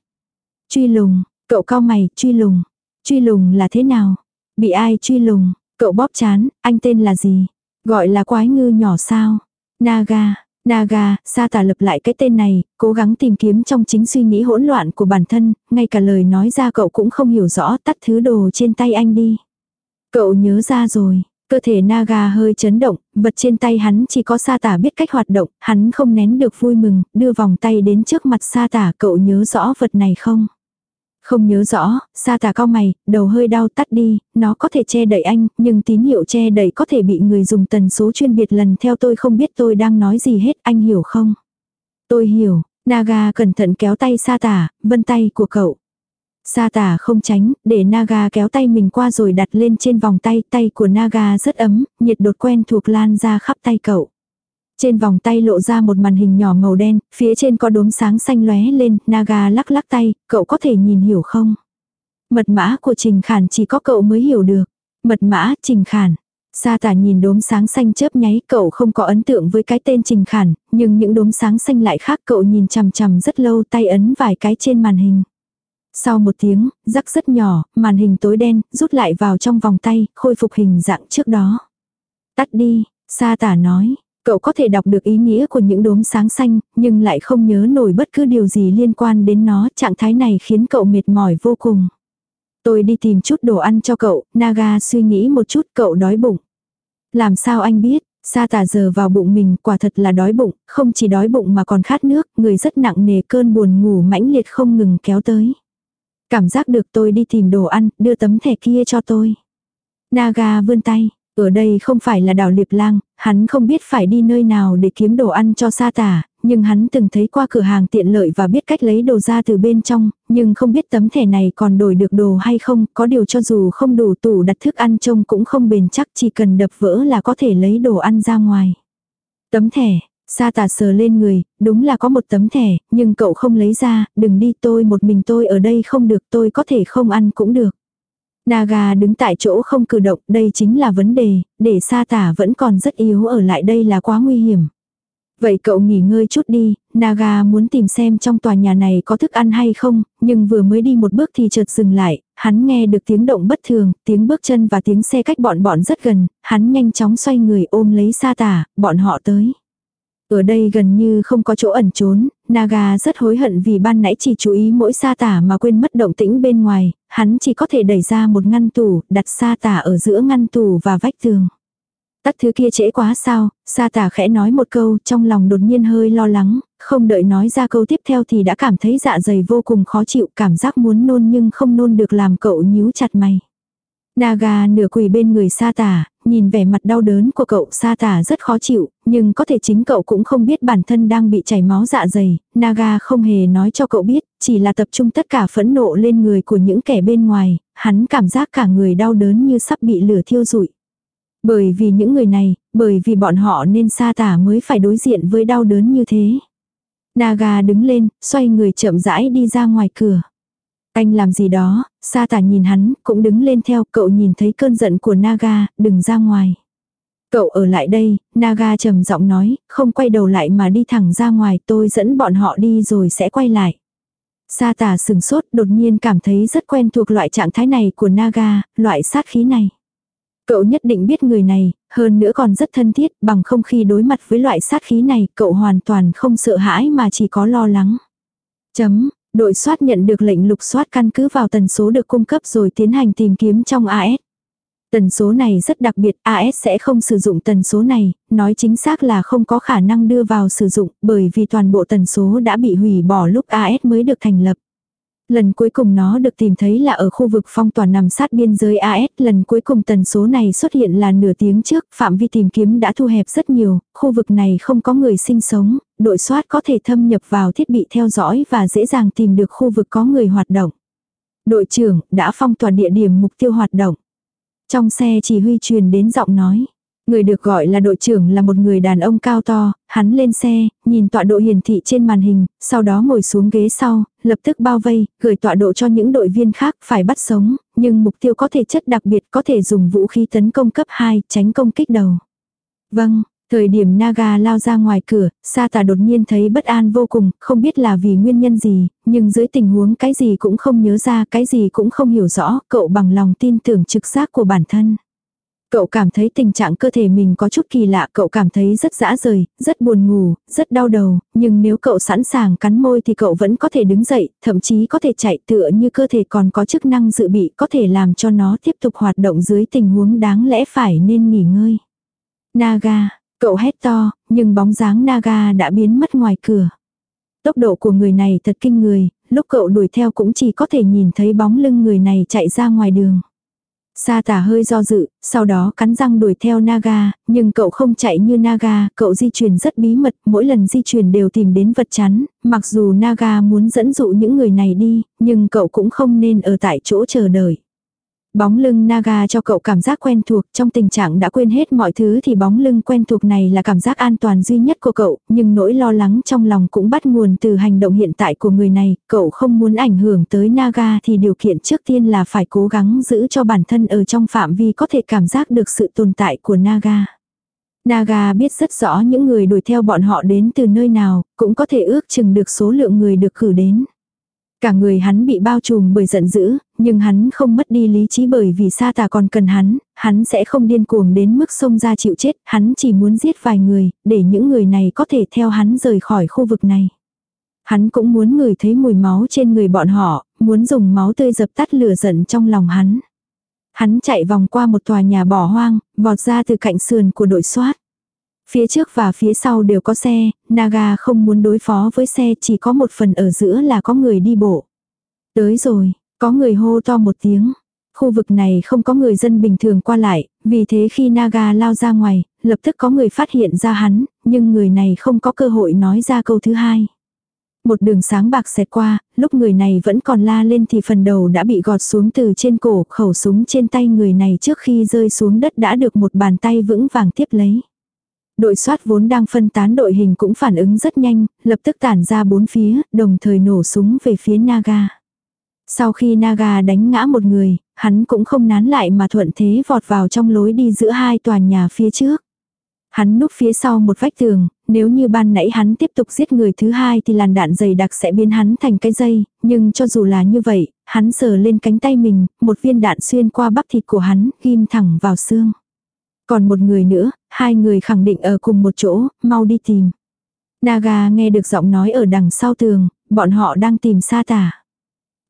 Truy lùng, cậu cao mày, truy lùng. Truy lùng là thế nào? Bị ai truy lùng? Cậu bóp chán, anh tên là gì? Gọi là quái ngư nhỏ sao? Naga, Naga, sa tả lập lại cái tên này, cố gắng tìm kiếm trong chính suy nghĩ hỗn loạn của bản thân, ngay cả lời nói ra cậu cũng không hiểu rõ tắt thứ đồ trên tay anh đi. Cậu nhớ ra rồi, cơ thể Naga hơi chấn động, vật trên tay hắn chỉ có sa tả biết cách hoạt động, hắn không nén được vui mừng, đưa vòng tay đến trước mặt sa tả cậu nhớ rõ vật này không? Không nhớ rõ, sa tà cao mày, đầu hơi đau tắt đi, nó có thể che đậy anh, nhưng tín hiệu che đậy có thể bị người dùng tần số chuyên biệt lần theo tôi không biết tôi đang nói gì hết, anh hiểu không? Tôi hiểu, Naga cẩn thận kéo tay sa tà, vân tay của cậu. Sa tả không tránh, để Naga kéo tay mình qua rồi đặt lên trên vòng tay, tay của Naga rất ấm, nhiệt đột quen thuộc lan ra khắp tay cậu. Trên vòng tay lộ ra một màn hình nhỏ màu đen, phía trên có đốm sáng xanh lóe lên, Naga lắc lắc tay, cậu có thể nhìn hiểu không? Mật mã của Trình Khản chỉ có cậu mới hiểu được. Mật mã, Trình Khản. Sa tả nhìn đốm sáng xanh chớp nháy, cậu không có ấn tượng với cái tên Trình Khản, nhưng những đốm sáng xanh lại khác cậu nhìn chằm chằm rất lâu tay ấn vài cái trên màn hình. Sau một tiếng, rắc rất nhỏ, màn hình tối đen, rút lại vào trong vòng tay, khôi phục hình dạng trước đó. Tắt đi, sa tả nói, Cậu có thể đọc được ý nghĩa của những đốm sáng xanh, nhưng lại không nhớ nổi bất cứ điều gì liên quan đến nó, trạng thái này khiến cậu mệt mỏi vô cùng. Tôi đi tìm chút đồ ăn cho cậu, Naga suy nghĩ một chút cậu đói bụng. Làm sao anh biết, Sa tà giờ vào bụng mình quả thật là đói bụng, không chỉ đói bụng mà còn khát nước, người rất nặng nề cơn buồn ngủ mãnh liệt không ngừng kéo tới. Cảm giác được tôi đi tìm đồ ăn, đưa tấm thẻ kia cho tôi. Naga vươn tay, ở đây không phải là đảo Liệp Lang, hắn không biết phải đi nơi nào để kiếm đồ ăn cho sa tả, nhưng hắn từng thấy qua cửa hàng tiện lợi và biết cách lấy đồ ra từ bên trong, nhưng không biết tấm thẻ này còn đổi được đồ hay không, có điều cho dù không đủ tủ đặt thức ăn trông cũng không bền chắc chỉ cần đập vỡ là có thể lấy đồ ăn ra ngoài. Tấm thẻ, Sa tà sờ lên người, đúng là có một tấm thẻ, nhưng cậu không lấy ra, đừng đi tôi một mình tôi ở đây không được tôi có thể không ăn cũng được. Naga đứng tại chỗ không cử động, đây chính là vấn đề, để sa tả vẫn còn rất yếu ở lại đây là quá nguy hiểm. Vậy cậu nghỉ ngơi chút đi, Naga muốn tìm xem trong tòa nhà này có thức ăn hay không, nhưng vừa mới đi một bước thì chợt dừng lại, hắn nghe được tiếng động bất thường, tiếng bước chân và tiếng xe cách bọn bọn rất gần, hắn nhanh chóng xoay người ôm lấy sa tả, bọn họ tới. Ở đây gần như không có chỗ ẩn trốn, Naga rất hối hận vì ban nãy chỉ chú ý mỗi sa tả mà quên mất động tĩnh bên ngoài, hắn chỉ có thể đẩy ra một ngăn tủ, đặt sa tả ở giữa ngăn tủ và vách tường. Tắt thứ kia trễ quá sao, sa tả khẽ nói một câu trong lòng đột nhiên hơi lo lắng, không đợi nói ra câu tiếp theo thì đã cảm thấy dạ dày vô cùng khó chịu, cảm giác muốn nôn nhưng không nôn được làm cậu nhíu chặt mày. Naga nửa quỳ bên người sa tả, nhìn vẻ mặt đau đớn của cậu sa tả rất khó chịu, nhưng có thể chính cậu cũng không biết bản thân đang bị chảy máu dạ dày, Naga không hề nói cho cậu biết, chỉ là tập trung tất cả phẫn nộ lên người của những kẻ bên ngoài, hắn cảm giác cả người đau đớn như sắp bị lửa thiêu rụi. Bởi vì những người này, bởi vì bọn họ nên sa tả mới phải đối diện với đau đớn như thế. Naga đứng lên, xoay người chậm rãi đi ra ngoài cửa. Anh làm gì đó, sa tả nhìn hắn, cũng đứng lên theo, cậu nhìn thấy cơn giận của Naga, đừng ra ngoài. Cậu ở lại đây, Naga trầm giọng nói, không quay đầu lại mà đi thẳng ra ngoài, tôi dẫn bọn họ đi rồi sẽ quay lại. Sa tả sừng sốt, đột nhiên cảm thấy rất quen thuộc loại trạng thái này của Naga, loại sát khí này. Cậu nhất định biết người này, hơn nữa còn rất thân thiết, bằng không khi đối mặt với loại sát khí này, cậu hoàn toàn không sợ hãi mà chỉ có lo lắng. Chấm, đội soát nhận được lệnh lục soát căn cứ vào tần số được cung cấp rồi tiến hành tìm kiếm trong AS. Tần số này rất đặc biệt, AS sẽ không sử dụng tần số này, nói chính xác là không có khả năng đưa vào sử dụng, bởi vì toàn bộ tần số đã bị hủy bỏ lúc AS mới được thành lập. Lần cuối cùng nó được tìm thấy là ở khu vực phong tỏa nằm sát biên giới AS, lần cuối cùng tần số này xuất hiện là nửa tiếng trước, phạm vi tìm kiếm đã thu hẹp rất nhiều, khu vực này không có người sinh sống, đội soát có thể thâm nhập vào thiết bị theo dõi và dễ dàng tìm được khu vực có người hoạt động. Đội trưởng đã phong tỏa địa điểm mục tiêu hoạt động. Trong xe chỉ huy truyền đến giọng nói. Người được gọi là đội trưởng là một người đàn ông cao to, hắn lên xe, nhìn tọa độ hiển thị trên màn hình, sau đó ngồi xuống ghế sau, lập tức bao vây, gửi tọa độ cho những đội viên khác phải bắt sống, nhưng mục tiêu có thể chất đặc biệt có thể dùng vũ khí tấn công cấp 2, tránh công kích đầu. Vâng, Thời điểm Naga lao ra ngoài cửa, Sa đột nhiên thấy bất an vô cùng, không biết là vì nguyên nhân gì, nhưng dưới tình huống cái gì cũng không nhớ ra, cái gì cũng không hiểu rõ, cậu bằng lòng tin tưởng trực giác của bản thân. Cậu cảm thấy tình trạng cơ thể mình có chút kỳ lạ, cậu cảm thấy rất dã rời, rất buồn ngủ, rất đau đầu, nhưng nếu cậu sẵn sàng cắn môi thì cậu vẫn có thể đứng dậy, thậm chí có thể chạy tựa như cơ thể còn có chức năng dự bị có thể làm cho nó tiếp tục hoạt động dưới tình huống đáng lẽ phải nên nghỉ ngơi. Naga, cậu hét to, nhưng bóng dáng Naga đã biến mất ngoài cửa. Tốc độ của người này thật kinh người, lúc cậu đuổi theo cũng chỉ có thể nhìn thấy bóng lưng người này chạy ra ngoài đường. Sa tả hơi do dự, sau đó cắn răng đuổi theo Naga, nhưng cậu không chạy như Naga, cậu di chuyển rất bí mật, mỗi lần di chuyển đều tìm đến vật chắn, mặc dù Naga muốn dẫn dụ những người này đi, nhưng cậu cũng không nên ở tại chỗ chờ đợi. Bóng lưng Naga cho cậu cảm giác quen thuộc, trong tình trạng đã quên hết mọi thứ thì bóng lưng quen thuộc này là cảm giác an toàn duy nhất của cậu, nhưng nỗi lo lắng trong lòng cũng bắt nguồn từ hành động hiện tại của người này, cậu không muốn ảnh hưởng tới Naga thì điều kiện trước tiên là phải cố gắng giữ cho bản thân ở trong phạm vi có thể cảm giác được sự tồn tại của Naga. Naga biết rất rõ những người đuổi theo bọn họ đến từ nơi nào, cũng có thể ước chừng được số lượng người được cử đến. Cả người hắn bị bao trùm bởi giận dữ, nhưng hắn không mất đi lý trí bởi vì sa tà còn cần hắn, hắn sẽ không điên cuồng đến mức xông ra chịu chết, hắn chỉ muốn giết vài người, để những người này có thể theo hắn rời khỏi khu vực này. Hắn cũng muốn người thấy mùi máu trên người bọn họ, muốn dùng máu tươi dập tắt lửa giận trong lòng hắn. Hắn chạy vòng qua một tòa nhà bỏ hoang, vọt ra từ cạnh sườn của đội soát. Phía trước và phía sau đều có xe, Naga không muốn đối phó với xe chỉ có một phần ở giữa là có người đi bộ. Tới rồi, có người hô to một tiếng. Khu vực này không có người dân bình thường qua lại, vì thế khi Naga lao ra ngoài, lập tức có người phát hiện ra hắn, nhưng người này không có cơ hội nói ra câu thứ hai. Một đường sáng bạc xẹt qua, lúc người này vẫn còn la lên thì phần đầu đã bị gọt xuống từ trên cổ, khẩu súng trên tay người này trước khi rơi xuống đất đã được một bàn tay vững vàng tiếp lấy. Đội soát vốn đang phân tán đội hình cũng phản ứng rất nhanh, lập tức tản ra bốn phía, đồng thời nổ súng về phía Naga. Sau khi Naga đánh ngã một người, hắn cũng không nán lại mà thuận thế vọt vào trong lối đi giữa hai tòa nhà phía trước. Hắn núp phía sau một vách tường, nếu như ban nãy hắn tiếp tục giết người thứ hai thì làn đạn dày đặc sẽ biến hắn thành cái dây, nhưng cho dù là như vậy, hắn sờ lên cánh tay mình, một viên đạn xuyên qua bắp thịt của hắn, ghim thẳng vào xương. Còn một người nữa, hai người khẳng định ở cùng một chỗ, mau đi tìm. Naga nghe được giọng nói ở đằng sau tường, bọn họ đang tìm sa tả.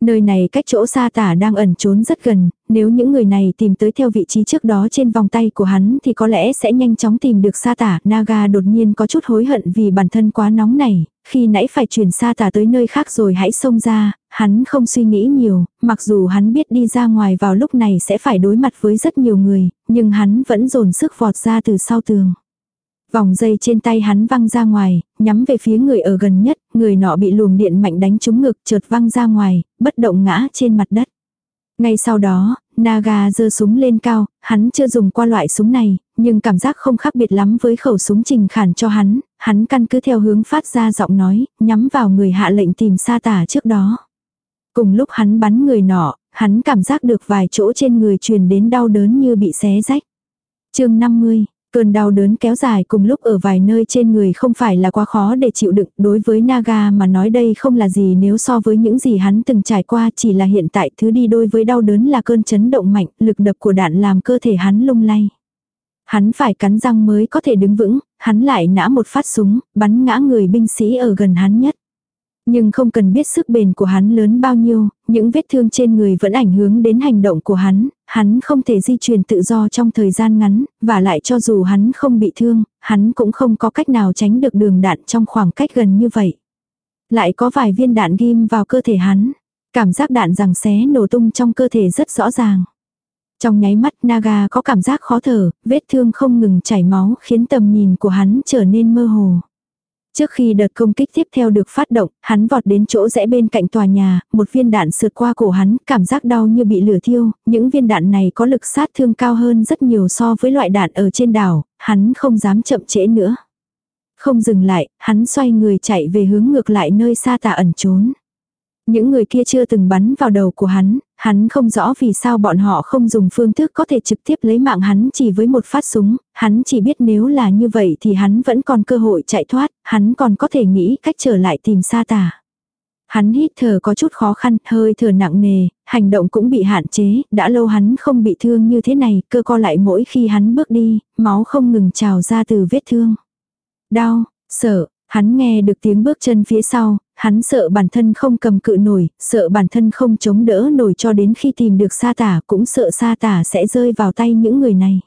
Nơi này cách chỗ sa tả đang ẩn trốn rất gần, nếu những người này tìm tới theo vị trí trước đó trên vòng tay của hắn thì có lẽ sẽ nhanh chóng tìm được sa tả. Naga đột nhiên có chút hối hận vì bản thân quá nóng này, khi nãy phải chuyển sa tả tới nơi khác rồi hãy xông ra, hắn không suy nghĩ nhiều, mặc dù hắn biết đi ra ngoài vào lúc này sẽ phải đối mặt với rất nhiều người, nhưng hắn vẫn dồn sức vọt ra từ sau tường. Vòng dây trên tay hắn văng ra ngoài, nhắm về phía người ở gần nhất, người nọ bị luồng điện mạnh đánh trúng ngực trượt văng ra ngoài, bất động ngã trên mặt đất. Ngay sau đó, Naga giơ súng lên cao, hắn chưa dùng qua loại súng này, nhưng cảm giác không khác biệt lắm với khẩu súng trình khản cho hắn, hắn căn cứ theo hướng phát ra giọng nói, nhắm vào người hạ lệnh tìm sa tả trước đó. Cùng lúc hắn bắn người nọ, hắn cảm giác được vài chỗ trên người truyền đến đau đớn như bị xé rách. chương 50, Cơn đau đớn kéo dài cùng lúc ở vài nơi trên người không phải là quá khó để chịu đựng, đối với Naga mà nói đây không là gì nếu so với những gì hắn từng trải qua chỉ là hiện tại thứ đi đôi với đau đớn là cơn chấn động mạnh, lực đập của đạn làm cơ thể hắn lung lay. Hắn phải cắn răng mới có thể đứng vững, hắn lại nã một phát súng, bắn ngã người binh sĩ ở gần hắn nhất. Nhưng không cần biết sức bền của hắn lớn bao nhiêu, những vết thương trên người vẫn ảnh hưởng đến hành động của hắn, hắn không thể di chuyển tự do trong thời gian ngắn, và lại cho dù hắn không bị thương, hắn cũng không có cách nào tránh được đường đạn trong khoảng cách gần như vậy. Lại có vài viên đạn ghim vào cơ thể hắn, cảm giác đạn rằng xé nổ tung trong cơ thể rất rõ ràng. Trong nháy mắt Naga có cảm giác khó thở, vết thương không ngừng chảy máu khiến tầm nhìn của hắn trở nên mơ hồ. Trước khi đợt công kích tiếp theo được phát động, hắn vọt đến chỗ rẽ bên cạnh tòa nhà, một viên đạn sượt qua cổ hắn, cảm giác đau như bị lửa thiêu, những viên đạn này có lực sát thương cao hơn rất nhiều so với loại đạn ở trên đảo, hắn không dám chậm trễ nữa. Không dừng lại, hắn xoay người chạy về hướng ngược lại nơi xa tà ẩn trốn. Những người kia chưa từng bắn vào đầu của hắn, hắn không rõ vì sao bọn họ không dùng phương thức có thể trực tiếp lấy mạng hắn chỉ với một phát súng, hắn chỉ biết nếu là như vậy thì hắn vẫn còn cơ hội chạy thoát, hắn còn có thể nghĩ cách trở lại tìm sa tà. Hắn hít thở có chút khó khăn, hơi thở nặng nề, hành động cũng bị hạn chế, đã lâu hắn không bị thương như thế này, cơ co lại mỗi khi hắn bước đi, máu không ngừng trào ra từ vết thương. Đau, sợ, hắn nghe được tiếng bước chân phía sau, hắn sợ bản thân không cầm cự nổi, sợ bản thân không chống đỡ nổi cho đến khi tìm được sa tả cũng sợ sa tả sẽ rơi vào tay những người này.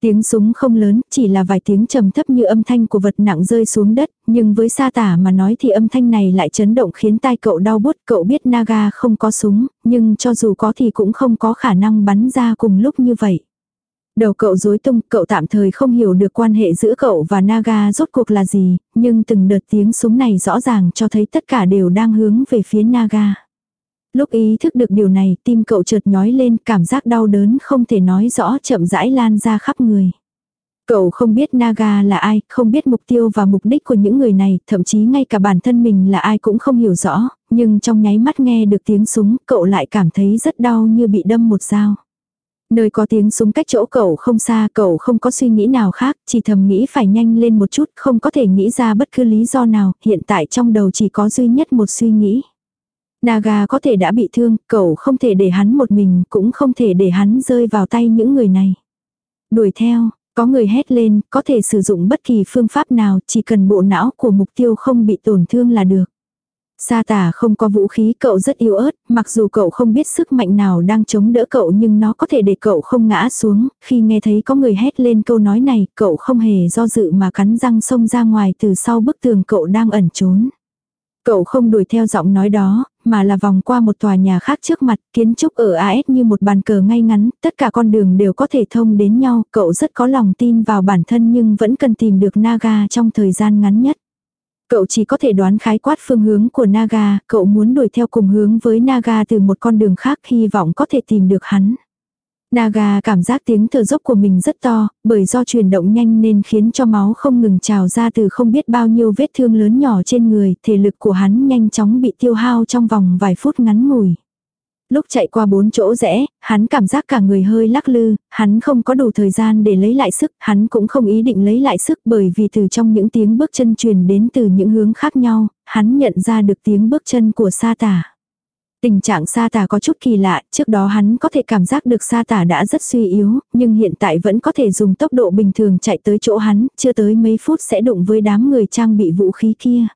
Tiếng súng không lớn, chỉ là vài tiếng trầm thấp như âm thanh của vật nặng rơi xuống đất, nhưng với sa tả mà nói thì âm thanh này lại chấn động khiến tai cậu đau bút. Cậu biết Naga không có súng, nhưng cho dù có thì cũng không có khả năng bắn ra cùng lúc như vậy. Đầu cậu rối tung, cậu tạm thời không hiểu được quan hệ giữa cậu và Naga rốt cuộc là gì, nhưng từng đợt tiếng súng này rõ ràng cho thấy tất cả đều đang hướng về phía Naga. Lúc ý thức được điều này, tim cậu chợt nhói lên, cảm giác đau đớn không thể nói rõ chậm rãi lan ra khắp người. Cậu không biết Naga là ai, không biết mục tiêu và mục đích của những người này, thậm chí ngay cả bản thân mình là ai cũng không hiểu rõ, nhưng trong nháy mắt nghe được tiếng súng, cậu lại cảm thấy rất đau như bị đâm một dao. Nơi có tiếng súng cách chỗ cậu không xa, cậu không có suy nghĩ nào khác, chỉ thầm nghĩ phải nhanh lên một chút, không có thể nghĩ ra bất cứ lý do nào, hiện tại trong đầu chỉ có duy nhất một suy nghĩ. Naga có thể đã bị thương, cậu không thể để hắn một mình, cũng không thể để hắn rơi vào tay những người này. Đuổi theo, có người hét lên, có thể sử dụng bất kỳ phương pháp nào, chỉ cần bộ não của mục tiêu không bị tổn thương là được. Sa tả không có vũ khí cậu rất yếu ớt, mặc dù cậu không biết sức mạnh nào đang chống đỡ cậu nhưng nó có thể để cậu không ngã xuống, khi nghe thấy có người hét lên câu nói này, cậu không hề do dự mà cắn răng xông ra ngoài từ sau bức tường cậu đang ẩn trốn. Cậu không đuổi theo giọng nói đó, mà là vòng qua một tòa nhà khác trước mặt, kiến trúc ở AS như một bàn cờ ngay ngắn, tất cả con đường đều có thể thông đến nhau, cậu rất có lòng tin vào bản thân nhưng vẫn cần tìm được Naga trong thời gian ngắn nhất. Cậu chỉ có thể đoán khái quát phương hướng của Naga, cậu muốn đuổi theo cùng hướng với Naga từ một con đường khác hy vọng có thể tìm được hắn. Naga cảm giác tiếng thở dốc của mình rất to, bởi do chuyển động nhanh nên khiến cho máu không ngừng trào ra từ không biết bao nhiêu vết thương lớn nhỏ trên người, thể lực của hắn nhanh chóng bị tiêu hao trong vòng vài phút ngắn ngủi. Lúc chạy qua bốn chỗ rẽ, hắn cảm giác cả người hơi lắc lư, hắn không có đủ thời gian để lấy lại sức, hắn cũng không ý định lấy lại sức bởi vì từ trong những tiếng bước chân truyền đến từ những hướng khác nhau, hắn nhận ra được tiếng bước chân của sa tả. Tình trạng sa tả có chút kỳ lạ, trước đó hắn có thể cảm giác được sa tả đã rất suy yếu, nhưng hiện tại vẫn có thể dùng tốc độ bình thường chạy tới chỗ hắn, chưa tới mấy phút sẽ đụng với đám người trang bị vũ khí kia.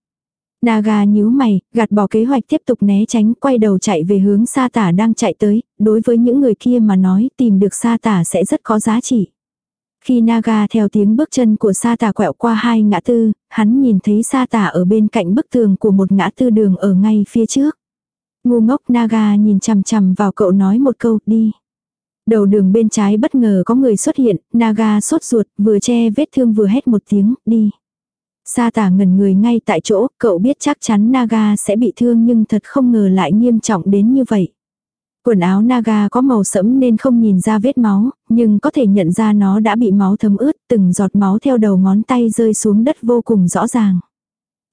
Naga nhíu mày, gạt bỏ kế hoạch tiếp tục né tránh, quay đầu chạy về hướng sa tả đang chạy tới, đối với những người kia mà nói tìm được sa tả sẽ rất có giá trị. Khi Naga theo tiếng bước chân của sa tả quẹo qua hai ngã tư, hắn nhìn thấy sa tả ở bên cạnh bức tường của một ngã tư đường ở ngay phía trước. Ngu ngốc Naga nhìn chằm chằm vào cậu nói một câu đi. Đầu đường bên trái bất ngờ có người xuất hiện, Naga sốt ruột, vừa che vết thương vừa hét một tiếng, đi. Sa tả ngẩn người ngay tại chỗ, cậu biết chắc chắn Naga sẽ bị thương nhưng thật không ngờ lại nghiêm trọng đến như vậy. Quần áo Naga có màu sẫm nên không nhìn ra vết máu, nhưng có thể nhận ra nó đã bị máu thấm ướt, từng giọt máu theo đầu ngón tay rơi xuống đất vô cùng rõ ràng.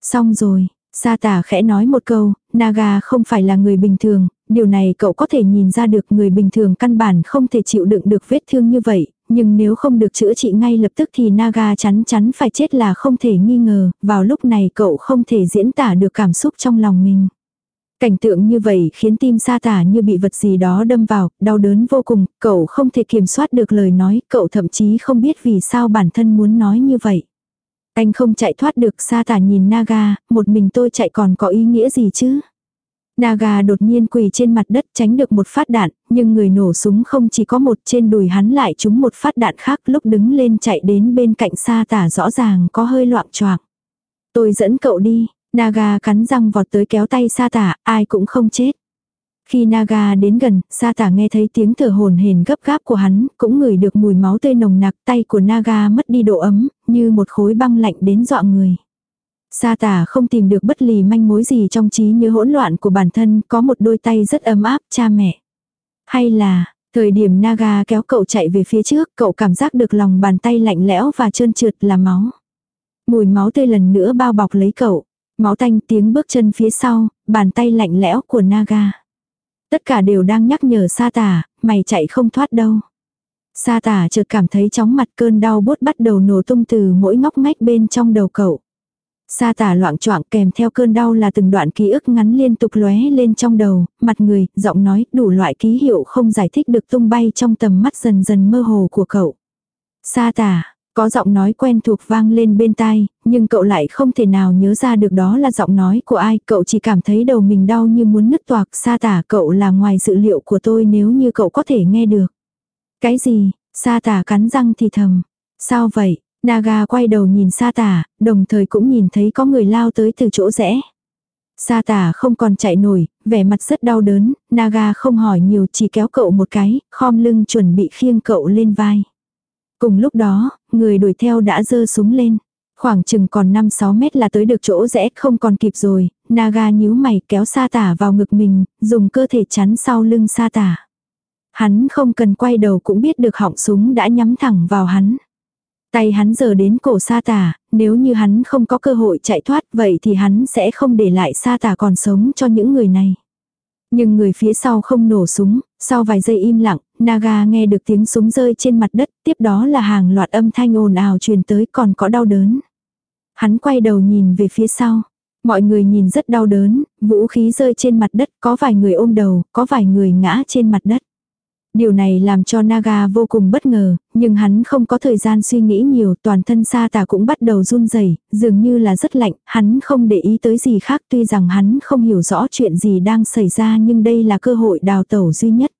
Xong rồi, Sa tả khẽ nói một câu, Naga không phải là người bình thường, điều này cậu có thể nhìn ra được người bình thường căn bản không thể chịu đựng được vết thương như vậy, nhưng nếu không được chữa trị ngay lập tức thì Naga chắn chắn phải chết là không thể nghi ngờ, vào lúc này cậu không thể diễn tả được cảm xúc trong lòng mình. Cảnh tượng như vậy khiến tim sa tả như bị vật gì đó đâm vào, đau đớn vô cùng, cậu không thể kiểm soát được lời nói, cậu thậm chí không biết vì sao bản thân muốn nói như vậy. Anh không chạy thoát được sa tả nhìn Naga, một mình tôi chạy còn có ý nghĩa gì chứ? Naga đột nhiên quỳ trên mặt đất tránh được một phát đạn, nhưng người nổ súng không chỉ có một trên đùi hắn lại trúng một phát đạn khác lúc đứng lên chạy đến bên cạnh sa tả rõ ràng có hơi loạn choạng. Tôi dẫn cậu đi, Naga cắn răng vọt tới kéo tay sa tả, ai cũng không chết. Khi Naga đến gần, sa tả nghe thấy tiếng thở hồn hển gấp gáp của hắn, cũng ngửi được mùi máu tươi nồng nặc, tay của Naga mất đi độ ấm, như một khối băng lạnh đến dọa người. Sa tả không tìm được bất lì manh mối gì trong trí nhớ hỗn loạn của bản thân, có một đôi tay rất ấm áp, cha mẹ. Hay là, thời điểm Naga kéo cậu chạy về phía trước, cậu cảm giác được lòng bàn tay lạnh lẽo và trơn trượt là máu. Mùi máu tươi lần nữa bao bọc lấy cậu. Máu tanh tiếng bước chân phía sau, bàn tay lạnh lẽo của Naga. Tất cả đều đang nhắc nhở sa tả, mày chạy không thoát đâu. Sa tả chợt cảm thấy chóng mặt cơn đau bút bắt đầu nổ tung từ mỗi ngóc ngách bên trong đầu cậu. Sa tả loạn choạng kèm theo cơn đau là từng đoạn ký ức ngắn liên tục lóe lên trong đầu, mặt người, giọng nói, đủ loại ký hiệu không giải thích được tung bay trong tầm mắt dần dần mơ hồ của cậu. Sa tả, có giọng nói quen thuộc vang lên bên tai, nhưng cậu lại không thể nào nhớ ra được đó là giọng nói của ai, cậu chỉ cảm thấy đầu mình đau như muốn nứt toạc, sa tả cậu là ngoài dự liệu của tôi nếu như cậu có thể nghe được. Cái gì, sa tả cắn răng thì thầm. Sao vậy, Naga quay đầu nhìn sa tả, đồng thời cũng nhìn thấy có người lao tới từ chỗ rẽ. Sa tả không còn chạy nổi, vẻ mặt rất đau đớn, Naga không hỏi nhiều chỉ kéo cậu một cái, khom lưng chuẩn bị khiêng cậu lên vai. Cùng lúc đó, người đuổi theo đã giơ súng lên. Khoảng chừng còn 5-6 mét là tới được chỗ rẽ không còn kịp rồi, Naga nhíu mày kéo sa tả vào ngực mình, dùng cơ thể chắn sau lưng sa tả. Hắn không cần quay đầu cũng biết được họng súng đã nhắm thẳng vào hắn. Tay hắn giờ đến cổ sa tả, nếu như hắn không có cơ hội chạy thoát vậy thì hắn sẽ không để lại sa tả còn sống cho những người này. Nhưng người phía sau không nổ súng, sau vài giây im lặng, Naga nghe được tiếng súng rơi trên mặt đất, tiếp đó là hàng loạt âm thanh ồn ào truyền tới còn có đau đớn. Hắn quay đầu nhìn về phía sau. Mọi người nhìn rất đau đớn, vũ khí rơi trên mặt đất, có vài người ôm đầu, có vài người ngã trên mặt đất. Điều này làm cho Naga vô cùng bất ngờ, nhưng hắn không có thời gian suy nghĩ nhiều, toàn thân sa tà cũng bắt đầu run rẩy, dường như là rất lạnh, hắn không để ý tới gì khác tuy rằng hắn không hiểu rõ chuyện gì đang xảy ra nhưng đây là cơ hội đào tẩu duy nhất.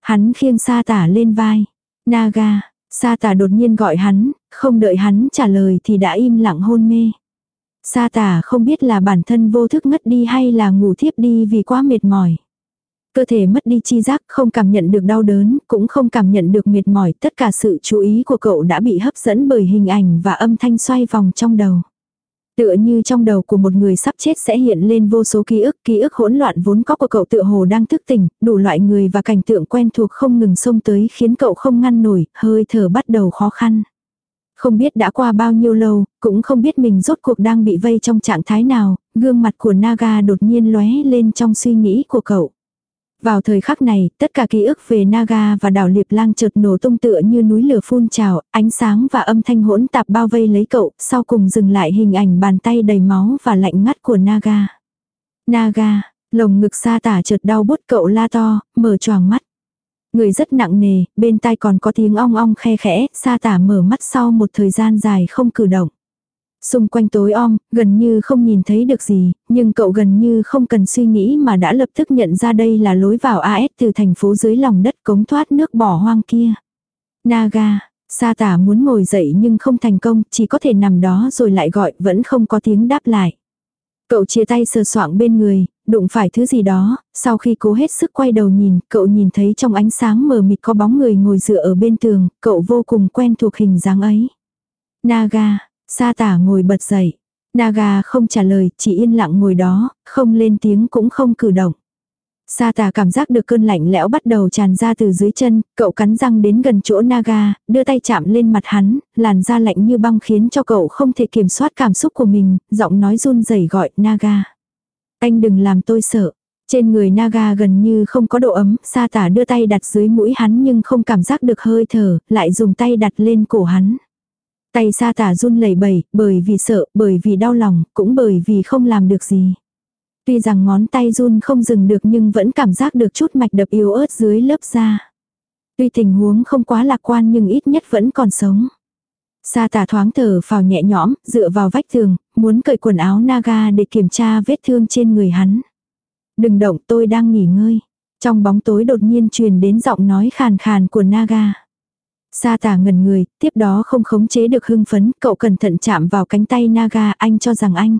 Hắn khiêng sa tả lên vai. Naga, sa tả đột nhiên gọi hắn, không đợi hắn trả lời thì đã im lặng hôn mê. Sa tả không biết là bản thân vô thức ngất đi hay là ngủ thiếp đi vì quá mệt mỏi. Cơ thể mất đi chi giác, không cảm nhận được đau đớn, cũng không cảm nhận được mệt mỏi, tất cả sự chú ý của cậu đã bị hấp dẫn bởi hình ảnh và âm thanh xoay vòng trong đầu. Tựa như trong đầu của một người sắp chết sẽ hiện lên vô số ký ức, ký ức hỗn loạn vốn có của cậu tựa hồ đang thức tỉnh, đủ loại người và cảnh tượng quen thuộc không ngừng xông tới khiến cậu không ngăn nổi, hơi thở bắt đầu khó khăn. Không biết đã qua bao nhiêu lâu, cũng không biết mình rốt cuộc đang bị vây trong trạng thái nào, gương mặt của Naga đột nhiên lóe lên trong suy nghĩ của cậu. Vào thời khắc này, tất cả ký ức về Naga và đảo Liệp Lang chợt nổ tung tựa như núi lửa phun trào, ánh sáng và âm thanh hỗn tạp bao vây lấy cậu, sau cùng dừng lại hình ảnh bàn tay đầy máu và lạnh ngắt của Naga. Naga, lồng ngực xa tả chợt đau bút cậu la to, mở choàng mắt. Người rất nặng nề, bên tai còn có tiếng ong ong khe khẽ, sa tả mở mắt sau một thời gian dài không cử động. Xung quanh tối om, gần như không nhìn thấy được gì, nhưng cậu gần như không cần suy nghĩ mà đã lập tức nhận ra đây là lối vào AS từ thành phố dưới lòng đất cống thoát nước bỏ hoang kia. Naga, Sa tả muốn ngồi dậy nhưng không thành công, chỉ có thể nằm đó rồi lại gọi, vẫn không có tiếng đáp lại. Cậu chia tay sờ soạng bên người, đụng phải thứ gì đó, sau khi cố hết sức quay đầu nhìn, cậu nhìn thấy trong ánh sáng mờ mịt có bóng người ngồi dựa ở bên tường, cậu vô cùng quen thuộc hình dáng ấy. Naga, sa tả ngồi bật dậy. Naga không trả lời, chỉ yên lặng ngồi đó, không lên tiếng cũng không cử động. Sa tà cảm giác được cơn lạnh lẽo bắt đầu tràn ra từ dưới chân, cậu cắn răng đến gần chỗ Naga, đưa tay chạm lên mặt hắn, làn da lạnh như băng khiến cho cậu không thể kiểm soát cảm xúc của mình, giọng nói run rẩy gọi Naga. Anh đừng làm tôi sợ. Trên người Naga gần như không có độ ấm, sa tả đưa tay đặt dưới mũi hắn nhưng không cảm giác được hơi thở, lại dùng tay đặt lên cổ hắn. Tay sa tả run lẩy bẩy, bởi vì sợ, bởi vì đau lòng, cũng bởi vì không làm được gì. Tuy rằng ngón tay run không dừng được nhưng vẫn cảm giác được chút mạch đập yếu ớt dưới lớp da. Tuy tình huống không quá lạc quan nhưng ít nhất vẫn còn sống. Sa tả thoáng thở phào nhẹ nhõm, dựa vào vách tường, muốn cởi quần áo naga để kiểm tra vết thương trên người hắn. Đừng động tôi đang nghỉ ngơi. Trong bóng tối đột nhiên truyền đến giọng nói khàn khàn của naga. Sa tả ngần người, tiếp đó không khống chế được hưng phấn, cậu cẩn thận chạm vào cánh tay naga, anh cho rằng anh.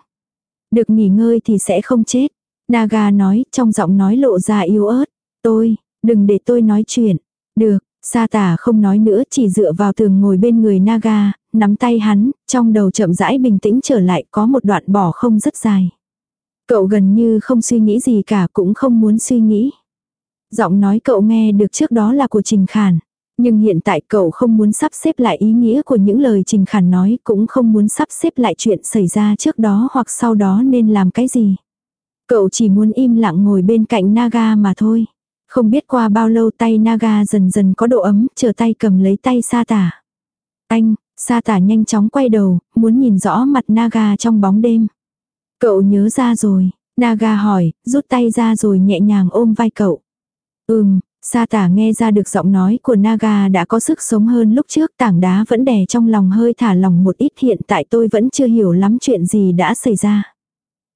Được nghỉ ngơi thì sẽ không chết. Naga nói, trong giọng nói lộ ra yếu ớt. Tôi, đừng để tôi nói chuyện. Được, Sa tả không nói nữa chỉ dựa vào tường ngồi bên người Naga, nắm tay hắn, trong đầu chậm rãi bình tĩnh trở lại có một đoạn bỏ không rất dài. Cậu gần như không suy nghĩ gì cả cũng không muốn suy nghĩ. Giọng nói cậu nghe được trước đó là của Trình Khản. Nhưng hiện tại cậu không muốn sắp xếp lại ý nghĩa của những lời Trình Khản nói cũng không muốn sắp xếp lại chuyện xảy ra trước đó hoặc sau đó nên làm cái gì. Cậu chỉ muốn im lặng ngồi bên cạnh Naga mà thôi. Không biết qua bao lâu tay Naga dần dần có độ ấm, chờ tay cầm lấy tay sa tả. Anh, sa tả nhanh chóng quay đầu, muốn nhìn rõ mặt Naga trong bóng đêm. Cậu nhớ ra rồi, Naga hỏi, rút tay ra rồi nhẹ nhàng ôm vai cậu. Ừm, Sa tả nghe ra được giọng nói của Naga đã có sức sống hơn lúc trước tảng đá vẫn đè trong lòng hơi thả lòng một ít hiện tại tôi vẫn chưa hiểu lắm chuyện gì đã xảy ra.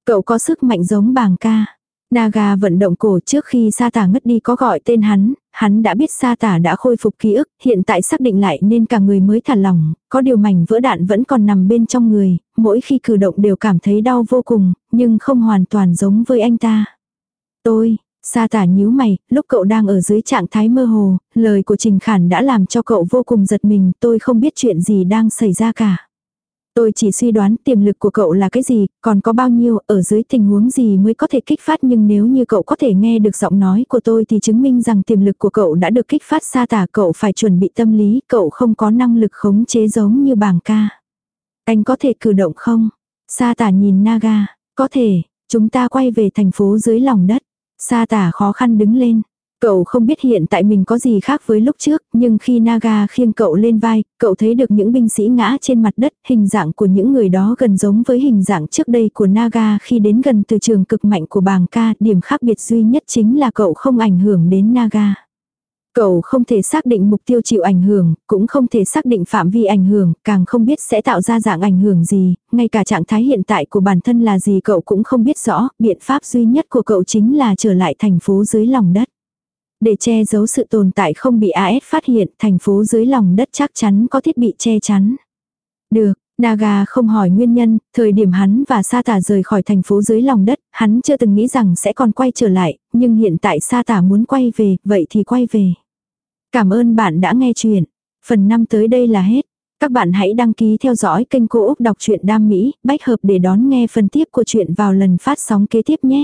Cậu có sức mạnh giống bàng ca. Naga vận động cổ trước khi sa tả ngất đi có gọi tên hắn, hắn đã biết sa tả đã khôi phục ký ức, hiện tại xác định lại nên cả người mới thả lỏng, có điều mảnh vỡ đạn vẫn còn nằm bên trong người, mỗi khi cử động đều cảm thấy đau vô cùng, nhưng không hoàn toàn giống với anh ta. Tôi, Sa tả nhíu mày, lúc cậu đang ở dưới trạng thái mơ hồ, lời của Trình Khản đã làm cho cậu vô cùng giật mình, tôi không biết chuyện gì đang xảy ra cả. Tôi chỉ suy đoán tiềm lực của cậu là cái gì, còn có bao nhiêu, ở dưới tình huống gì mới có thể kích phát nhưng nếu như cậu có thể nghe được giọng nói của tôi thì chứng minh rằng tiềm lực của cậu đã được kích phát Sa tả cậu phải chuẩn bị tâm lý, cậu không có năng lực khống chế giống như bảng ca. Anh có thể cử động không? Sa tả nhìn Naga, có thể, chúng ta quay về thành phố dưới lòng đất. Sa tả khó khăn đứng lên. Cậu không biết hiện tại mình có gì khác với lúc trước, nhưng khi Naga khiêng cậu lên vai, cậu thấy được những binh sĩ ngã trên mặt đất, hình dạng của những người đó gần giống với hình dạng trước đây của Naga khi đến gần từ trường cực mạnh của bàng ca, điểm khác biệt duy nhất chính là cậu không ảnh hưởng đến Naga. Cậu không thể xác định mục tiêu chịu ảnh hưởng, cũng không thể xác định phạm vi ảnh hưởng, càng không biết sẽ tạo ra dạng ảnh hưởng gì, ngay cả trạng thái hiện tại của bản thân là gì cậu cũng không biết rõ, biện pháp duy nhất của cậu chính là trở lại thành phố dưới lòng đất. Để che giấu sự tồn tại không bị AS phát hiện, thành phố dưới lòng đất chắc chắn có thiết bị che chắn. Được, Naga không hỏi nguyên nhân, thời điểm hắn và Sa Tả rời khỏi thành phố dưới lòng đất, hắn chưa từng nghĩ rằng sẽ còn quay trở lại, nhưng hiện tại Sa Tả muốn quay về, vậy thì quay về. Cảm ơn bạn đã nghe chuyện. Phần 5 tới đây là hết. Các bạn hãy đăng ký theo dõi kênh Cô Úc Đọc truyện Đam Mỹ, bách hợp để đón nghe phần tiếp của chuyện vào lần phát sóng kế tiếp nhé.